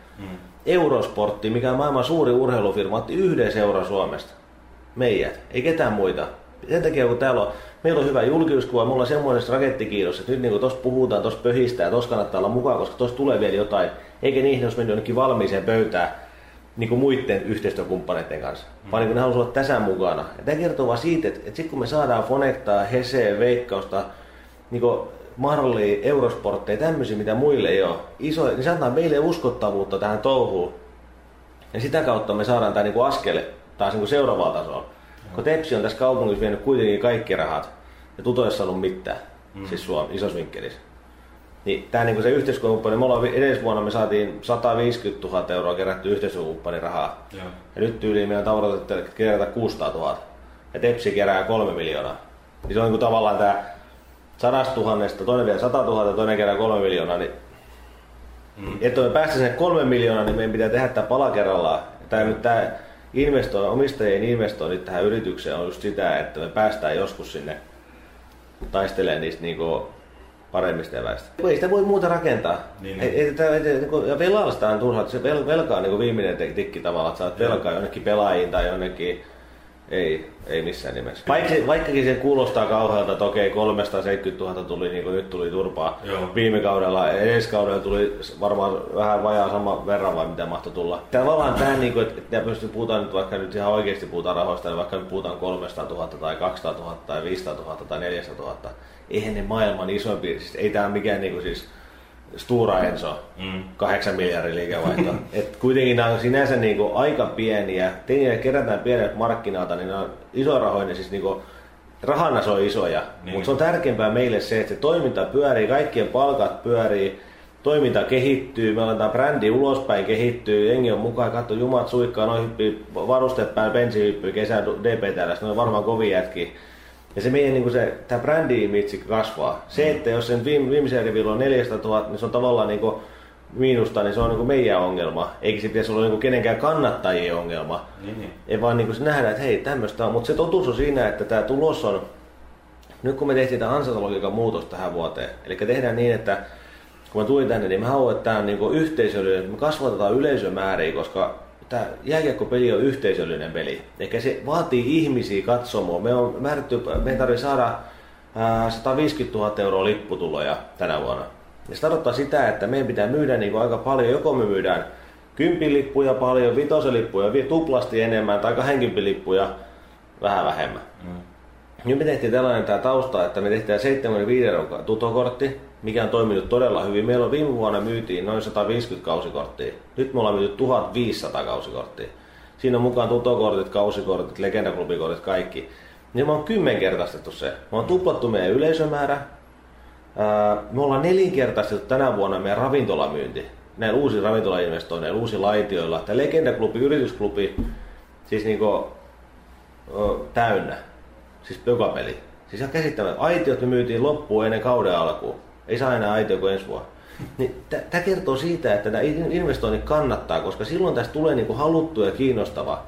Eurosportti, mikä on maailman suuri urheilufirma, otti yhden seuran Suomesta. Meidät, ei ketään muita. Sen takia kun täällä on, meillä on hyvä julkisuuskuva, mulla on semmoinen rakettikiitos, että nyt niin tuossa puhutaan, tuossa pöhistää ja tuossa kannattaa olla mukaan, koska tuossa tulee vielä jotain. Eikä niihin olisi mennyt jonnekin valmiiseen pöytään niin kuin muiden yhteistyökumppaneiden kanssa, mm. vaan niin kuin ne haluaisivat olla tässä mukana. Ja tämä kertoo vaan siitä, että, että sitten kun me saadaan Fonectaa, Hese, Veikkausta, niin kuin Marley, Eurosportteja, tämmöisiä, mitä muille ei ole, iso, niin se antaa meille uskottavuutta tähän touhuun. Ja sitä kautta me saadaan tämä niinku askel taas niinku seuraavalla tasolla. Mm. Kun Tepsi on tässä kaupungissa vienyt kuitenkin kaikki rahat, ja tutoissa ollut mitään, mm. siis Suomi, isossa vinkkelissä. Niin tämä niinku se yhteiskumppani, me ollaan edellisvuonna me saatiin 150 000 euroa kerätty yhteiskumppanin rahaa. Ja. ja nyt tyyliin meidän tavoite, että kerätä 600 000. Ja Tepsi kerää 3 miljoonaa. Niin se on niinku tavallaan tämä sadasta tuhannesta, toinen vielä 100 000, toinen kerran kolme miljoonaa, niin mm. että me päästä sinne kolme miljoonaa, niin meidän pitää tehdä tämä pala kerrallaan. Tämä nyt tämä investoi, omistajien investoinnit tähän yritykseen on just sitä, että me päästään joskus sinne taistelemaan niistä niinku paremmista eväistä. Ei sitä voi muuta rakentaa. Niin, ei, ei, ei, ei, niinku, ja velalla on turhaa, se vel, velka on niin viimeinen tikki tavallaan, että saat velkaa jonnekin pelaajiin tai jonnekin ei, ei missään nimessä. Vaikka, vaikkakin se kuulostaa kauhealta, että okei 370 000 tuli, niin kuin nyt tuli turpaa Joo. viime kaudella. Edeskaudella tuli varmaan vähän vajaa sama verran vai mitä mahtoi tulla. Tavallaan tämä, niin kuin, että, että pystyy puhutaan nyt vaikka nyt ihan oikeasti puhutaan rahoista, niin vaikka nyt puhutaan 300 000 tai 200 000 tai 500 000 tai 400 000. Eihän ne maailman isoimpia, siis ei tämä mikään niin kuin siis Stura Enso, mm. 8 miljardin liikevaihto. (laughs) Et kuitenkin nämä on sinänsä niin kuin aika pieniä. Teiniä kerätään pienet markkinalta, niin nämä on isorahoinen, siis niin kuin, rahana se on isoja. Niin. Mutta se on tärkeämpää meille se, että se toiminta pyörii, kaikkien palkat pyörii, toiminta kehittyy, me aletaan brändi ulospäin kehittyy, jengi on mukaan, katso jumat suikkaa, noin hyppii, varusteet päällä, bensi hyppii, kesä DP täällä, ne on varmaan kovin jätkiä. Ja se meidän niin se, tämä brändi image kasvaa. Se, mm. että jos sen viime, viimeisen rivillä on 400 000, niin se on tavallaan niin kuin miinusta, niin se on niin kuin meidän ongelma. Eikä se pitäisi olla niin kuin kenenkään kannattajien ongelma. Niin, niin. Ei vaan niin kuin se nähdään, että hei, tämmöistä on. Mutta se totuus on siinä, että tämä tulos on, nyt kun me tehtiin tämä ansatologiikan muutos tähän vuoteen, eli tehdään niin, että kun mä tulin tänne, niin mä haluan, että tämä on niin yhteisöllinen, että me kasvatetaan yleisömääriä, koska tämä jääkiekkopeli on yhteisöllinen peli. Eikä se vaatii ihmisiä katsomaan. Me on määrätty, me tarvitsee saada ää, 150 000 euroa lipputuloja tänä vuonna. Ja se tarkoittaa sitä, että meidän pitää myydä niin kuin aika paljon. Joko me myydään kympilippuja paljon, vitoselippuja tuplasti enemmän tai 20 lippuja vähän vähemmän. Mm. Nyt me tehtiin tällainen tämä tausta, että me tehtiin 75 euroa tutokortti, mikä on toiminut todella hyvin. Meillä on viime vuonna myytiin noin 150 kausikorttia. Nyt me ollaan myyty 1500 kausikorttia. Siinä on mukaan tutokortit, kausikortit, legendaklubikortit, kaikki. Niin me on kymmenkertaistettu se. Me on tuplattu meidän yleisömäärä. Me ollaan nelinkertaistettu tänä vuonna meidän ravintolamyynti. Näillä uusi ravintolainvestoinneilla, uusi laitioilla. Tämä legendaklubi, yritysklubi, siis niinku, täynnä. Siis joka peli. Siis ihan käsittämättä. Aitiot me myytiin loppuun ennen kauden alkuun. Ei saa enää aitio kuin ensi vuonna. Niin, Tämä kertoo siitä, että nämä investoinnit kannattaa, koska silloin tästä tulee niinku haluttu ja kiinnostava.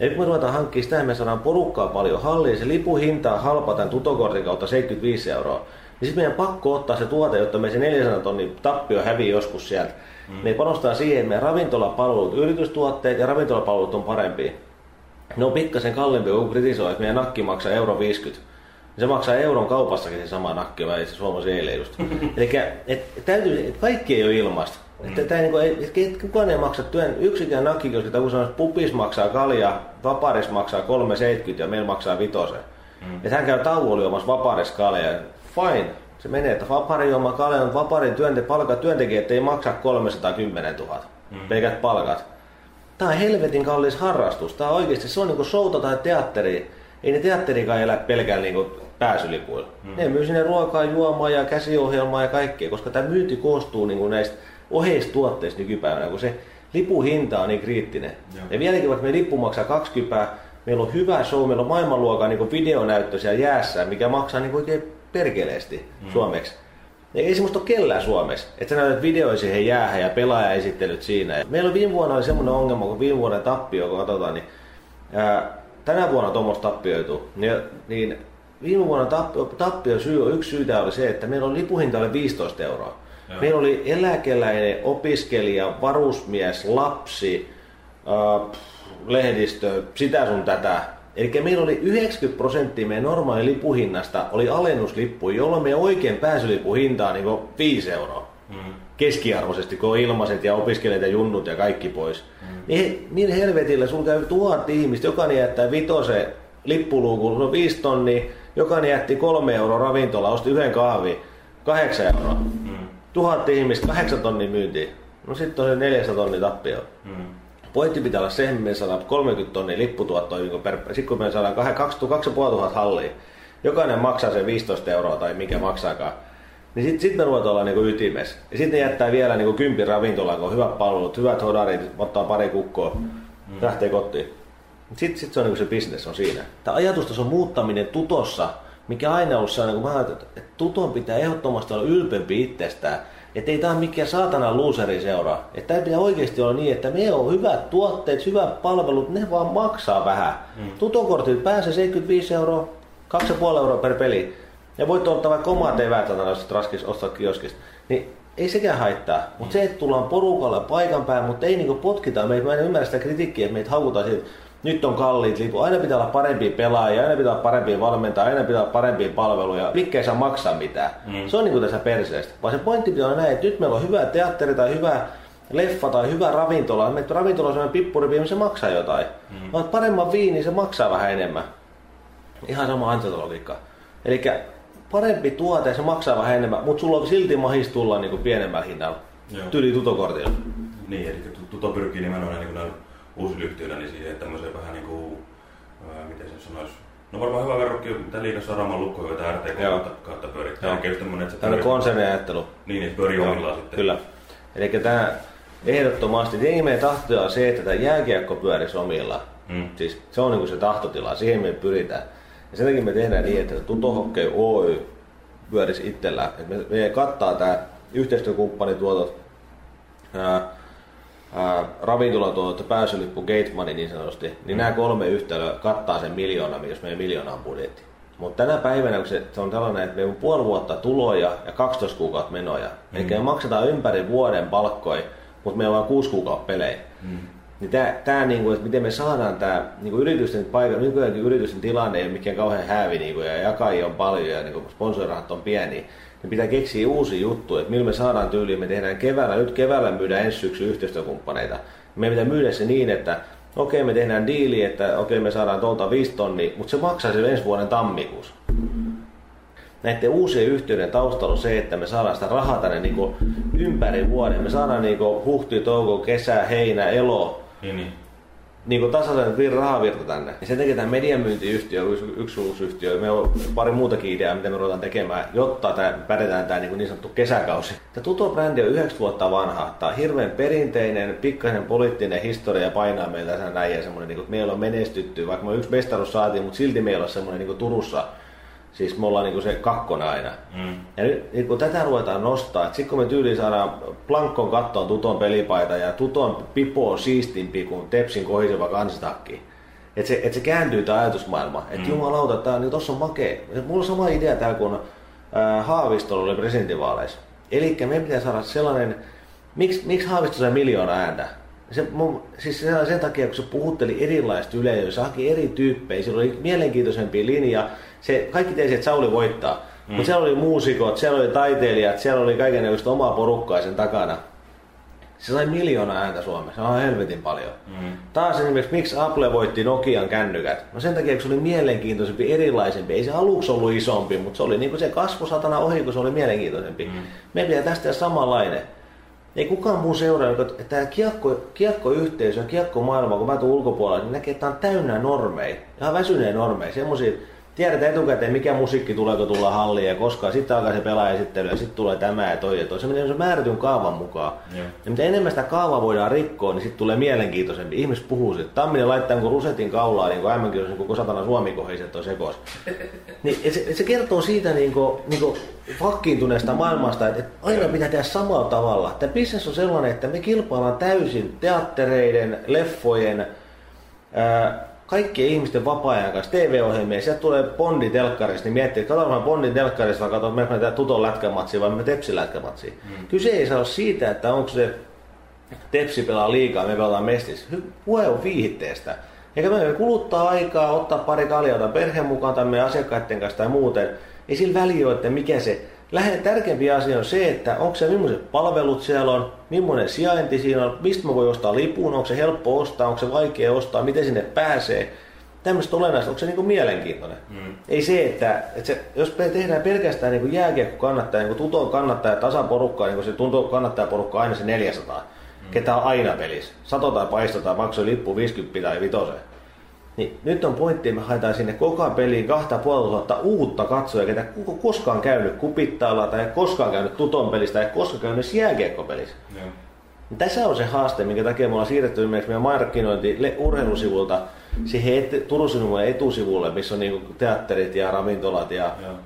Ja kun me ruvetaan hankkimaan sitä, me saadaan porukkaa paljon halliin, se lipun hinta on halpa tämän tutokortin kautta 75 euroa. Niin sitten meidän pakko ottaa se tuote, jotta me se 400 tonnin tappio hävii joskus sieltä. Mm. Me panostaa siihen, että meidän ravintolapalvelut, yritystuotteet ja ravintolapalvelut on parempia. Ne on pikkasen kalliimpi kuin kritisoi, että meidän nakki maksaa euro 50. Se maksaa euron kaupassakin se sama nakki, vai se suomalaisen eilen just. (laughs) Eli et, täytyy, et kaikki ei ole. Että niinku, et, et, kukaan ei maksa työn yksikään nakki, koska kun sanoo, pupis maksaa kalja, vaparis maksaa 3,70 ja meillä maksaa vitosen. Mm. Että hän käy tauolla omassa vaparis kalja. Fine, Se menee, että vapari on kaljan, vaparin työnte, palkka, työntekijät ei maksa 310 000. Mm. Pelkät palkat. Tämä on helvetin kallis harrastus. Tämä on oikeasti, se on niinku showta tai teatteri. Ei ne teatterikaan elä pelkään niinku pääsylipuilla. Mm. Ne myy sinne ruokaa, juomaa ja käsiohjelmaa ja kaikkea, koska tämä myynti koostuu niinku näistä oheistuotteista nykypäivänä, kun se lipuhinta on niin kriittinen. Joo. Ja vieläkin vaikka me lippu maksaa 20, meillä on hyvä show, meillä on maailmanluokan niin videonäyttö siellä jäässä, mikä maksaa niin oikein perkeleesti mm. suomeksi. Ja ei semmoista ole kellään Suomessa, että sä näytät videoja siihen jäähän ja pelaajaesittelyt siinä. Meillä viime vuonna oli semmoinen ongelma, kun viime vuoden tappio, kun katsotaan, niin ää, tänä vuonna tuommoista tappioitu, niin, niin viime vuonna tappio, tappio syy, yksi syytä oli se, että meillä on lipuhinta oli 15 euroa. Joo. Meillä oli eläkeläinen, opiskelija, varusmies, lapsi, äh, lehdistö, sitä sun tätä. Eli meillä oli 90 prosenttia meidän normaali lipuhinnasta oli alennuslippu, jolloin meidän oikein pääsylipuhinta on niin 5 euroa. Mm. Keskiarvoisesti, kun on ilmaiset ja opiskelijat ja junnut ja kaikki pois. Mm. Niin, niin helvetillä, sulla käy tuhat ihmistä, jokainen jättää vitose lippuluukun, se on 5 tonni, jokainen jätti kolme euroa ravintola, osti yhden kahvi, 8 euroa. Mm. Tuhat ihmistä, 8 tonnia myyntiin. No sitten on se 400 tonnia tappio. Mm. Pointti pitää olla se, että me saadaan 30 tonnia lipputuottoa, niin per, sitten kun me saadaan 2500 halliin, jokainen maksaa sen 15 euroa tai mikä maksaakaan, niin sitten sit me ruvetaan olla niinku ytimessä. Ja sitten jättää vielä niinku kympin ravintolaan, kun on hyvät palvelut, hyvät hodarit, ottaa pari kukkoa, mm. lähtee kotiin. Sitten sit se on niinku se bisnes on siinä. Tämä ajatustason muuttaminen tutossa, mikä aina on ollut sellainen, kun mä että tuton pitää ehdottomasti olla ylpempi itsestään. Että ei tämä ole mikään saatana looseri seuraa. Että tämä pitää oikeasti olla niin, että meillä on hyvät tuotteet, hyvät palvelut, ne vaan maksaa vähän. Mm. Tutokortit pääsee 75 euroa, 2,5 euroa per peli. Ja voit ottaa vaikka omat eväät, jos raskis ostaa kioskista. Niin ei sekään haittaa. Mutta se, että tullaan porukalla paikan päälle, mutta ei niinku potkita meitä. Mä en ymmärrä sitä kritiikkiä, että meitä haukutaan siitä, nyt on kalliit liput, aina pitää olla parempia pelaajia, aina pitää olla parempia valmentajia, aina pitää olla parempia palveluja, mikä ei saa maksaa mitään. Mm. Se on niin kuin tässä perseestä. Vaan se pointti pitää olla näin, että nyt meillä on hyvä teatteri tai hyvä leffa tai hyvä ravintola. Me ravintola on sellainen pippuri, se maksaa jotain. Mm. Vaan paremman viini, se maksaa vähän enemmän. Ihan sama ansaintologiikka. Eli parempi tuote, se maksaa vähän enemmän, mutta sulla on silti mahis tulla niin kuin pienemmällä hinnalla. Tyyli tutokortilla. Niin, eli tuto pyrkii nimenomaan niin kuin uusilla yhtiöillä niin siihen tämmöiseen vähän niin kuin, ää, miten sen sanoisi, No varmaan hyvä verrokki, mitä liikassa Raman lukko, joita RTK kautta, kautta pyörittää. Joo. Tämmöinen, että se Tämmöinen konserniajattelu. Niin, että pyörii omillaan sitten. Kyllä. Eli tämä ehdottomasti, niin meidän tahto on se, että tämä jääkiekko pyörisi omilla. Mm. Siis se on niin se tahtotila, siihen me pyritään. Ja sen takia me tehdään niin, että Tuto Hockey Oy pyörisi itsellä. Että me, me kattaa tämä yhteistyökumppanituotot, ää, ravintolatuotot, pääsylippu, gate money niin sanotusti, niin mm. nämä kolme yhtälöä kattaa sen miljoona, jos meidän miljoona on budjetti. Mutta tänä päivänä, kun se, on tällainen, että meillä on puoli vuotta tuloja ja 12 kuukautta menoja, mm. eli me maksetaan ympäri vuoden palkkoja, mutta meillä on vain 6 kuukautta pelejä. Mm. Niin tää, tää niinku, että miten me saadaan tämä niinku yritysten paikka, nykyäänkin yritysten tilanne ei ole mikään kauhean häävi niinku, ja jakajia on paljon ja niinku, sponsorirahat on pieni niin pitää keksiä uusi juttu, että millä me saadaan tyyliin, me tehdään keväällä, nyt keväällä myydään ensi syksy yhteistyökumppaneita. Meidän pitää myydä se niin, että okei me tehdään diili, että okei me saadaan tuolta 5 tonni, mutta se maksaa se ensi vuoden tammikuussa. Näiden uusien yhtiöiden taustalla on se, että me saadaan sitä rahaa tänne niin ympäri vuoden. Me saadaan niin huhti, touko, kesä, heinä, elo. Niin, niin niin kuin tasaisen vir- rahavirta tänne. Ja sen takia tämä mediamyyntiyhtiö on yksi uusi yhtiö. Me on pari muutakin ideaa, mitä me ruvetaan tekemään, jotta tämä, pärjätään tämä niin, niin sanottu kesäkausi. Tämä Tuto-brändi on 9 vuotta vanha. Tämä on hirveän perinteinen, pikkainen poliittinen historia painaa meillä tässä näin. Ja semmoinen, niin kuin, meillä on menestytty, vaikka me yksi mestaruus saatiin, mutta silti meillä on semmoinen niin kuin Turussa Siis me ollaan niinku se kakkona aina. Mm. Ja nyt niin kun tätä ruvetaan nostaa, että sitten kun me tyyliin saadaan Plankon kattoon Tuton pelipaita ja Tuton pipo on siistimpi kuin Tepsin kohiseva kansitakki. Että se, et se kääntyy tämä ajatusmaailma. Että mm. jumalauta, tää, niin tossa on makea. Mulla on sama idea täällä kun äh, Haavistolla oli presidentinvaaleissa. Eli meidän pitää saada sellainen, miksi, miksi Haavisto sai miljoona ääntä? Se, mun, siis sen, sen takia, kun se puhutteli erilaista yleisöä, se haki eri tyyppejä, sillä oli mielenkiintoisempi linja, se, kaikki tiesi, että Sauli voittaa. Mm. Mutta siellä oli muusikot, siellä oli taiteilijat, siellä oli kaiken omaa porukkaa sen takana. Se sai miljoona ääntä Suomessa, se on helvetin paljon. Mm. Taas esimerkiksi, miksi Apple voitti Nokian kännykät? No sen takia, kun se oli mielenkiintoisempi, erilaisempi. Ei se aluksi ollut isompi, mutta se oli niin kuin se kasvosatana ohi, kun se oli mielenkiintoisempi. Mm. Me pitää tästä samanlainen. Ei kukaan muu seuraa, että tämä kiekko, kiekkoyhteisö, kiekkomaailma, kun mä tuun ulkopuolella, niin näkee, että tämä on täynnä normeja. Ihan väsyneen normeja. Semmoisia, tiedetään etukäteen, mikä musiikki tuleeko tulla halliin ja koskaan. Sitten alkaa se pelaajaesittely ja sitten tulee tämä ja toi ja toi. Se menee se määrätyn kaavan mukaan. Joo. Ja mitä enemmän sitä kaavaa voidaan rikkoa, niin sitten tulee mielenkiintoisempi. Ihmiset puhuu siitä. Tamminen laittaa niin rusetin kaulaa, niin kuin mm (laughs) niin koko satana suomi kohiset on sekos. Niin, se, se, kertoo siitä niin kuin, niin kuin vakkiintuneesta maailmasta, että, että aina pitää tehdä samalla tavalla. Tämä business on sellainen, että me kilpaillaan täysin teattereiden, leffojen, ää, kaikkien ihmisten vapaa-ajan kanssa TV-ohjelmia, sieltä tulee Bondi telkkarista, niin miettii, että katsotaan Bondin telkkarista, vai katsotaan, että me Tuton lätkämatsia vai me Tepsin lätkämatsia. Mm. Kyse ei saa siitä, että onko se Tepsi pelaa liikaa, me pelataan mestis. Puhe on viihitteestä. Eikä me kuluttaa aikaa, ottaa pari kaljaa perheen mukaan tai meidän asiakkaiden kanssa tai muuten. Ei sillä väliä että mikä se lähinnä tärkeämpi asia on se, että onko se millaiset palvelut siellä on, millainen sijainti siinä on, mistä mä voi ostaa lipun, onko se helppo ostaa, onko se vaikea ostaa, miten sinne pääsee. Tämmöistä olennaista, onko se niinku mielenkiintoinen. Mm. Ei se, että, että se, jos me tehdään pelkästään niinku jääkiekko kannattaa, niin tuton kannattaa ja tasaporukkaa, niin se tuntuu kannattaa porukka aina se 400, mm. ketä on aina pelissä. Sato tai paisto tai maksoi lippu 50 tai 5. Niin nyt on pointti, että me haetaan sinne koko peliin kahta puolta uutta katsoja, ketä koskaan käynyt kupittaalla tai koskaan käynyt tuton pelissä tai koskaan käynyt jääkiekkopelissä. Yeah. Tässä on se haaste, minkä takia me ollaan siirretty esimerkiksi meidän markkinointi urheilusivulta siihen et, Turun etusivulle, missä on niinku teatterit ja ravintolat ja yeah.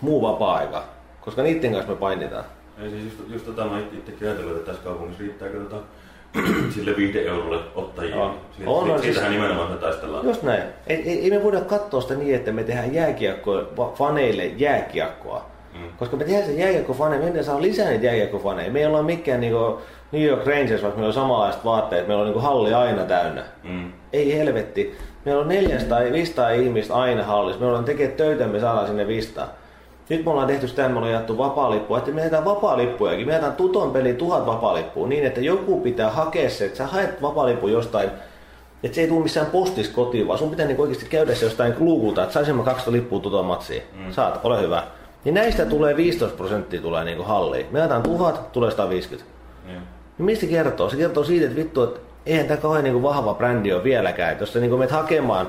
muu vapaa-aika. Koska niiden kanssa me painitaan. Ei siis just, just tota mä itsekin ajatellut, että tässä kaupungissa riittääkö tota (clears throat) sille viide eurolle ottajia. On. Siitä, on, siitä, siitähän siis, nimenomaan me taistellaan. Just näin. Ei, ei, ei me voida katsoa sitä niin, että me tehdään jääkiekkoa faneille jääkiekkoa. Mm. Koska me tehdään se jääkiekko-faneille, me saa lisää niitä jääkiekko-faneja. Me ei olla mikään niinku New York Rangers, vaikka meillä on samanlaiset vaatteet, meillä on niinku halli aina täynnä. Mm. Ei helvetti. Meillä on 400 tai 500 ihmistä aina hallissa. Me ollaan tekemään töitä, me saadaan sinne 500. Nyt me ollaan tehty sitä, me ollaan jaettu vapaa-lippua, että me jätetään vapaa-lippujakin. Me jätetään tuton peliin tuhat vapaa-lippua niin, että joku pitää hakea se, että sä haet vapaa jostain, että se ei tule missään postissa kotiin, vaan sun pitää niin oikeasti käydä se jostain Googlelta, että saisin mä 200 lippua tuton matsiin. Mm. Saat, ole hyvä. Niin näistä tulee 15 prosenttia tulee niin kuin halliin. Me jätetään tuhat, tulee 150. Mm. Niin mistä kertoo? Se kertoo siitä, että vittu, että eihän tämä kauhean niin vahva brändi ole vieläkään. Että jos sä niin menet hakemaan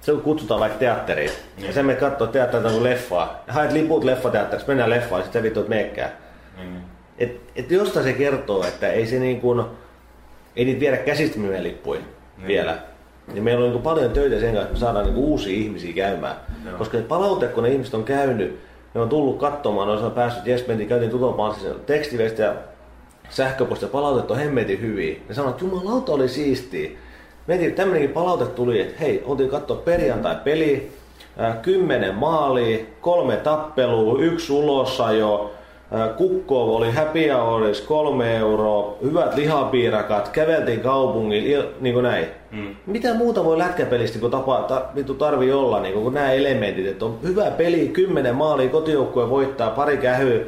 se kutsutaan vaikka teatteriin. Mm. Ja sen me katsoo teatteria kuin leffaa. Ja haet liput leffateatterissa, mennään leffaan ja sitten vittu, että meekään. Mm. Et, et jostain se kertoo, että ei se niin kuin, ei niitä viedä käsistä myydä lippuja mm. vielä. Ja meillä on niin paljon töitä sen kanssa, että me saadaan niin uusia ihmisiä käymään. Joo. Koska palaute, kun ne ihmiset on käynyt, ne on tullut katsomaan, ne on päässyt Jes käytiin tutumaan tekstiviestiä ja sähköpostia palautet on hemmetin hyviä. Ne sanoo, että jumalauta oli siistiä. Mietin, tämmöinenkin palaute tuli, että hei, oltiin katsoa perjantai-peli, kymmenen maalia, kolme tappelua, yksi ulosajo, Kukko oli happy hours, kolme euroa, hyvät lihapiirakat, käveltiin kaupungin, niin kuin näin. Mm. Mitä muuta voi lätkäpelistä kun tapa, ta, vittu tarvii olla, niin kuin nämä elementit, että on hyvä peli, kymmenen maalia, kotijoukkue voittaa, pari kähyä,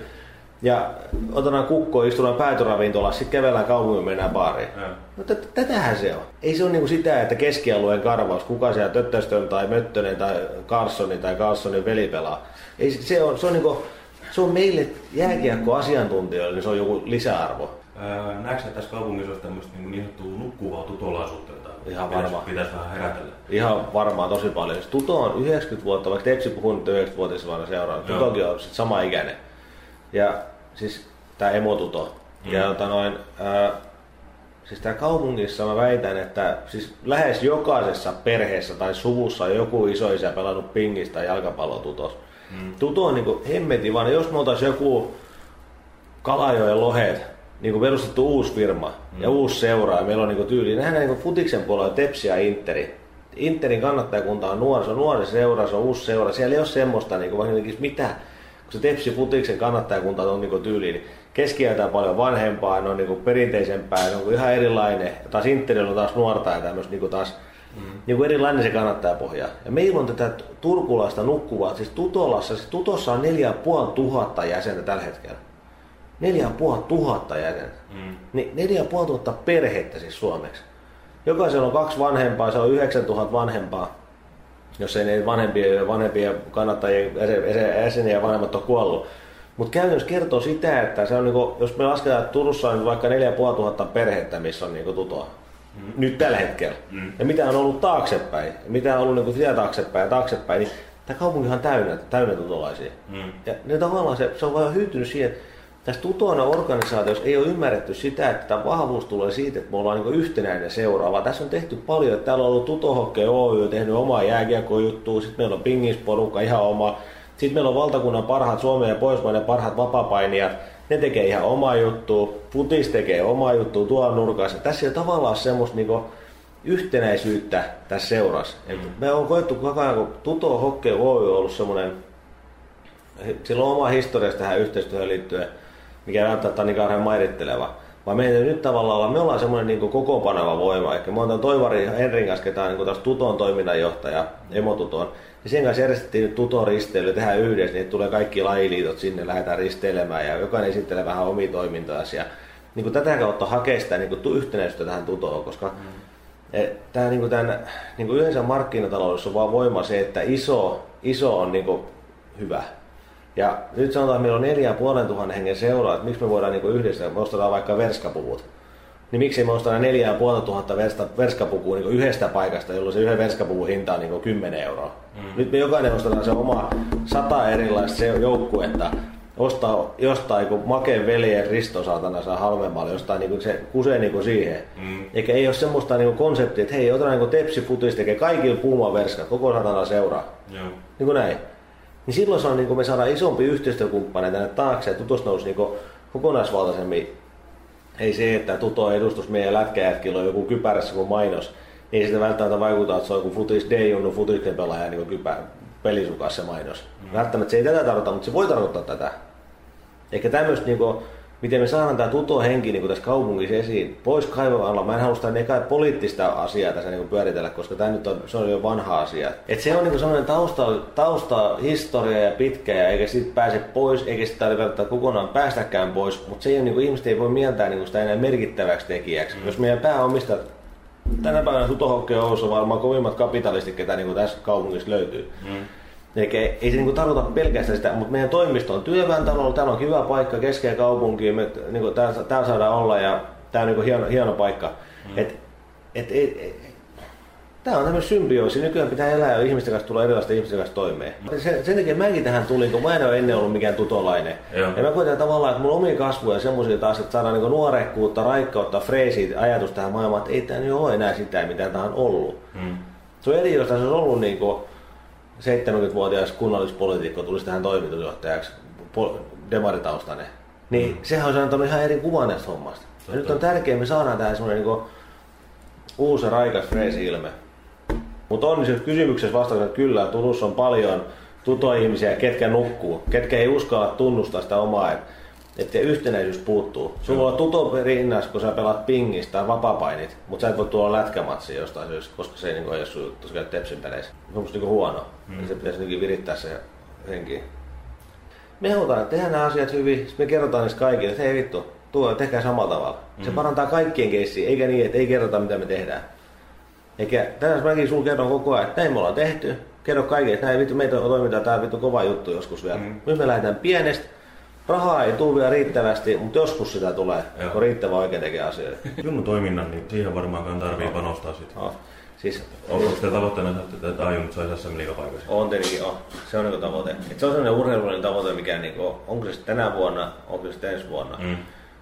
ja otetaan kukko, istutaan päätyravintola, sitten kävellään kaupungin mennään baariin. No t- tätähän se on. Ei se ole niinku sitä, että keskialueen karvaus, kuka siellä Töttöstön tai Möttönen tai Carsonin tai Carsonin veli pelaa. Ei, se on, se on, niinku, se on meille jääkiekko-asiantuntijoille, niin se on joku lisäarvo. näetkö tässä kaupungissa tämmöistä niin niinottua nukkuvaa tutolaisuutta, jota Ihan varmaan. Pitäisi vähän herätellä. Ihan varmaan tosi paljon. Tuto on 90 vuotta, vaikka Tepsi puhuu nyt 90-vuotias vanha seuraa. Tutokin on sama ikäinen. Ja siis tämä emotuto. Mm. Ja tota noin, ää, siis tää kaupungissa mä väitän, että siis lähes jokaisessa perheessä tai suvussa on joku isoisä pelannut pingistä tai jalkapallotutos. Mm. Tuto on niinku hemmeti vaan, jos me oltais joku Kalajoen lohet, niin kuin perustettu uusi firma mm. ja uusi seura ja meillä on niin tyyli. Nähdään niin futiksen puolella Tepsi ja Interi. Interin kannattajakunta on nuori, se on nuori seura, se on uusi seura. Siellä ei ole semmoista, niin kuin, vaikka mitä se Tepsi Futiksen kannattajakunta on niin tyyliin, niin keskiältä paljon vanhempaa, ne on niin perinteisempää, ne on ihan erilainen. Ja taas Interillä on taas nuorta ja tämmöistä niin taas mm. niin kuin erilainen se kannattajapohja. Ja meillä on tätä turkulaista nukkuvaa, siis Tutolassa, siis Tutossa on 4500 jäsentä tällä hetkellä. 4500 jäsentä. Mm. Niin 4500 perhettä siis suomeksi. Jokaisella on kaksi vanhempaa, se on 9000 vanhempaa. Jos ei ne vanhempia, vanhempia kannattajia, jäseniä ja vanhemmat ole kuollut. Mutta käytännössä kertoo sitä, että se on niinku, jos me lasketaan, että Turussa on vaikka 4500 perhettä, missä on niinku tutoa. Mm. Nyt tällä hetkellä. Mm. Ja mitä on ollut taaksepäin, ja mitä on ollut niinku sitä taaksepäin ja taaksepäin, niin tämä kaupunki on täynnä, täynnä tutolaisia. Mm. Ja ne tavallaan se, se on vaan hyytynyt siihen, että tässä tutona organisaatiossa ei ole ymmärretty sitä, että tämä vahvuus tulee siitä, että me ollaan niin yhtenäinen seura, vaan tässä on tehty paljon, että täällä on ollut Tutohokke Oy, tehnyt omaa jääkiekko-juttua, sitten meillä on Pingisporukka ihan oma, sitten meillä on valtakunnan parhaat Suomen ja Pohjoismaiden parhaat vapapainijat, ne tekee ihan omaa juttua, Futis tekee omaa juttua tuolla nurkassa. Tässä ei ole tavallaan semmoista niin yhtenäisyyttä tässä seurassa. Mm. Me on koettu koko ajan, kun Tuto Hokke Oy on ollut semmoinen, sillä on oma historiasta tähän yhteistyöhön liittyen, mikä ei välttämättä ole niin kauhean mairitteleva. Vaan meidän nyt tavallaan olla, me ollaan semmoinen niin kokoonpaneva voima. Eli me on Toivari Henrin kanssa, ketä on niin taas Tuton toiminnanjohtaja, Emotuton. Ja sen kanssa järjestettiin nyt Tuton risteily, tehdään yhdessä, niin tulee kaikki lajiliitot sinne, lähdetään risteilemään ja jokainen esittelee vähän omia toimintoja. Ja niin kuin tätä kautta hakee sitä niin kuin yhtenäisyyttä tähän Tutoon, koska mm. tämä, niin kuin tämän, niin kuin yleensä markkinataloudessa on vaan voima se, että iso, iso on niin kuin hyvä. Ja nyt sanotaan, että meillä on neljä puolen tuhannen hengen seuraa, että miksi me voidaan niin yhdessä, me ostetaan vaikka verskapuvut. Niin miksi me ostetaan neljä puolen tuhatta verska, verskapukua niin yhdestä paikasta, jolloin se yhden verskapuvun hinta on niin 10 euroa. Mm. Nyt me jokainen ostetaan se oma sata erilaista se joukkuetta, ostaa jostain, kun makeen veljen Risto saatana saa halvemmalla, jostain niin se kusee niin siihen. Mm. Eikä ei ole semmoista niin konseptia, että hei, otetaan niin tepsi futis, tekee kaikille puuma verska, koko satana seuraa. Joo. Niin kuin näin niin silloin se on, niin me saadaan isompi yhteistyökumppani tänne taakse, että tutusta nousi niin kokonaisvaltaisemmin. Ei se, että tuto edustus meidän lätkäjätkillä on joku kypärässä kuin mainos, niin ei sitä välttämättä vaikuta, että se on joku futis D-junnu futiksen pelaaja niin kypä, pelisukassa se mainos. Mm. Välttämättä se ei tätä tarkoita, mutta se voi tarkoittaa tätä. Eikä tämmöistä niin kuin, miten me saadaan tämä tuto henki niin tässä kaupungissa esiin pois kaivamalla. Mä en halua sitä poliittista asiaa tässä niin pyöritellä, koska tämä nyt on, se on jo vanha asia. Et se on niin sellainen tausta, tausta, historia ja pitkä, ja eikä siitä pääse pois, eikä sitä välttämättä kokonaan päästäkään pois, mutta se ei, niin kuin, ihmiset ei voi mieltää niin sitä enää merkittäväksi tekijäksi. Mm. Jos meidän pääomistajat tänä päivänä Tutohokke on varmaan kovimmat kapitalistit, ketä niin tässä kaupungissa löytyy. Mm eikä ei se niinku tarkoita pelkästään sitä, mutta meidän toimisto on työväentalolla, täällä on kiva paikka keskellä kaupunkiin, me, niinku, täällä, täällä saadaan olla ja tää on niinku hieno, hieno paikka. Mm. Et, et, et, et, Tämä on tämmöinen symbioosi. Nykyään pitää elää ja ihmisten kanssa tulla erilaisten ihmisten kanssa toimeen. Sen, sen takia mäkin tähän tulin, kun mä en ole ennen ollut mikään tutolainen. Joo. Ja mä koitan tavallaan, että mulla on omia kasvuja semmoisia taas, että saadaan niin nuorekkuutta, raikkautta, freesiä, ajatus tähän maailmaan, että ei tämä nyt ole enää sitä, mitä tämä on ollut. Hmm. Se on eri, jos tässä olisi ollut niin kuin, 70-vuotias kunnallispolitiikko tulisi tähän toimitusjohtajaksi, demaritaustainen, niin mm. sehän olisi antanut ihan eri kuvan näistä hommasta. Ja nyt on tärkeää, me saadaan tähän semmoinen niin uusi raikas freesi ilme. Mutta on siis kysymyksessä vastaus, että kyllä Turussa on paljon tutoihmisiä, ketkä nukkuu, ketkä ei uskalla tunnustaa sitä omaa, että että yhtenäisyys puuttuu. Sulla on tuto rinnas, kun sä pelaat pingistä tai vapapainit, mutta sä et voi tuolla lätkämatsiin jostain syystä, koska se ei niin ole sun juttu, sä Tepsin peleissä. Se on musta niin huono. Mm. Se pitäisi niin virittää se henki. Me halutaan, että tehdään nämä asiat hyvin, sitten me kerrotaan niistä kaikille, että hei vittu, tuo tehkää samalla tavalla. Mm. Se parantaa kaikkien keissiä, eikä niin, että ei kerrota mitä me tehdään. Eikä tänään mäkin sulla kerron koko ajan, että näin me ollaan tehty. Kerro kaikille, että näin vittu meitä toimitaan, tää vittu kova juttu joskus vielä. Mm. Nyt me lähdetään pienestä, Rahaa ei tule vielä riittävästi, mutta joskus sitä tulee, Joo. kun riittävän oikein tekee asioita. Junnu toiminnan, niin siihen varmaan tarvii no. panostaa sitten. No. Siis, Onko sitä tavoitteena, että tämä Ajunnut saisi SM liikapaikassa? On tietenkin, on. Se on niin tavoite. Et se on sellainen urheilullinen tavoite, mikä niin kuin, onko se tänä vuonna, onko se ensi vuonna. Mm.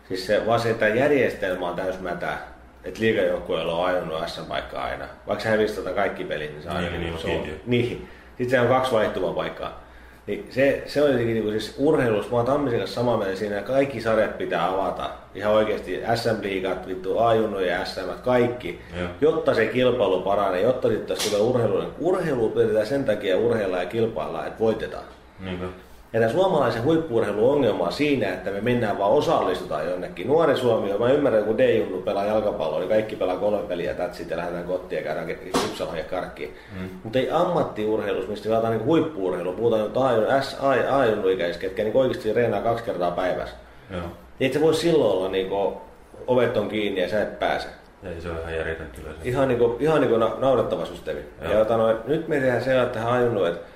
Siis se, vaan se, että järjestelmä on täysmätä. Että liikajoukkueella on ajanut SM-paikkaa aina. Vaikka sä hävisi tota kaikki pelit, niin se on niin, niin, se on, niin. Sitten se on kaksi vaihtuvaa paikkaa. Niin se, se on jotenkin niin siis urheilussa, mä oon Tammisen kanssa samaa mieltä siinä, että kaikki sarjat pitää avata. Ihan oikeasti SM-liigat, vittu, a ja SM, kaikki. Ja. Jotta se kilpailu paranee, jotta sitten tässä tulee urheilu. Urheilu pidetään sen takia urheilla ja kilpailla, että voitetaan. Niinpä. Ja tämä suomalaisen huippuurheilun ongelma on siinä, että me mennään vaan osallistutaan jonnekin. Nuori Suomi, mä ymmärrän, kun D-junnu pelaa jalkapalloa, niin kaikki pelaa kolme peliä, tätsit ja lähdetään kotiin ja käydään kipsamaan ja karkkiin. Mm. Mutta ei ammattiurheilus, mistä pelataan niin huippuurheilu. Puhutaan A-junnu ikäisistä, ketkä niin oikeasti reenaa kaksi kertaa päivässä. Joo. Niin et sä voi silloin olla niinku, ovet on kiinni ja sä et pääse. Ei, se on ihan järjetön kyllä. Se. Ihan niinku, ihan niinku na- naurettava systeemi. Joo. Ja jota noin, nyt me tehdään se, että tähän ajunnut, että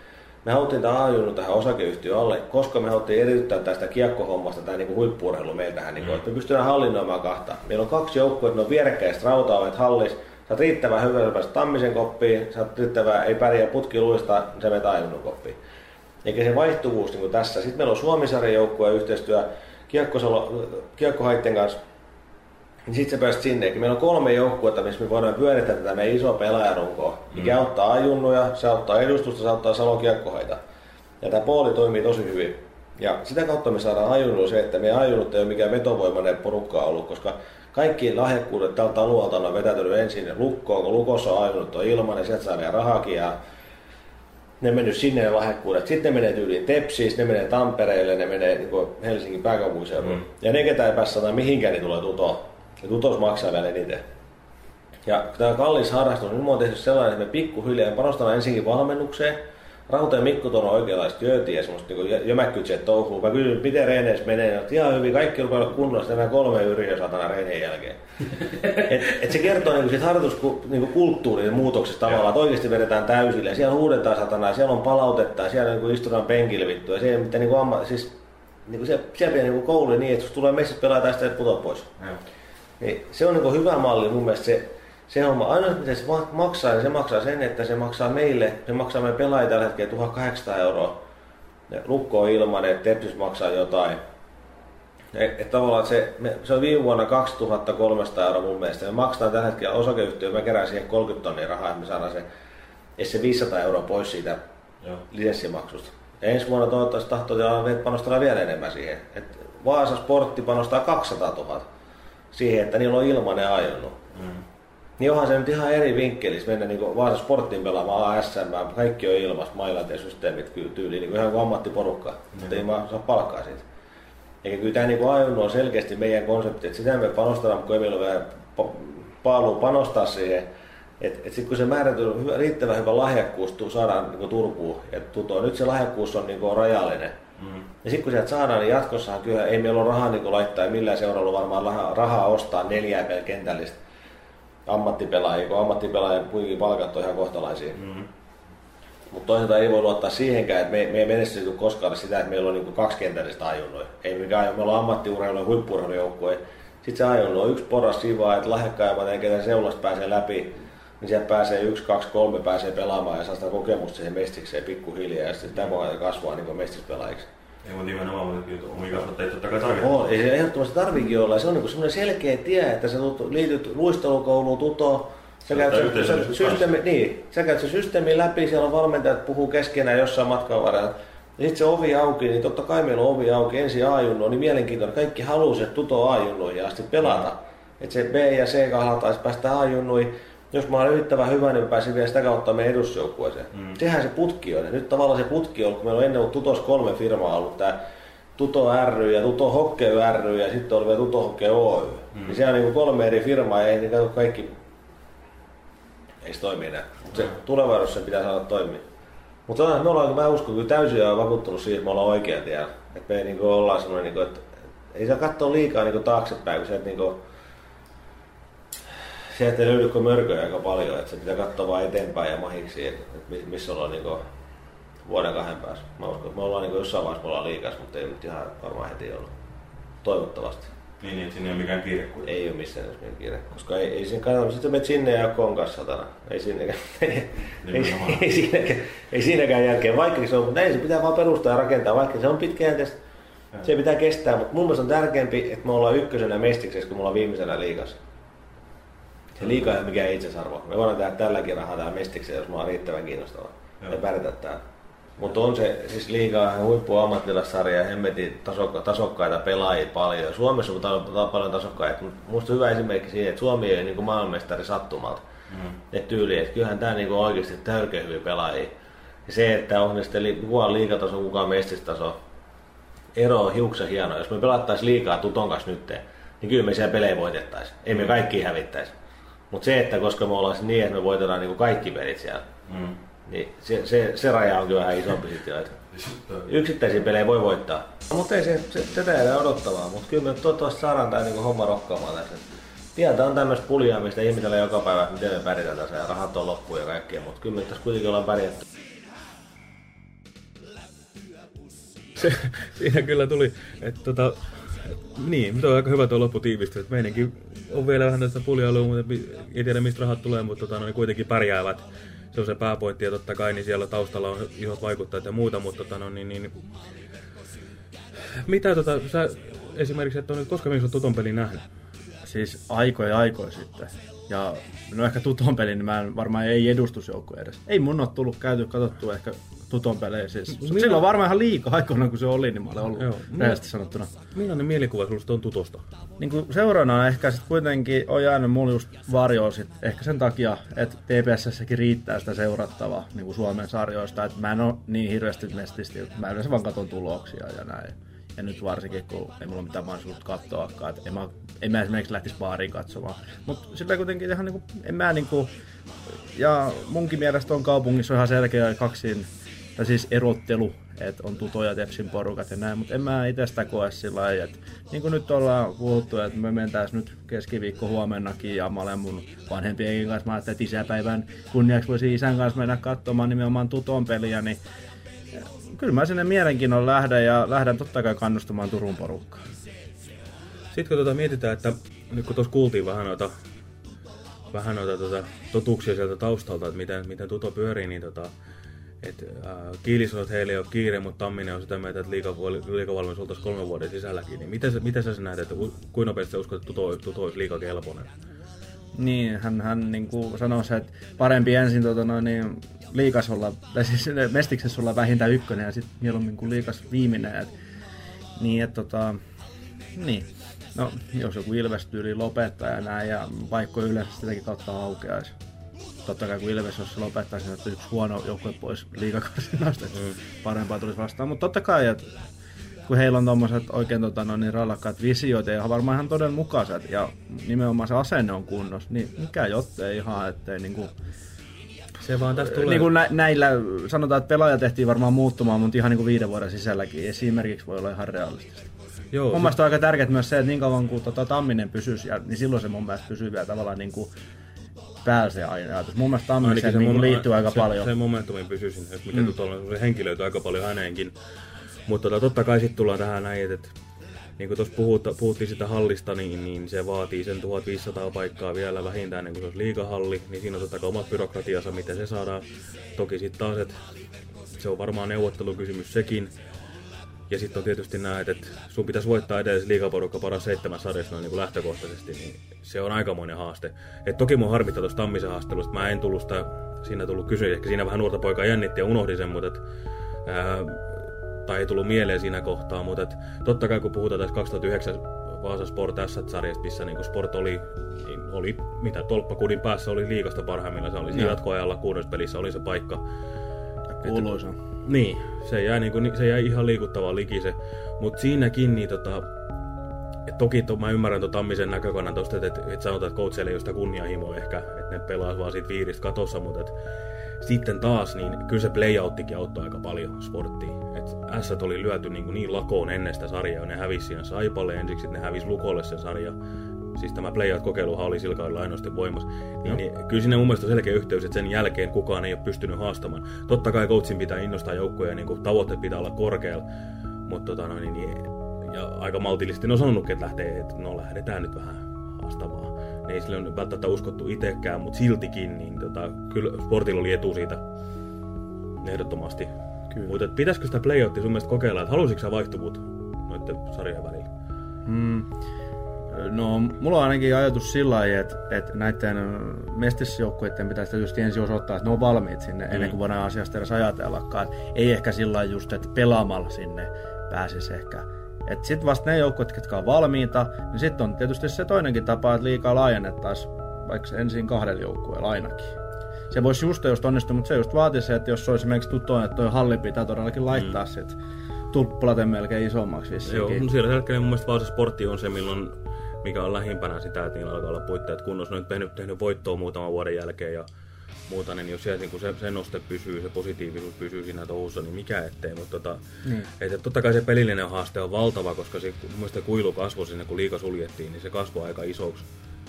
me haluttiin tämä ajunnut tähän osakeyhtiön alle, koska me haluttiin eriyttää tästä kiekkohommasta tämä niinku huippuurheilu meiltähän, niinku, Mm. että me pystytään hallinnoimaan kahta. Meillä on kaksi joukkoa, ne on vierekkäiset rauta hallis, sä oot riittävän hyvä, sä pääset Tammisen koppiin, sä oot riittävän, ei pärjää putki luista, sä menet ajunnut koppiin. Eikä se vaihtuvuus niin tässä. Sitten meillä on Suomisarjan joukkue yhteistyö Kiekkohaitten kanssa. Niin sitten sä pääset sinne. Eli meillä on kolme joukkuetta, missä me voidaan pyörittää tätä meidän isoa pelaajarunkoa. Mikä auttaa ajunnuja, se auttaa edustusta, se auttaa Salon kiekkohaita. Ja tämä pooli toimii tosi hyvin. Ja sitä kautta me saadaan ajunnulla se, että meidän ajunnut ei ole mikään vetovoimainen porukka ollut, koska kaikki lahjakkuudet tältä alueelta on vetäytynyt ensin lukkoon, kun lukossa on ajunnut on ilman, niin sieltä saadaan rahakin ja ne mennyt sinne ne lahjakkuudet. Sitten ne menee tyyliin Tepsiin, ne menee Tampereelle, ne menee niin Helsingin pääkaupunkiseudulle. Mm. Ja ne, ketä ei sanoa mihinkään, niin tulee tutoon. Ja tutos maksaa vielä eniten. Ja kun tämä on kallis harrastus, niin me on tehty sellainen, että me pikkuhiljaa panostetaan ensinkin valmennukseen. Rauta ja Mikko tuon oikeanlaista työtiä, semmoista niin jömäkkytset touhuu. Mä kysyin, miten reeneissä menee, että ihan hyvin, kaikki rupeaa olla kunnossa, enää kolme yriä satana reenien jälkeen. (laughs) et, et se kertoo niin siitä harjoituskulttuurin muutoksesta tavallaan, että oikeasti vedetään täysille. Ja siellä huudetaan satana, ja siellä on palautetta, ja siellä niin istutaan penkillä vittu. Ja siellä, mitä niin kuin amma, siis, niin kuin siellä, siellä niin kuin koulu niin, että jos tulee messissä pelaa tästä, et putoa pois. Niin se on niin hyvä malli mun mielestä se, se homma. Ainoa mitä se ma- maksaa, niin se maksaa sen, että se maksaa meille, se maksaa meidän pelaajille tällä hetkellä 1800 euroa. Ja lukko on ilman, että Tepsis maksaa jotain. Et, et tavallaan se, me, se on viime vuonna 2300 euroa mun mielestä. Me maksetaan tällä hetkellä osakeyhtiö, mä kerään siihen 30 tonnia rahaa, että me saadaan se, se 500 euroa pois siitä Joo. lisenssimaksusta. Ja ensi vuonna toivottavasti tahtoo että panostetaan vielä enemmän siihen. Et Vaasa Sportti panostaa 200 000 siihen, että niillä on ilmainen ajonut. Mm. Niin onhan se nyt ihan eri vinkkelis mennä niin Vaasa Sporttiin pelaamaan ASM, kaikki on ilmas, mailat ja systeemit kyllä tyyliin, niin ihan kuin ammattiporukka, mm. mutta ei mä saa palkkaa siitä. Eikä kyllä tämä niin ajonut on selkeästi meidän konsepti, että sitä me panostetaan, kun ei meillä ole vielä pa- paalua panostaa siihen, että et sitten kun se määrätty hyvä, riittävän hyvä lahjakkuus saadaan niin Turkuun ja tutoa, nyt se lahjakkuus on niin rajallinen. Mm. Ja sitten kun sieltä saadaan, niin jatkossahan kyllä ei meillä ole rahaa niin laittaa, ja millään seuralla varmaan rahaa, rahaa ostaa neljää per kentällistä ammattipelaajia, kun ammattipelaajien kuitenkin palkat on ihan kohtalaisia. Mm. Mutta toisaalta ei voi luottaa siihenkään, että me, me ei menesty koskaan sitä, että meillä on niin kaksi kentällistä ajunnoja. Ei mikään, me ollaan ammattiurheilu ja huippuurheilujoukkue. Sitten se ajunno on yksi poras sivaa, että lahjakkaimmat ja ketä seulasta pääsee läpi, niin sieltä pääsee yksi, kaksi, kolme pääsee pelaamaan ja saa sitä kokemusta siihen mestikseen pikkuhiljaa ja sitten sitä pohjalta kasvaa niin mestispelaajiksi. Ei, mutta nimenomaan, mutta kyllä omia kasvattajia totta kai tarvitaan. On, ei se ehdottomasti tarviikin olla. Se on niin semmoinen selkeä tie, että sä liityt luistelukouluun, tuto, sä Se käyt se, se, systeemi, niin, sä käyt se systeemi läpi, siellä on valmentajat puhuu keskenään jossain matkan varrella. Ja sitten se ovi auki, niin totta kai meillä on ovi auki ensin A-junno, niin mielenkiintoinen. Kaikki haluaa se tuto A-junnoihin asti pelata. Että se B ja C kahdataan, päästä A-junnuihin. Jos mä olen riittävän hyvä, niin mä pääsin vielä sitä kautta meidän edusjoukkueeseen. Mm. Sehän se putki on. Ja nyt tavallaan se putki on, kun meillä on ennen ollut Tutos kolme firmaa ollut, tämä Tuto ry ja Tuto Hockey ry ja sitten oli vielä Tuto Hockey Oy. Mm. Niin siellä on niin kolme eri firmaa ja ei niin kato kaikki ei se toimi enää. Mut se tulevaisuudessa se pitää saada toimia. Mutta me ollaan, mä uskon kyllä täysin ja vakuuttunut siihen, että me ollaan oikea tiellä. Että me ei niin ollaan semmoinen, niin kuin, että ei saa katsoa liikaa niin taaksepäin, kun se, että niin sieltä ei löydy kuin mörköjä aika paljon, että se pitää katsoa vain eteenpäin ja mahiksi, että että missä ollaan niin vuoden kahden päässä. Mä uskon, että me ollaan niin jossain vaiheessa me ollaan liikas, mutta ei nyt ihan varmaan heti ollut. Toivottavasti. Niin, että siinä ei ole mikään kiire kuitenkin. Ei ole missään nimessä mikään kiire, koska ei, ei siinä kannata, sitten menet sinne ja kon kanssa satana. Ei siinäkään, (laughs) ei, Nimenomaan. ei, siinäkään, ei siinäkään jälkeen, vaikka se on, mutta näin se pitää vaan perustaa ja rakentaa, vaikka se on pitkäjänteistä. Se pitää kestää, mutta mun mielestä on tärkeämpi, että me ollaan ykkösenä mestiksessä, kun me ollaan viimeisenä liigassa. Se liiga ei ole mikään itsesarvo. Me voidaan tehdä tälläkin rahaa täällä mestiksessä, jos mä oon riittävän kiinnostava. Ja pärjätä täällä. Mutta on se siis liigaa huippu ammattilassarja ja hemmetin tasokka, tasokkaita pelaajia paljon. Suomessa on ta- paljon tasokkaita, mutta musta hyvä esimerkki siihen, että Suomi ei niin maailmanmestari sattumalta. Mm. Et tyyli, että kyllähän tämä niin oikeasti törkeä hyviä pelaajia. Ja se, että on ne sitten li- kukaan liikataso, kukaan mestistaso, ero on hiuksen hieno. Jos me pelattaisiin liikaa Tuton kanssa nyt, niin kyllä me siellä pelejä voitettaisiin. Ei me kaikki hävittäisi. Mutta se, että koska me ollaan niin, että me voitetaan niin kaikki pelit siellä, Mm. niin se, se, se raja on kyllä vähän isompi sitten jo. että Yksittäisiä pelejä voi voittaa. Mutta ei se, se tätä jää odottavaa, mutta kyllä me toivottavasti saadaan tämä niinku homma rokkaamaan tässä. Tiedetään on tämmöistä puljaamista ihmisellä joka päivä, että miten me pärjätään tässä ja rahat on loppu ja kaikkea, mutta kyllä me tässä kuitenkin ollaan pärjätty. se, siinä kyllä tuli, että tota, niin, mutta on aika hyvä tuo lopputiivistys, että meidänkin on vielä vähän tästä puljailua, mutta ei tiedä mistä rahat tulee, mutta tota, no, niin kuitenkin pärjäävät. Se on se pääpointti ja totta kai niin siellä taustalla on isot vaikuttajat ja muuta, mutta tota, no, niin, niin, mitä tota, sä esimerkiksi et ole nyt koskaan minun tuton pelin nähnyt? Siis aikoja aikoja sitten. Ja no ehkä tuton pelin, niin mä en, varmaan ei edustusjoukko edes. Ei mun ole tullut käyty katsottua ehkä tuton pelejä. Siis. Minä... Silloin varmaan ihan liikaa aikoina, kun se oli, niin mä olen ollut Joo, rehellisesti sanottuna. Millainen mielikuva sinusta on tutosta? Niin kuin seuraavana ehkä sitten kuitenkin on jäänyt mulle just varjoon sit, ehkä sen takia, että TPSssäkin riittää sitä seurattavaa niin kuin Suomen sarjoista. Että mä en ole niin hirveästi mestisti, mä yleensä vaan katson tuloksia ja näin. Ja nyt varsinkin, kun ei mulla mitään mahdollisuutta katsoakaan. Että en, mä, en mä esimerkiksi lähtisi baariin katsomaan. Mutta sillä kuitenkin ihan niinku, en mä niinku, ja munkin mielestä on kaupungissa ihan selkeä kaksin, tai siis erottelu, että on tutoja Tepsin porukat ja näin, mutta en mä itse sitä koe sillä lailla, että niin kuin nyt ollaan puhuttu, että me mentäis nyt keskiviikko huomennakin ja mä olen mun vanhempien kanssa, mä ajattelin, että isäpäivän kunniaksi voisi isän kanssa mennä katsomaan nimenomaan tuton peliä, niin kyllä mä sinne mielenkiinnolla lähden ja lähden totta kai kannustamaan Turun porukkaa. Sitten kun tuota mietitään, että nyt kun tuossa kuultiin vähän noita, vähän noita tuota, totuuksia sieltä taustalta, että miten, miten tuto pyörii, niin tota, et, äh, Kiilis on, että heillä ei ole kiire, mutta Tamminen on sitä mieltä, että liikavalmennus oltaisiin kolmen vuoden sisälläkin. Niin miten, miten sä näet, että kuinka nopeasti sä uskot, että tuto, tuto olisi liikakelpoinen? Niin, hän, hän niin kuin sanoi että parempi ensin tota, no, niin, liikas olla, tai siis mestiksessä olla vähintään ykkönen ja sitten mieluummin kuin liikas viimeinen. Et, niin, että tota, niin. No, jos joku Ilves-tyyli lopettaa ja näin, ja paikkoja yleensä sitäkin kautta aukeaisi. Totta kai kun Ilves, jos se lopettaisi, että yksi huono joukkue pois liikakarsinasta, että mm. parempaa tulisi vastaan. Mutta totta kai, että kun heillä on tommoset oikein tota, no, niin rallakkaat visioita ja varmaan ihan todella mukaiset ja nimenomaan se asenne on kunnossa, niin mikä jottei ihan, ettei niinku se vaan tästä tulee. Niin kuin nä- näillä, sanotaan, että pelaaja tehtiin varmaan muuttumaan, mutta ihan niin kuin viiden vuoden sisälläkin esimerkiksi voi olla ihan realistista. Joo, mun mielestä on aika tärkeää myös se, että niin kauan kuin tota, Tamminen pysyisi, ja, niin silloin se mun mielestä pysyy vielä tavallaan niin kuin päällä se ajatus. Mun mielestä Tammisen se niin liittyy se, aika se, paljon. Se momentumin pysyisi, että mikä mm. tuolla se henkilöity aika paljon häneenkin. Mutta tota, totta kai sitten tullaan tähän näin, että niin kuin tuossa puhuttiin sitä hallista, niin, niin se vaatii sen 1500 paikkaa vielä vähintään niin kuin se olisi liikahalli, niin siinä on totta kai omat byrokratiansa, miten se saadaan. Toki sitten taas, että se on varmaan neuvottelukysymys sekin. Ja sitten on tietysti näin, että sun pitäisi voittaa edes liikaporukka paras seitsemän sarjassa niin kuin lähtökohtaisesti, niin se on aikamoinen haaste. Et toki mun harmittaa tuosta Tammisen haastelusta, mä en tullut sitä, siinä tullut kysyä, ehkä siinä vähän nuorta poikaa jännitti ja unohdin sen, mutta et, ää, tai ei tullut mieleen siinä kohtaa, mutta et, totta kai kun puhutaan tässä 2009 Vaasa Sport S-sarjasta, missä niin Sport oli, niin oli, mitä tolppakudin päässä oli liikasta parhaimmillaan, se oli siinä jatkoajalla kuudessa pelissä oli se paikka. Kuuluisa. Niin, se jäi, niin kuin, se jäi ihan liikuttavaa liki se, mutta siinäkin niin tota, et toki to, mä ymmärrän tuon Tammisen näkökannan tuosta, että, että, että sanotaan, että coachille ei ole sitä kunnianhimoa ehkä, että ne pelaa vaan siitä viiristä katossa, mutta että sitten taas, niin kyllä se playouttikin auttoi aika paljon sporttiin. Et S oli lyöty niin, niin lakoon ennen sitä sarjaa, ne hävisi siinä Saipalle ensiksi, ne hävisi Lukolle sen sarja. Siis tämä playout-kokeiluhan oli sillä kaudella ainoastaan voimassa. Niin, niin, kyllä siinä mun mielestä on selkeä yhteys, että sen jälkeen kukaan ei ole pystynyt haastamaan. Totta kai coachin pitää innostaa joukkoja ja niin tavoitteet pitää olla korkealla. Mutta tota, no, niin, niin, ja aika maltillisesti on sanonut, että lähtee, että no lähdetään nyt vähän haastamaan ne ei sille ole välttämättä uskottu itsekään, mutta siltikin, niin tota, kyllä sportilla oli etu siitä ehdottomasti. Kyllä. Mutta pitäisikö sitä playouttia sun mielestä kokeilla, että halusitko sä vaihtuvuutta noiden sarjojen välillä? Mm. No, mulla on ainakin ajatus sillä lailla, että, että näiden mestisjoukkueiden pitäisi tietysti ensin osoittaa, että ne on valmiit sinne, mm. ennen kuin voidaan asiasta edes ajatellakaan. Ei ehkä sillä just, että pelaamalla sinne pääsisi ehkä että sitten vasta ne joukkueet, jotka on valmiita, niin sitten on tietysti se toinenkin tapa, että liikaa laajennettaisiin vaikka ensin kahdella joukkueella ainakin. Se voisi just just onnistua, mutta se just vaatii se, että jos se olisi esimerkiksi tuttu, että toi halli pitää todellakin laittaa mm. sit tuplaten melkein isommaksi vissiinkin. Joo, mutta siellä hetkellä mun mielestä Vaasa Sportti on se, milloin mikä on lähimpänä sitä, että niillä alkaa olla puitteet kunnossa. Ne on tehnyt, tehnyt voittoa muutaman vuoden jälkeen ja muuta, niin jos siellä niin se, se noste pysyy, se positiivisuus pysyy siinä touhussa, niin mikä ettei. Mutta tota, Niin. että totta kai se pelillinen haaste on valtava, koska se, mun kuilu kasvoi sinne, kun liika suljettiin, niin se kasvoi aika isoksi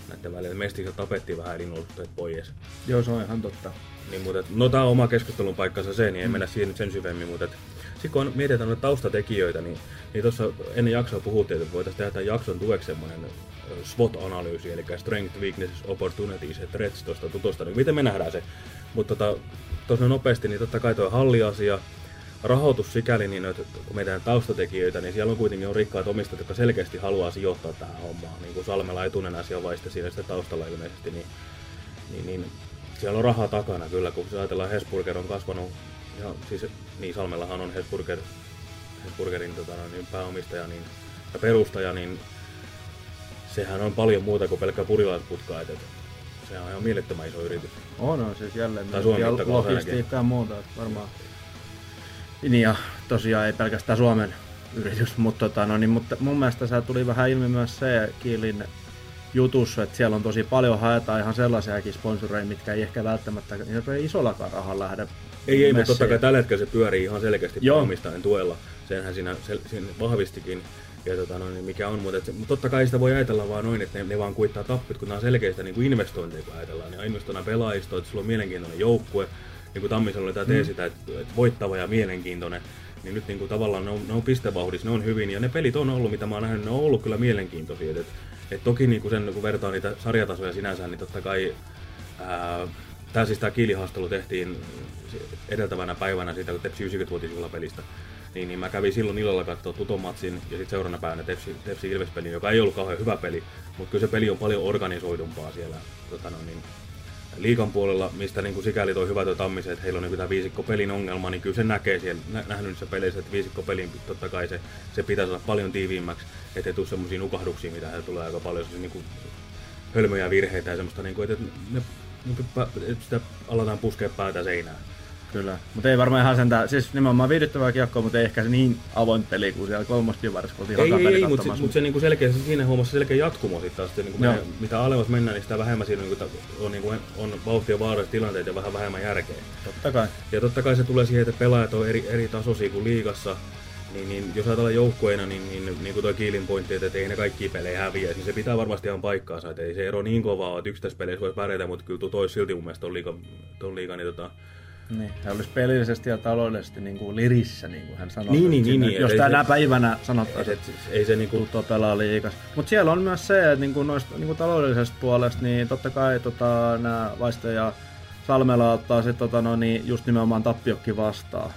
näiden välillä. Mestikset tapettiin vähän elinolosuhteet pois. Joo, se on ihan totta. Niin, mutta, no tää on oma keskustelun paikkansa se, niin ei mennä siihen nyt sen syvemmin, mutta sitten kun on, mietitään noita taustatekijöitä, niin, niin tuossa ennen jaksoa puhuttiin, että voitaisiin tehdä tämän jakson tueksi semmoinen SWOT-analyysi, eli Strength, Weaknesses, Opportunities ja Threats tuosta tutosta, niin miten me nähdään se. Mutta tota, tuossa nopeasti, niin totta kai tuo halliasia, rahoitus sikäli, niin meidän taustatekijöitä, niin siellä on kuitenkin on rikkaat omistajat, jotka selkeästi haluaa sijoittaa tähän hommaan. Niin kuin Salmela etunen asia vaista siinä sitten taustalla ilmeisesti, niin, niin, niin siellä on rahaa takana kyllä, kun ajatellaan Hesburger on kasvanut, ja siis niin Salmellahan on Hesburger, Hesburgerin tota, niin pääomistaja niin, ja perustaja, niin sehän on paljon muuta kuin pelkkä purilaisputkaa, että se on ihan mielettömän iso yritys. On, on siis jälleen logistiikkaa ja muuta, että varmaan. Niin ja tosiaan ei pelkästään Suomen yritys, mutta, tota, no, niin, mutta mun mielestä se tuli vähän ilmi myös se Kiilin jutussa, että siellä on tosi paljon haetaan ihan sellaisiakin sponsoreja, mitkä ei ehkä välttämättä hirveän isollakaan rahalla lähde Ei, ei, mutta totta kai tällä hetkellä se pyörii ihan selkeästi Joo. omistajan tuella. Senhän siinä, se, siinä vahvistikin. Ja tota, no, niin mikä on, mutta, et, mutta totta kai sitä voi ajatella vaan noin, että ne, ne vaan kuittaa tappit, kun nämä on selkeistä niin kuin investointeja, kun ajatellaan. Niin investoidaan pelaajistoa, että sulla on mielenkiintoinen joukkue. Niin kuin Tammisella oli tämä Mm. teesi, että, että voittava ja mielenkiintoinen. Niin nyt niin kuin tavallaan ne on, ne on pistevauhdissa, ne on hyvin. Ja ne pelit on ollut, mitä mä oon nähnyt, ne on ollut kyllä mielenkiintoisia. Et, et, toki niin kuin sen, kun vertaa niitä sarjatasoja sinänsä, niin totta kai ää, Tämä siis tämä kiilihaastelu tehtiin edeltävänä päivänä siitä, kun Tepsi 90-vuotisjuhlapelistä. Niin, niin mä kävin silloin illalla katsoa Tuton matsin ja sitten seuraavana päivänä Tepsi, Tepsi Ilves-pelin, joka ei ollut kauhean hyvä peli, mutta kyllä se peli on paljon organisoidumpaa siellä tota no, niin, liikan puolella, mistä niin kuin sikäli toi hyvä toi Tammisen, että heillä on niin tämä viisikko pelin ongelma, niin kyllä se näkee siellä, nä, nähnyt niissä peleissä, että viisikko pelin totta kai se, se pitäisi olla paljon tiiviimmäksi, ettei tule semmoisia nukahduksia, mitä heillä tulee aika paljon, siis niin kuin hölmöjä virheitä ja semmoista, niin kuin, että ne, niin kuin, että sitä aletaan puskea päätä seinään. Kyllä, mutta ei varmaan ihan sentään, siis nimenomaan viihdyttävää kiekkoa, mutta ei ehkä se niin avoin peli kuin siellä kolmostivarissa, kun oltiin Ei, ei, ei mutta katsomassa. mut se niinku selkeä, se siinä hommassa selkeä jatkumo sitten taas, että niinku menee, mitä alemmas mennään, niin sitä vähemmän siinä niinku, on, niinku, on vauhtia vaaralliset tilanteet ja vähän vähemmän järkeä. Totta kai. Ja totta kai se tulee siihen, että pelaajat on eri, eri tasoisia kuin liigassa, niin, niin jos ajatellaan joukkueena, niin, niin, niin kuin tuo Kiilin pointti, että ei ne kaikki pelejä häviä, niin se pitää varmasti ihan paikkaansa, että ei se ero niin kovaa että yksittäispeleissä voi pärjätä, mutta kyllä tuo olisi silti mun mielestä on liiga, ton liiga, niin tota, Niin, hän olisi pelillisesti ja taloudellisesti niin kuin lirissä, niin kuin hän sanoi. Niin, niin, niin, niin, Jos ei tänä se- päivänä sanottaisiin, et- et- ei se niinku... Tutto pelaa liikas. Mutta siellä on myös se, että niin kuin noista niin kuin taloudellisesta puolesta, niin totta kai tota, nämä Vaiste ja Salmela ottaa sit, tota, no, niin just nimenomaan tappiokki vastaan.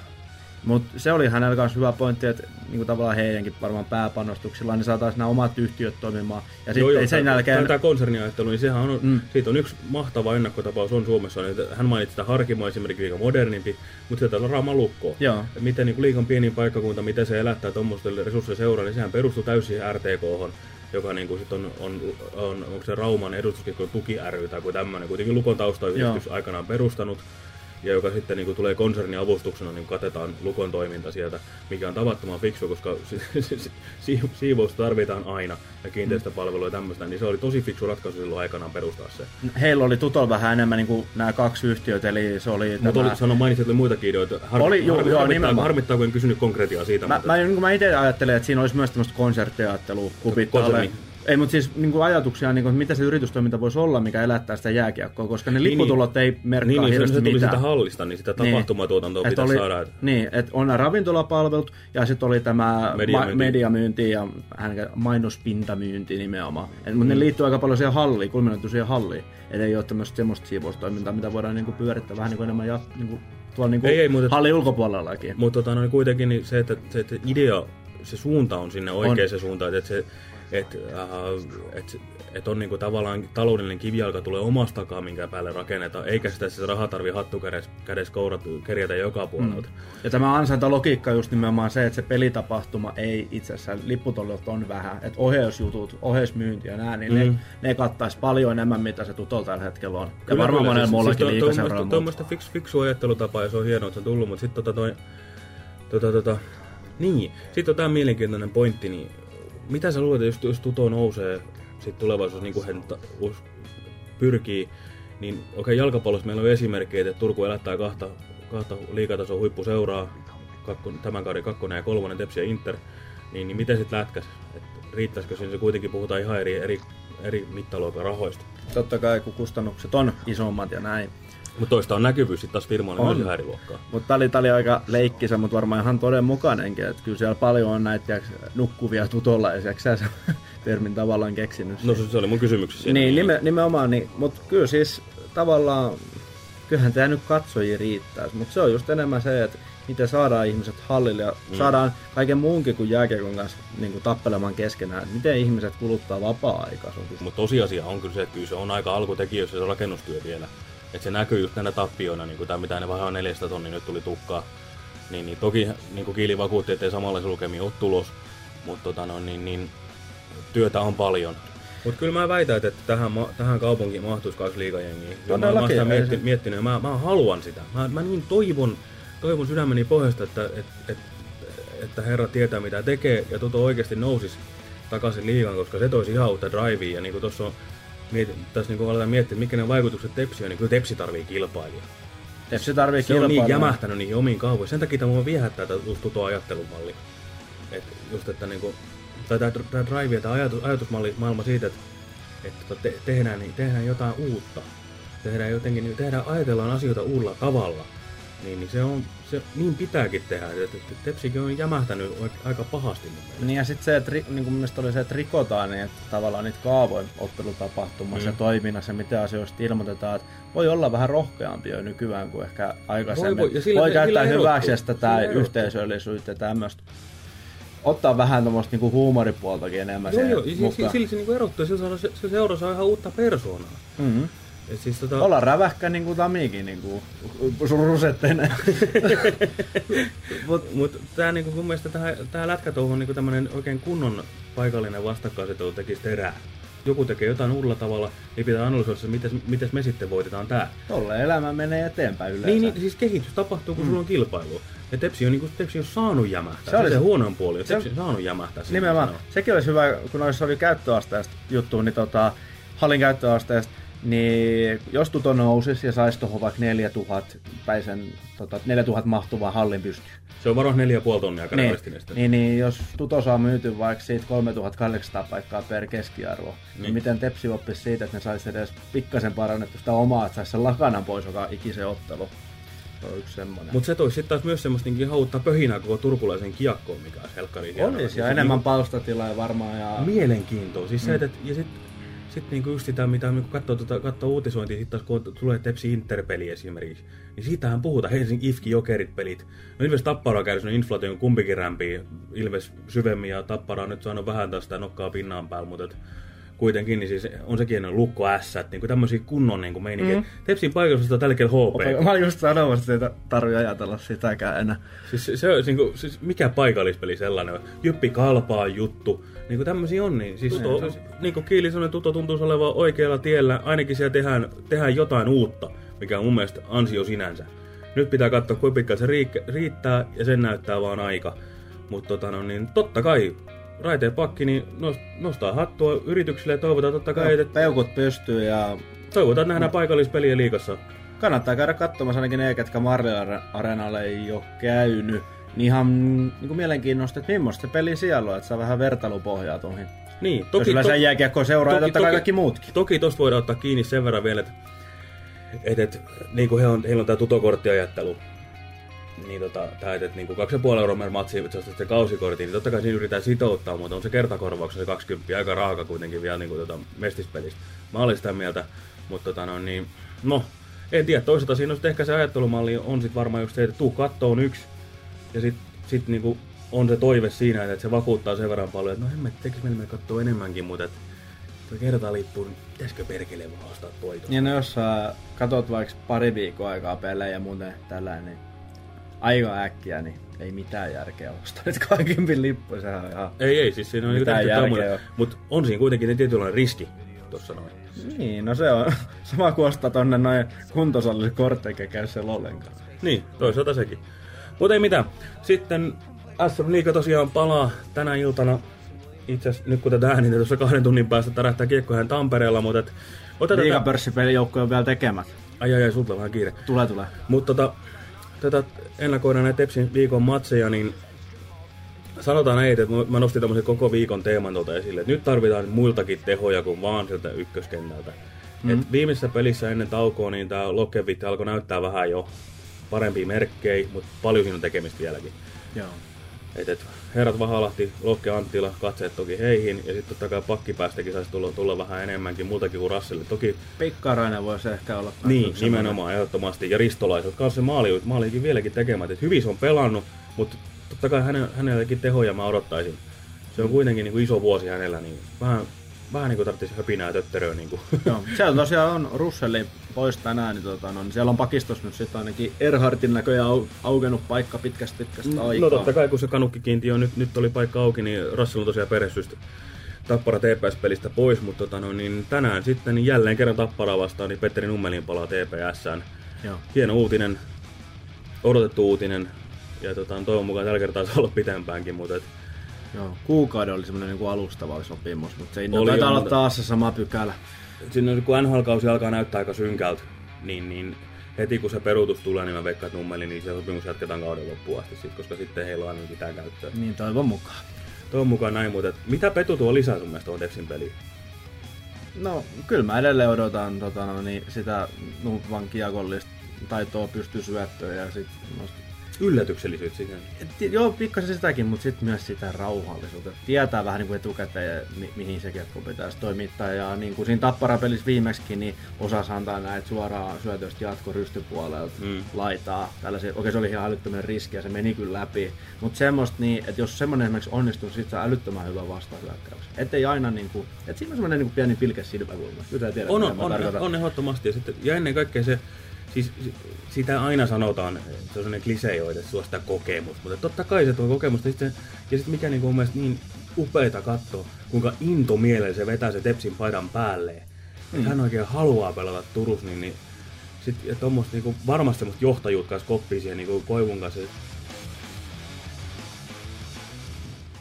Mutta se oli hänellä myös hyvä pointti, että niin kuin tavallaan heidänkin varmaan pääpanostuksilla niin saataisiin nämä omat yhtiöt toimimaan. Ja sitten sen jälkeen... Tämä konserniajattelu, niin sehän on, mm. siitä on yksi mahtava ennakkotapaus on Suomessa. Niin hän mainitsi sitä Harkimo esimerkiksi liiga modernimpi, mutta sieltä on Rauma Lukko. Joo. Miten niin liikan pieni paikkakunta, miten se elättää tuommoista resursseja seuraa, niin sehän perustuu täysin RTK, joka niin kuin sit on, on, on, onko se Rauman edustuskeskon tuki ry tai tämmöinen, kuitenkin Lukon taustayhdistys aikanaan perustanut ja joka sitten niin kuin tulee konserniavustuksena, niin katetaan Lukon toiminta sieltä, mikä on tavattoman fiksu, koska (laughs) si- si- si- siivousta tarvitaan aina ja kiinteistöpalveluja ja tämmöistä, niin se oli tosi fiksu ratkaisu silloin aikanaan perustaa se. Heillä oli tutol vähän enemmän niin kuin nämä kaksi yhtiöt, eli se oli Mutta oli, sano mainitsit, että oli muitakin ideoita. Har, Oli, joo, joo, harmittaa, harmittaa, kun en kysynyt konkretiaa siitä. Mä, mutta- mä, niin mä itse ajattelen, että siinä olisi myös tämmöistä konserttiajattelua kupittaa. Ei, mutta siis niin kuin ajatuksia, niin kuin, että mitä se yritystoiminta voisi olla, mikä elättää sitä jääkiekkoa, koska ne Niin, lipputulot ei merkkaa niin, niin, hirveästi se tuli mitään. sitä hallista, niin sitä tapahtumatuotantoa Et pitäisi oli, saada. että- Niin, että on nämä ravintolapalvelut ja sitten oli tämä Mediamyynti. ma- mediamyynti ja mainospintamyynti nimenomaan. Et, mutta Mm. ne liittyy aika paljon siihen halliin, kulminoitu siihen halliin. Et ei ole tämmöistä semmoista siivoustoimintaa, mitä voidaan niinku pyörittää vähän niinku enemmän ja, niinku, tuolla niinku Ei, ei, mutta- hallin ulkopuolellakin. Mutta tota, no, kuitenkin niin se, että, se, että idea, se suunta on sinne oikeaan se suuntaan, että se, et, äh, et, et on niinku tavallaan taloudellinen kivijalka tulee omasta takaa, minkä päälle rakennetaan, eikä sitä, sitä rahaa tarvii hattu kädessä, kourat, kerjätä joka puolelta. Mm. Ja tämä ansaintalogiikka just nimenomaan se, että se pelitapahtuma ei itse asiassa, lipputolot on vähän, että oheusjutut, oheusmyynti ja nää, niin mm. ne, ne kattaisi paljon enemmän, mitä se tutol tällä hetkellä on. ja varmaan monella siis- muullakin siis liikaseuralla. Tuommoista fiksu, fiksu ajattelutapa ja se on hienoa, että se on tullut, mutta sitten tota toi, tota, tota, niin, sitten on tämä mielenkiintoinen pointti, niin mitä sä luulet, jos, jos Tuto nousee sitten tulevaisuudessa niin kuin hän pyrkii, Niin okei, okay, jalkapallossa meillä on esimerkkejä, että Turku elättää kahta, kahta liikatason huippuseuraa, kakko, tämän kauden kakkonen ja kolmonen, Tepsi ja Inter. Niin, niin miten sitten lätkäs? Et riittäisikö siinä se kuitenkin puhutaan ihan eri, eri, eri mittaluokan rahoista? Totta kai, kun kustannukset on isommat ja näin. Mutta toista on näkyvyys sitten taas firmoilla On. myös ihan eri luokkaa. Mutta tää oli, tää oli aika leikkisä, mutta varmaan ihan todenmukainenkin. Että kyllä siellä paljon on näitä tiiäks, nukkuvia tutolaisia. Eikö sä (laughs) termin tavallaan keksinyt? No se, oli mun kysymyksessä. Niin, nime, nimenomaan. Niin, mutta kyllä siis tavallaan, kyllähän tämä nyt katsojia riittää. Mutta se on just enemmän se, että miten saadaan ihmiset hallille ja Mm. saadaan kaiken muunkin kuin jääkiekon kanssa niin kuin tappelemaan keskenään. Että miten ihmiset kuluttaa vapaa-aikaa. Mutta tosiasia on kyllä se, että kyllä se on aika alkutekijöissä se rakennustyö vielä. Että se näkyy just näinä tappioina, niin kuin tämä mitä ne vähän 400 tonnia nyt tuli tukkaa. Niin, niin toki niin kuin Kiili vakuutti, että ei samanlaisia lukemia ole tulos. Mutta tota, no, niin, niin, työtä on paljon. Mutta kyllä mä väitän, että tähän, ma- tähän kaupunkiin mahtuisi kaksi liigajengiä. Ja Mä, mä oon sitä mietti, miettinyt ja mä, mä haluan sitä. Mä, mä niin toivon, toivon sydämeni pohjasta, että, että, että, että herra tietää mitä tekee ja Toto oikeasti nousisi takaisin liigaan, koska se toisi ihan uutta drivea. Ja niin kuin tuossa on, mieti, tässä niin aletaan miettiä, mitkä ne vaikutukset Tepsi on, niin kyllä Tepsi tarvii kilpailijaa. Tepsi tarvii Se on niin jämähtänyt niihin omiin kaupoihin. Sen takia tämä mua viehättää tätä just tuto ajattelumalli. Et just, että niinku, tai tämä, tämä drive ja tämä ajatus, ajatusmalli maailma siitä, että, että tota te, tehdään, niin, tehdään jotain uutta. Tehdään jotenkin, niin tehdään, ajatellaan asioita uudella tavalla. Niin, niin se on, se niin pitääkin tehdä. Tepsikin on jämähtänyt aika pahasti mun mielestä. Niin ja sitten se, että niin kuin oli se, että rikotaan niin, että tavallaan niitä kaavoja ottelutapahtumassa Mm. ja toiminnassa, mitä asioista ilmoitetaan, että voi olla vähän rohkeampi jo nykyään kuin ehkä aikaisemmin. Voi, voi, sillä- voi käyttää hyväksi erottuu. yhteisöllisyyttä ja tämmöistä. Ottaa vähän tuommoista niinku huumoripuoltakin enemmän Joo, joo, mukaan. sillä se niinku erottuu, sillä se, se seura saa ihan uutta persoonaa. Mm-hmm. Et siis tota... Olla rävähkä niinku Tamikin niinku rusetteinen. Mut, mut tää niinku mun mielestä tähän, tää lätkätouhu niinku tämmönen oikein kunnon paikallinen vastakkainasettelu tekisi terää. Joku tekee jotain uudella tavalla, niin pitää analysoida se, miten, miten me sitten voitetaan tää. Tolla elämä menee eteenpäin yleensä. Niin, niin, siis kehitys tapahtuu, kun mm. sulla on kilpailu. Ja Tepsi on, niinku, Tepsi on saanut jämähtää. Se Se, oli se, se- huonoin puoli, on, se- Tepsi on saanut jämähtää. Nimenomaan. Sekin olisi hyvä, kun olisi oli käyttöasteesta juttu, niin tota, hallin käyttöasteesta, niin jos tuto nousisi ja saisi tuohon vaikka 4000 päisen, tota, 4000 mahtuvan hallin pystyyn. Se on varmaan 4,5 tonnia aika Niin, niin, niin, jos tuto saa myyty vaikka siitä 3800 paikkaa per keskiarvo, niin, Niin. niin miten Tepsi oppisi siitä, että ne saisi edes pikkasen parannettu sitä omaa, että saisi sen lakanan pois joka ikisen ottelu. Se on yksi semmoinen. Mutta se toisi sitten taas myös semmoista niin ihan uutta pöhinää koko turkulaisen kiekkoon, mikä on helkkari. Olisi, ja Se enemmän niinku- palstatilaa varmaan. Ja... Mielenkiintoa. Siis Mm. se, että, ja sitten sit niinku just sitä, mitä kun katsoo, tota, katsoo uutisointia, sit taas kun tulee Tepsi Inter-peli esimerkiksi, niin siitähän puhutaan. Helsingin Ifki Jokerit pelit. No Ilves Tappara on kärsinyt inflaation kumpikin rämpiä. Ilves syvemmin ja Tappara on nyt saanut vähän tästä nokkaa pinnaan päällä, mutta et kuitenkin niin siis on sekin ennen lukko S, niin kuin tämmöisiä kunnon niin meininkiä. Mm. Tepsin paikallisuus on tällä hetkellä HPK. Mä olin just sanomassa, että ei tarvitse ajatella sitäkään enää. Siis, se, se, on niin kuin, siis mikä paikallispeli sellainen on? Jyppi kalpaa juttu. Niin kuin tämmöisiä on, niin siis, to, siis niin kuin Kiili sanoi, Tuto tuntuisi olevan oikealla tiellä. Ainakin siellä tehdään, tehdään jotain uutta, mikä on mun mielestä ansio sinänsä. Nyt pitää katsoa, kuinka pitkään se riittää, ja sen näyttää vaan aika. Mutta tota, no, niin, totta kai, raiteen pakki niin nost, nostaa hattua yrityksille ja toivotaan totta kai, että Peukut pystyy ja toivotaan, että nähdään paikallispeliä liikassa. kannattaa käydä katsomassa ainakin ne, ketkä Marle Areenalle ei ole käynyt. Niin ihan niin kuin mielenkiinnosta, että millaista se peli siellä on, että saa vähän vertailupohjaa tuohon. Niin, Jos yleensä jääkiekko seuraa totta kai kaikki muutkin. Toki tosta voidaan ottaa kiinni sen verran vielä, että et, et, niin kuin he on, heillä on tämä tutokorttiajattelu, niin tota, tää, et, et, niin kuin 2,5 euroa per matsi, että se kausikortti, niin totta kai siinä yritetään sitouttaa, mutta on se kertakorvauksessa se 20, aika raaka kuitenkin vielä niin kuin, tota, mestispelistä. Mä olin sitä mieltä, mutta tota, no, niin, no, en tiedä, toisaalta siinä on ehkä se ajattelumalli on sitten varmaan just se, että tuu kattoon yksi, ja sitten sit, niin kuin, on se toive siinä, että se vakuuttaa sen verran paljon, että no en mä tekis meillä katsoa enemmänkin, mutta että tuo kertalippu, niin pitäisikö perkele vaan ostaa toi tuosta? Niin no, jos sä katot vaikka pari viikkoa aikaa pelejä ja muuten tällä, niin aika äkkiä, niin ei mitään järkeä ostaa nyt 20 lippu, sehän on ihan... Ei, ei, siis siinä on mitään järkeä. mutta on siinä kuitenkin tietynlainen riski tuossa noin. Niin, no se on (laughs) sama kuin ostaa tonne noin kuntosallille kortteja, käy siellä ollenkaan. Niin, toisaalta sekin. Mutta ei mitään. Sitten Liiga tosiaan palaa tänä iltana itse asiassa nyt kun tätä äänintä tuossa kahden tunnin päästä tärähtää kiekkohän Tampereella, mutta et, otetaan tätä... Liigapörssipelijoukko on vielä tekemät. Ai ai ai, sulta vähän kiire. Tulee, tulee. Mutta tota, tätä ennakoidaan näitä Tepsin viikon matseja, niin sanotaan näin, että mä nostin tämmöisen koko viikon teeman tuolta esille, että nyt tarvitaan muiltakin tehoja kuin vaan sieltä ykköskentältä. Mm. Et viimeisessä pelissä ennen taukoa niin tämä Lokevit alkoi näyttää vähän jo parempia merkkejä, mutta paljon siinä on tekemistä vieläkin. Joo. Et, et, herrat Vahalahti, Lokke Anttila, katseet toki heihin, ja sitten totta kai pakkipäästäkin saisi tulla, tulla vähän enemmänkin, multakin kuin Rasselle. Toki, Pikkarainen voisi ehkä olla. niin, nimenomaan, ehdottomasti. Ja ristolaiset, kanssa se maali, maaliikin vieläkin tekemät. Et hyvin se on pelannut, mutta totta kai häne, hänelläkin tehoja mä odottaisin. Se on kuitenkin niin kuin iso vuosi hänellä, niin vähän, vähän niin kuin tarvitsisi höpinää tötteröä. Niin kuin. Joo, siellä tosiaan on Russelli pois tänään, niin, tota, no, niin siellä on pakistos nyt sitten ainakin Erhardin näköjään au, aukenut paikka pitkästä pitkästä No aikaa. totta kai, kun se kanukkikiinti on nyt, nyt oli paikka auki, niin Russell on tosiaan perhesystä Tappara TPS-pelistä pois, mutta tota, no, niin tänään sitten niin jälleen kerran Tappara vastaan, niin Petteri Nummelin palaa TPSään. Joo. Hieno uutinen, odotettu uutinen, ja tota, toivon mukaan tällä kertaa saa olla pitempäänkin, mutta et, Joo, kuukauden oli semmoinen niin alustava sopimus, mutta se Oli taitaa olla taas se sama pykälä. Siinä kun NHL-kausi alkaa näyttää aika synkältä, niin, niin heti kun se peruutus tulee, niin mä veikkaan, että Nummeli, niin se sopimus jatketaan kauden loppuun asti, sit, koska sitten heillä on aina mitään käyttöä. Niin toivon mukaan. Toivon mukaan näin, mutta mitä Petu tuo lisää sun mielestä Tepsin peliin? No, kyllä mä edelleen odotan tota, no, niin sitä kiekollista taitoa pystyy syöttöön ja sit nosta Yllätyksellisyyttä siihen. Et, joo, pikkasen sitäkin, mutta sitten myös sitä rauhallisuutta. Tietää vähän niin kuin etukäteen, mi- mihin se kiekko pitäisi toimittaa. Ja niin kuin siinä tapparapelissä viimeksikin, niin osasi antaa näitä suoraan syötöstä jatko rystypuolelta Mm. laitaa. Tällaisia, okei, se oli ihan älyttömän riski ja se meni kyllä läpi. Mutta semmoista niin, että jos semmoinen esimerkiksi onnistuu, sit saa älyttömän hyvä vastahyökkäys. Ettei aina niin kuin, että siinä on semmoinen niin pieni pilke silmäkulma. Nyt ei tiedä, On, on, on, on ehdottomasti. Ja, sitten, ja ennen kaikkea se, siis si- sitä aina sanotaan, se on sellainen sulla on sitä kokemusta, mutta totta kai se tuo kokemusta. Ja sitten, ja sitten mikä niin on mielestäni niin upeita katsoa, kuinka into mielellä se vetää se Tepsin paidan päälleen. Mm. Hän oikein haluaa pelata Turus, niin, niin sit, ja tommoista niin varmasti semmoista johtajuutta kanssa koppii siihen niin Koivun kanssa.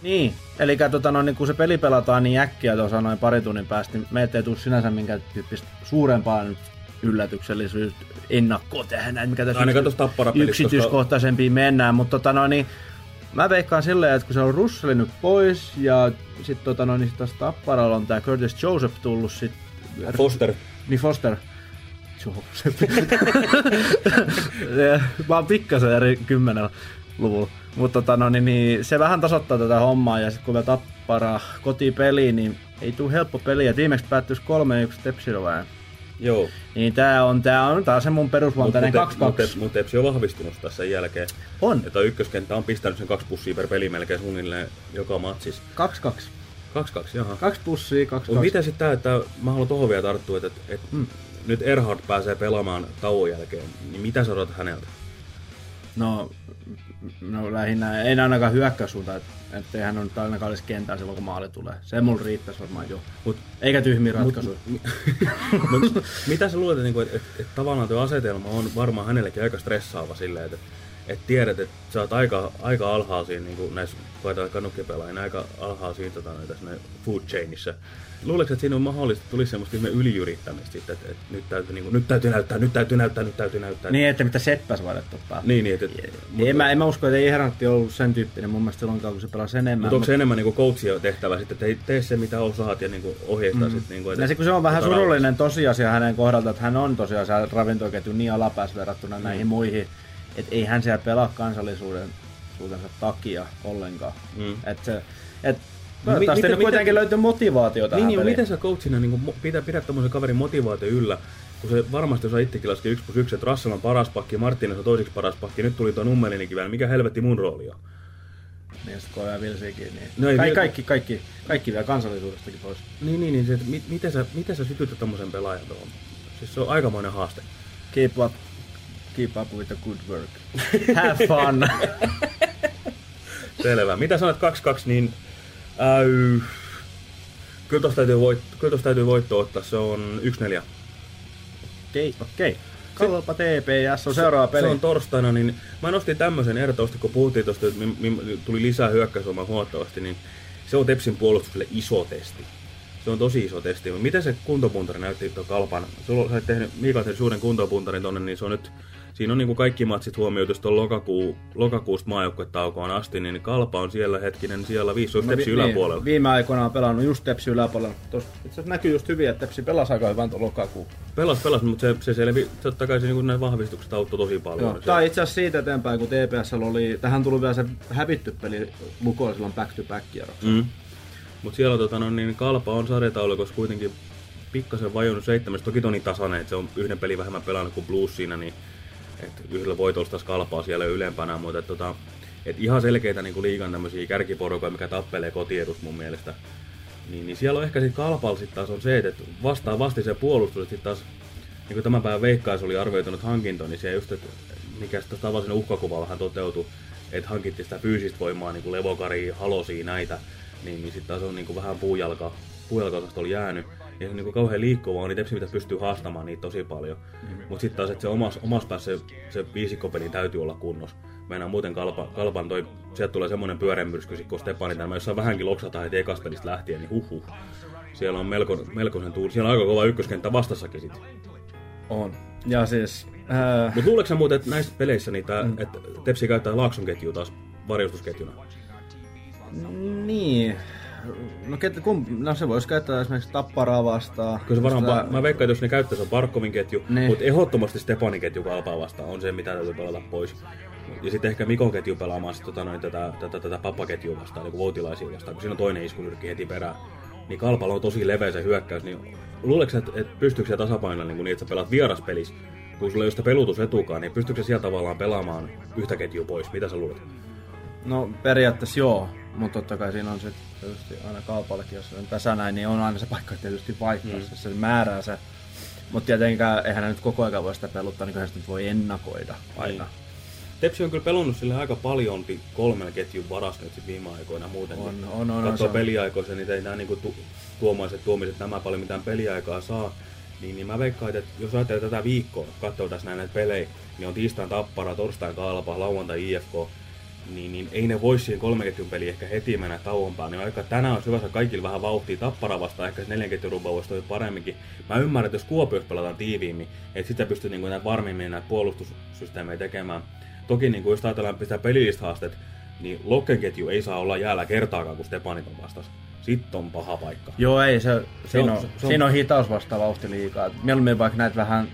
Niin, eli tota, no, niin kun se peli pelataan niin äkkiä tuossa noin pari tunnin päästä, niin meitä ei tule sinänsä minkä tyyppistä suurempaa nyt yllätyksellisyyttä ennakkoa tehdä näin, mikä tässä Ainakaan yks- tuossa Tappara-pelissä, yksityiskohtaisempiin mennään, mutta tota, no, niin, mä veikkaan silleen, että kun se on Russell nyt pois ja sitten tota, no, niin sit taas Tapparalla on tää Curtis Joseph tullut sit... Foster. Niin Foster. Joseph. (laughs) mä oon pikkasen eri kymmenellä luvulla. Mutta tota, no, niin, niin, se vähän tasoittaa tätä hommaa ja sitten kun vielä tappara kotipeli, niin ei tule helppo peli. Et viimeksi päättyisi 3-1 Tepsillä vai? Joo. Niin tää on, tää on taas se mun perusluontainen 2-2. Mutta mut Tepsi on vahvistunut tässä sen jälkeen. On. Että ykköskenttä on pistänyt sen kaksi pussia per peli melkein suunnilleen joka matsis. 2-2. 2-2, jaha. Kaksi pussia, kaksi Mut mitä sitten tää, että mä haluan tohon vielä tarttua, että, että Mm. nyt Erhard pääsee pelaamaan tauon jälkeen, niin mitä sä odotat häneltä? No, no lähinnä, ei ainakaan hyökkäyssuunta, että hän on ainakaan olisi kentällä silloin, kun maali tulee. Se mulla riittäisi varmaan jo. Mut, Eikä tyhmiä Mut- ratkaisuja. (laughs) Mut, mitä sä luulet, että, että, että, että tavallaan tuo asetelma on varmaan hänellekin aika stressaava silleen, että, että tiedät, että sä oot aika, aika alhaalla siinä niin näissä koetaan kanukkipelaajina, aika alhaalla siinä tota, tässä näin food chainissa. Luuletko, että siinä on mahdollista, että tulisi semmoista ihme ylijyrittämistä, sitten, että, että nyt, täytyy, niin kuin, nyt täytyy näyttää, nyt täytyy näyttää, nyt täytyy näyttää. Niin, että mitä seppäs päälle. Niin, niin että, Niin, en, mä, en mä usko, että ei Herrantti ollut sen tyyppinen mun mielestä silloinkaan, kun se pelasi enemmän. Mutta onko se enemmän niin coachia tehtävä sitten, että hei, tee se mitä osaat ja niin kuin ohjeistaa mm. sitten. Niin kuin, Ja se, kun se on vähän surullinen tosiasia hänen kohdalta, että hän on tosiaan siellä ravintoketjun niin alapäässä verrattuna Mm. näihin muihin, että ei hän siellä pelaa kansallisuuden suutensa takia ollenkaan. Mm. Et se, et, No, toivottavasti miten- nyt kuitenkin miten- löytyy motivaatio tähän Niin, niin miten sä coachina niin pitää, pidät tommosen kaverin motivaatio yllä, kun se varmasti osaa itsekin laskea 1 plus 1, että Russell on paras pakki, Martinez on toiseksi paras pakki, nyt tuli tuo Nummelinikin vielä, mikä helvetti mun rooli on? Niin, sitten kun Vilsikin, niin No ei Ka- Vil- kaikki, kaikki, kaikki vielä kansallisuudestakin pois. Niin, niin, niin se, että mi- miten, sä, miten sä sytytät tommosen pelaajan tuohon? Siis se on aikamoinen haaste. Keep up, keep up with the good work. (laughs) Have fun. Selvä. Mitä sanot 2-2, niin äy, kyllä tosta täytyy, voit, kyllä tosta täytyy voitto ottaa, se on 1-4. Okei, okei. Kalpa TPS on seuraava peli. Se on torstaina, niin mä nostin tämmöisen ehdottomasti, kun puhuttiin tuosta, että tuli lisää hyökkäysomaa huomattavasti, niin se on Tepsin puolustukselle iso testi. Se on tosi iso testi. Miten se kuntopuntari näytti tuon kalpan? Sulla sä oot tehnyt Mika tehnyt suuren kuntopuntarin tonne, niin se on nyt Siinä on niin kuin kaikki matsit huomioitu tuon lokakuu, lokakuusta maajoukkuetaukoon asti, niin kalpa on siellä hetkinen siellä 15 no, Tepsi vi- yläpuolella. Niin, viime aikoina on pelannut just Tepsi yläpuolella. Tuossa itse asiassa näkyy just hyvin, että Tepsi pelasi aika hyvän tuon lokakuun. Pelas, pelas, mutta se, se selvi, totta kai se niin näin vahvistukset auttoi tosi paljon. Joo, tai itse asiassa siitä eteenpäin, kun TPS oli, tähän tuli vielä se hävitty peli Lukolla silloin back to back kierroksella. Mm. Mutta siellä tota, no, niin Kalpa on sarjataulukossa kuitenkin pikkasen vajonnut seitsemäs. Toki Toni tasainen, että se on yhden pelin vähemmän pelannut kuin Blues siinä, niin et yhdellä voitolla taas Kalpaa siellä ylempänä, mutta et, tota, et ihan selkeitä niin liigan tämmöisiä kärkiporukoja, mikä tappelee kotiedus mun mielestä. Niin, niin siellä on ehkä sitten Kalpalla sit taas on se, että vastaavasti se puolustus, että taas niin kuin tämän päivän veikkais oli arvioitunut hankinto, niin se just, että mikä sitä tavallisen uhkakuva vähän toteutui, että hankittiin sitä fyysistä voimaa, niin kuin levokari, halosia näitä, niin, niin sitten taas on niin kuin vähän puujalka, puujalka oli jäänyt. Ja se on niin kuin kauhean liikkuvaa, niin Tepsi pitäisi pystyy haastamaan niitä tosi paljon. Mutta sitten taas, että se omas, omas päässä se, se viisikkopeli täytyy olla kunnossa. Meinaa muuten kalpa, kalpan toi, sieltä tulee semmoinen pyörämyrsky, kun Stepani tämä jossain vähänkin loksataan heti ekasta lähtien, niin huhhuh. Siellä on melko, melkoisen tuuli. Siellä on aika kova ykköskenttä vastassakin sitten. On. Ja siis... Ää... Mutta luuleeko sä muuten, että näissä peleissä niitä, mm. että Tepsi käyttää Laakson ketjua taas varjostusketjuna? Niin. No, ket, kum, no se voisi käyttää esimerkiksi tapparaa vastaan. Kyllä se varmaan, Sitä- mä veikkaan, että jos ne käyttäisi on Barkovin ketju, Niin. mutta ehdottomasti Stepanin ketju kalpaa vastaan on se, mitä täytyy pelata pois. Ja sitten ehkä Mikon ketju pelaamaan sit, tota, noin, tätä, tätä, tätä pappaketjua vastaan, niin voutilaisia vastaan, kun siinä on toinen iskunyrkki heti perään. Niin kalpalla on tosi leveä se hyökkäys, niin luuleeko sä, että, että pystyykö se tasapainoilla niin, niin, että sä pelaat vieraspelissä, kun sulla ei ole sitä pelutusetukaan, niin pystyykö se siellä tavallaan pelaamaan yhtä ketjua pois? Mitä sä luulet? No periaatteessa joo, mutta totta kai siinä on sitten tietysti aina kaupallekin, jos on tässä näin, niin on aina se paikka tietysti vaihtaa, mm. se määrää se. Mutta tietenkään eihän nyt koko ajan voi sitä peluttaa, niin kuin sitä voi ennakoida aina. Niin. Tepsi on kyllä pelannut sille aika paljon kolmen ketjun varassa nyt viime aikoina muuten. On, on, on, Katsoo on, se- peliaikoissa, niin ei nämä niinku tu- tuomaiset tuomiset nämä paljon mitään peliaikaa saa. Niin, niin mä veikkaan, että jos ajattelee tätä viikkoa, katsoo tässä näin näitä pelejä, niin on tiistain tappara, torstain kalpa, lauantai IFK, niin, niin ei ne voi siihen kolmen ketjun peliin ehkä heti mennä tauon päälle. Niin vaikka tänään olisi hyvä saada kaikille vähän vauhtia tappara vastaan, ehkä se neljän ketjun rumpa voisi toimia paremminkin. Mä ymmärrän, että jos Kuopiossa pelataan tiiviimmin, että sitä pystyy niin näitä varmemmin näitä puolustussysteemejä tekemään. Toki niin kuin jos ajatellaan sitä pelillistä haastet, niin Lokken ketju ei saa olla jäällä kertaakaan, kun Stepanit on vastas. Sitten on paha paikka. Joo, ei se, Se siinä, on- on, se- on- siinä on hitaus vastaan vauhti liikaa. Mieluummin vaikka näitä vähän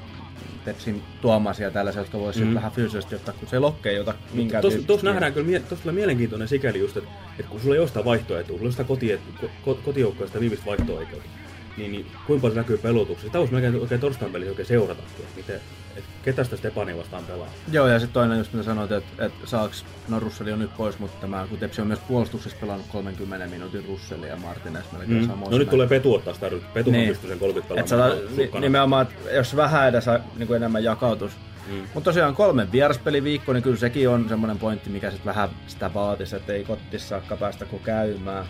Tepsin tuomaisia tällaisia, jotka voisi Mm. vähän fyysisesti ottaa, kun se lokke ei ota minkään Tuossa tyyppistä. nähdään kyllä, tossa tulee mielenkiintoinen sikäli just, että, että kun sulla ei ole sitä vaihtoehtoa, sulla on sitä koti, ko, sitä viimeistä vaihto-oikeutta, niin, niin kuinka paljon se näkyy pelutuksessa? Sitä olisi melkein oikein torstain pelissä oikein seurata, että, miten, että ketä sitä Stepania vastaan pelaa. Joo, ja sitten toinen just mitä sanoit, että, että saaks, no Russeli on nyt pois, mutta tämä, kun Tepsi on myös puolustuksessa pelannut 30 minuutin Russeli ja Martinez melkein Mm. samoin. No nyt tulee Petu ottaa sitä, Petuhan niin. pystyy sen 30 Et pelaamaan. sata, nimenomaan, että jos vähän edes niin kuin enemmän jakautus. Mm. Mutta tosiaan kolmen vieraspeliviikko, niin kyllä sekin on semmoinen pointti, mikä sitten vähän sitä vaatisi, että ei kottissa saakka päästä kuin käymään.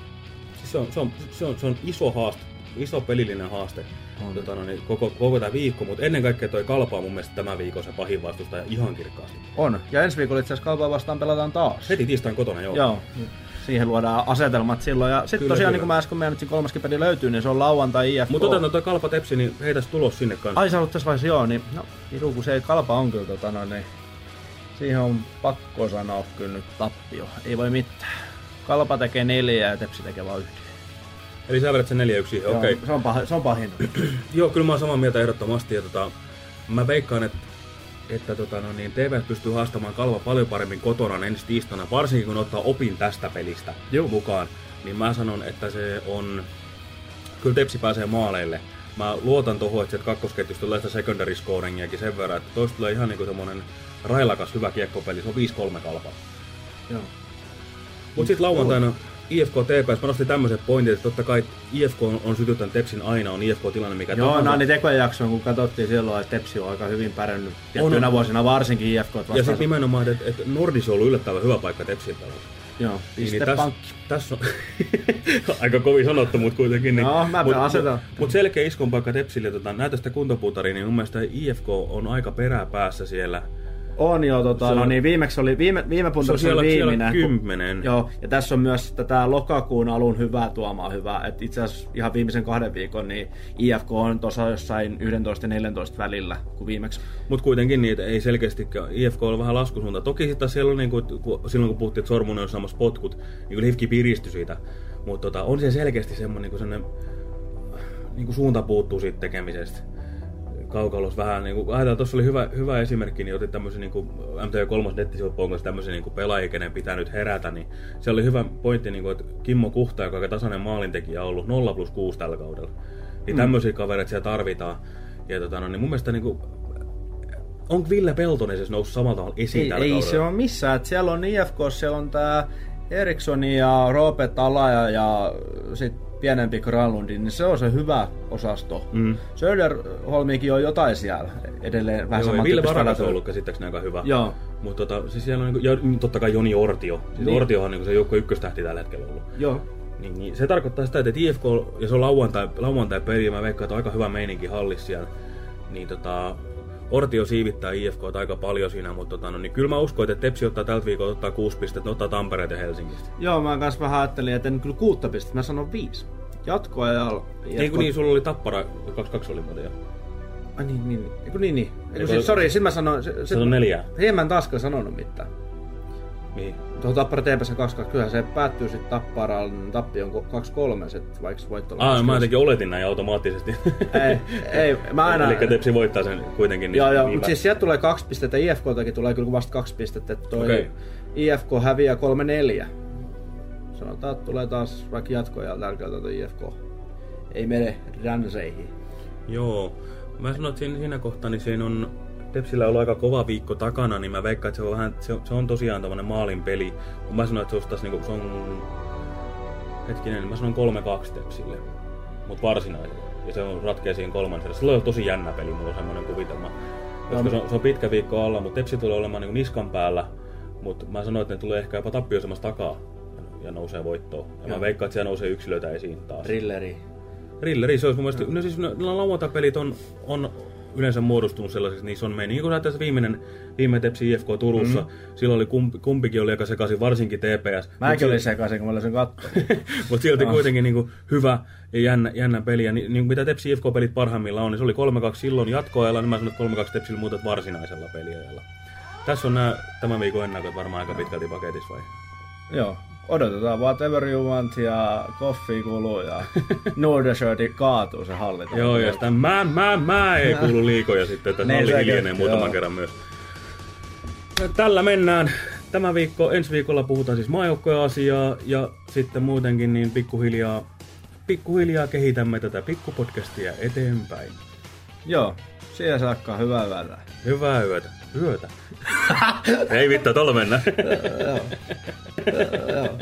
Siis se, on, se, on, se, on, se on iso haaste, iso pelillinen haaste On. tota, no, niin, koko, koko tämä viikko, mutta ennen kaikkea toi kalpa on mun mielestä tämän viikon se pahin vastustaja ihan kirkkaasti. On. Ja ensi viikolla itse asiassa kaupaa vastaan pelataan taas. Heti tiistain kotona, joo. Joo. Siihen luodaan asetelmat silloin. Ja sitten tosiaan, kyllä. niin kuin mä äsken mainitsin, kolmaskin peli löytyy, niin se on lauantai IFK. Mutta otetaan toi kalpa tepsi, niin heitäs tulos sinne kanssa. Ai sä haluat tässä vaiheessa, joo, niin no, Iru, kun se ei kalpa on kyllä tota, no, niin siihen on pakko sanoa kyllä nyt tappio. Ei voi mitään. Kalpa tekee neljä ja Tepsi tekee vain yhden. Eli sä vedät sen 4 1 Joo, okei. Se on, pah- se on pahinta. (clears throat) Joo, kyllä mä oon samaa mieltä ehdottomasti. Ja tota, mä veikkaan, että että tota, no niin, TV pystyy haastamaan Kalva paljon paremmin kotona ensi tiistaina, varsinkin kun ottaa opin tästä pelistä Joo. mukaan. Niin mä sanon, että se on... Kyllä Tepsi pääsee maaleille. Mä luotan tuohon, että sieltä kakkosketjusta tulee sitä secondary scoringiakin sen verran, että toista tulee ihan niinku semmonen railakas hyvä kiekkopeli. Se on 5-3 kalpa. Joo. Mut sit lauantaina IFK TPS, mä nostin tämmöiset pointit, että totta kai IFK on, on sytyttänyt Tepsin aina, on IFK-tilanne mikä Joo, tahansa. no niin tekojen jaksoon, kun katsottiin silloin, että Tepsi on aika hyvin pärjännyt tiettyinä vuosina, varsinkin IFK vastaan. Ja sitten nimenomaan, että, että Nordis on ollut yllättävän hyvä paikka Tepsin pelata. Joo, Niin, piste tässä, tässä on (laughs) aika kovin sanottu, mutta kuitenkin. Niin, No, mä mut, asetan. mut, mut selkeä iskon paikka Tepsille. Tota, näytä sitä kuntopuutaria, niin mun mielestä IFK on aika peräpäässä siellä. On jo, tota, no on- niin, viimeksi oli, viime, viime puntarissa on oli viimeinen. kun- kymmenen. Joo, ja tässä on myös tätä lokakuun alun hyvää tuomaa hyvää, että itse asiassa ihan viimeisen kahden viikon, niin IFK on tuossa jossain 11 ja 14 välillä, kuin viimeksi. Mutta kuitenkin niitä ei selkeästikään. IFK on vähän laskusuunta. Toki sitten siellä on, niin kuin, kun, silloin kun puhuttiin, että Sormunen on saamassa potkut, niin kuin Lifki piristyi siitä. Mutta tota, on se selkeästi semmoinen niin sellainen, niin kuin suunta puuttuu siitä tekemisestä. Kaukalos vähän, niin kuin, ajatellaan, tuossa oli hyvä, hyvä esimerkki, niin otit tämmöisen niin kuin MTV3 nettisivut tämmöisen niin kuin pelaajia, kenen pitää nyt herätä, niin se oli hyvä pointti, niin kuin, että Kimmo Kuhta, joka on tasainen maalintekijä on ollut 0 plus 6 tällä kaudella. Niin Mm. tämmöisiä kavereita siellä tarvitaan. Ja tota, no, niin mun mielestä niin kuin, onko Ville Peltonen siis noussut samalla tavalla esiin Ei, tällä ei kaudella? se ole missään, että siellä on IFK, siellä on tää Eriksson ja Roope Talaja ja sitten pienempi Granlundi, niin se on se hyvä osasto. Mm. Söderholmikin on jotain siellä edelleen vähän Joo, Ville Varakas on ollut käsittääkseni aika hyvä. Joo. Mutta tota, siis siellä on niinku, ja totta kai Joni Ortio. Siis Niin. niin. Ortiohan on niinku se joukko ykköstähti tällä hetkellä ollut. Joo. Niin, niin, se tarkoittaa sitä, että IFK, ja se on lauantai, lauantai peli, ja mä veikkaan, että on aika hyvä meininki hallissa siellä. Niin tota, Ortio siivittää IFK aika paljon siinä, mutta tota, no, niin kyllä mä uskon, että Tepsi ottaa tältä viikolla ottaa kuusi pistettä, ottaa Tampereet ja Helsingistä. Joo, mä kans vähän ajattelin, että en kyllä kuutta pistettä, mä sanon viisi. Jatkoa ja... Ei kun niin, sulla oli Tappara, 2-2 oli muuten jo. Ai niin, niin, eiku niin, niin. Eiku Eikö- siis, sori, sit mä sanoin... Se on neljää. Hei, mä en taaskaan sanonut mitään. Mihin? Tuohon Tappara TPS 2 kyllähän se päättyy sitten Tapparan tappion 2-3, sit, vaikka voitto Ah, mä 2-2. jotenkin oletin näin automaattisesti. Ei, ei, mä aina... Eli Tepsi voittaa sen kuitenkin. Niin Joo, joo, niin mutta siis sieltä tulee kaksi pistettä, IFKltakin tulee kyllä vasta kaksi pistettä, että toi Okei. IFK häviää 3-4. Sanotaan, että tulee taas vaikka jatkoja kertaa toi IFK. Ei mene ranseihin. Joo. Mä sanoin, että siinä, siinä kohtaa niin siinä on Tepsillä on ollut aika kova viikko takana, niin mä veikkaan, että se on, vähän, se on, se on tosiaan tämmönen maalin peli. Mut mä sanoin, että se, olisi taas niinku, se on... Hetkinen, mä sanon 3-2 Tepsille. Mut varsinaisella. Ja se on ratkea siinä kolmannessa. Se on tosi jännä peli, mulla on semmonen kuvitelma. Koska No, se on, se on pitkä viikko alla, mutta Tepsi tulee olemaan niinku niskan päällä. Mutta mä sanoin, että ne tulee ehkä jopa tappioisemassa takaa ja nousee voittoon. Ja Joo. mä veikkaan, että siellä nousee yksilöitä esiin taas. Rilleri. Rilleri, se olisi mun mielestä, no siis no, no, lauantaipelit on, on yleensä muodostunut sellaisiksi, niissä on meni. Niin kuin se viimeinen, viime Tepsi IFK Turussa, Mhm. mm-hmm. silloin oli kumpi, kumpikin oli aika sekaisin, varsinkin TPS. Mäkin olin sekaisin, kun mä olin sen kattonut. (laughs) Mutta silti Ah. kuitenkin niin kuin, hyvä ja jännä, jännä peli. Ja niin, niin, mitä Tepsi IFK-pelit parhaimmillaan on, niin se oli 3-2 silloin jatkoajalla, niin mä sanoin, että 3-2 Tepsillä muutat varsinaisella peliajalla. Tässä on nämä tämän viikon ennakot varmaan aika pitkälti paketissa vai? Joo. Odotetaan whatever you want ja koffi kuluu ja (laughs) Nordershirti kaatuu se hallita. Joo, ja sitä mä, mä, mä ei kuulu liikoja sitten, että Niin sekin, (laughs) hiljenee muutaman joo. kerran myös. Ja Tällä mennään. Tämä viikko, ensi viikolla puhutaan siis maajoukkojen asiaa ja sitten muutenkin niin pikkuhiljaa, pikkuhiljaa kehitämme tätä pikkupodcastia eteenpäin. Joo, siihen saakka hyvää yötä. Hyvää yötä. Yötä. Ei vittu, tuolla mennään. Joo.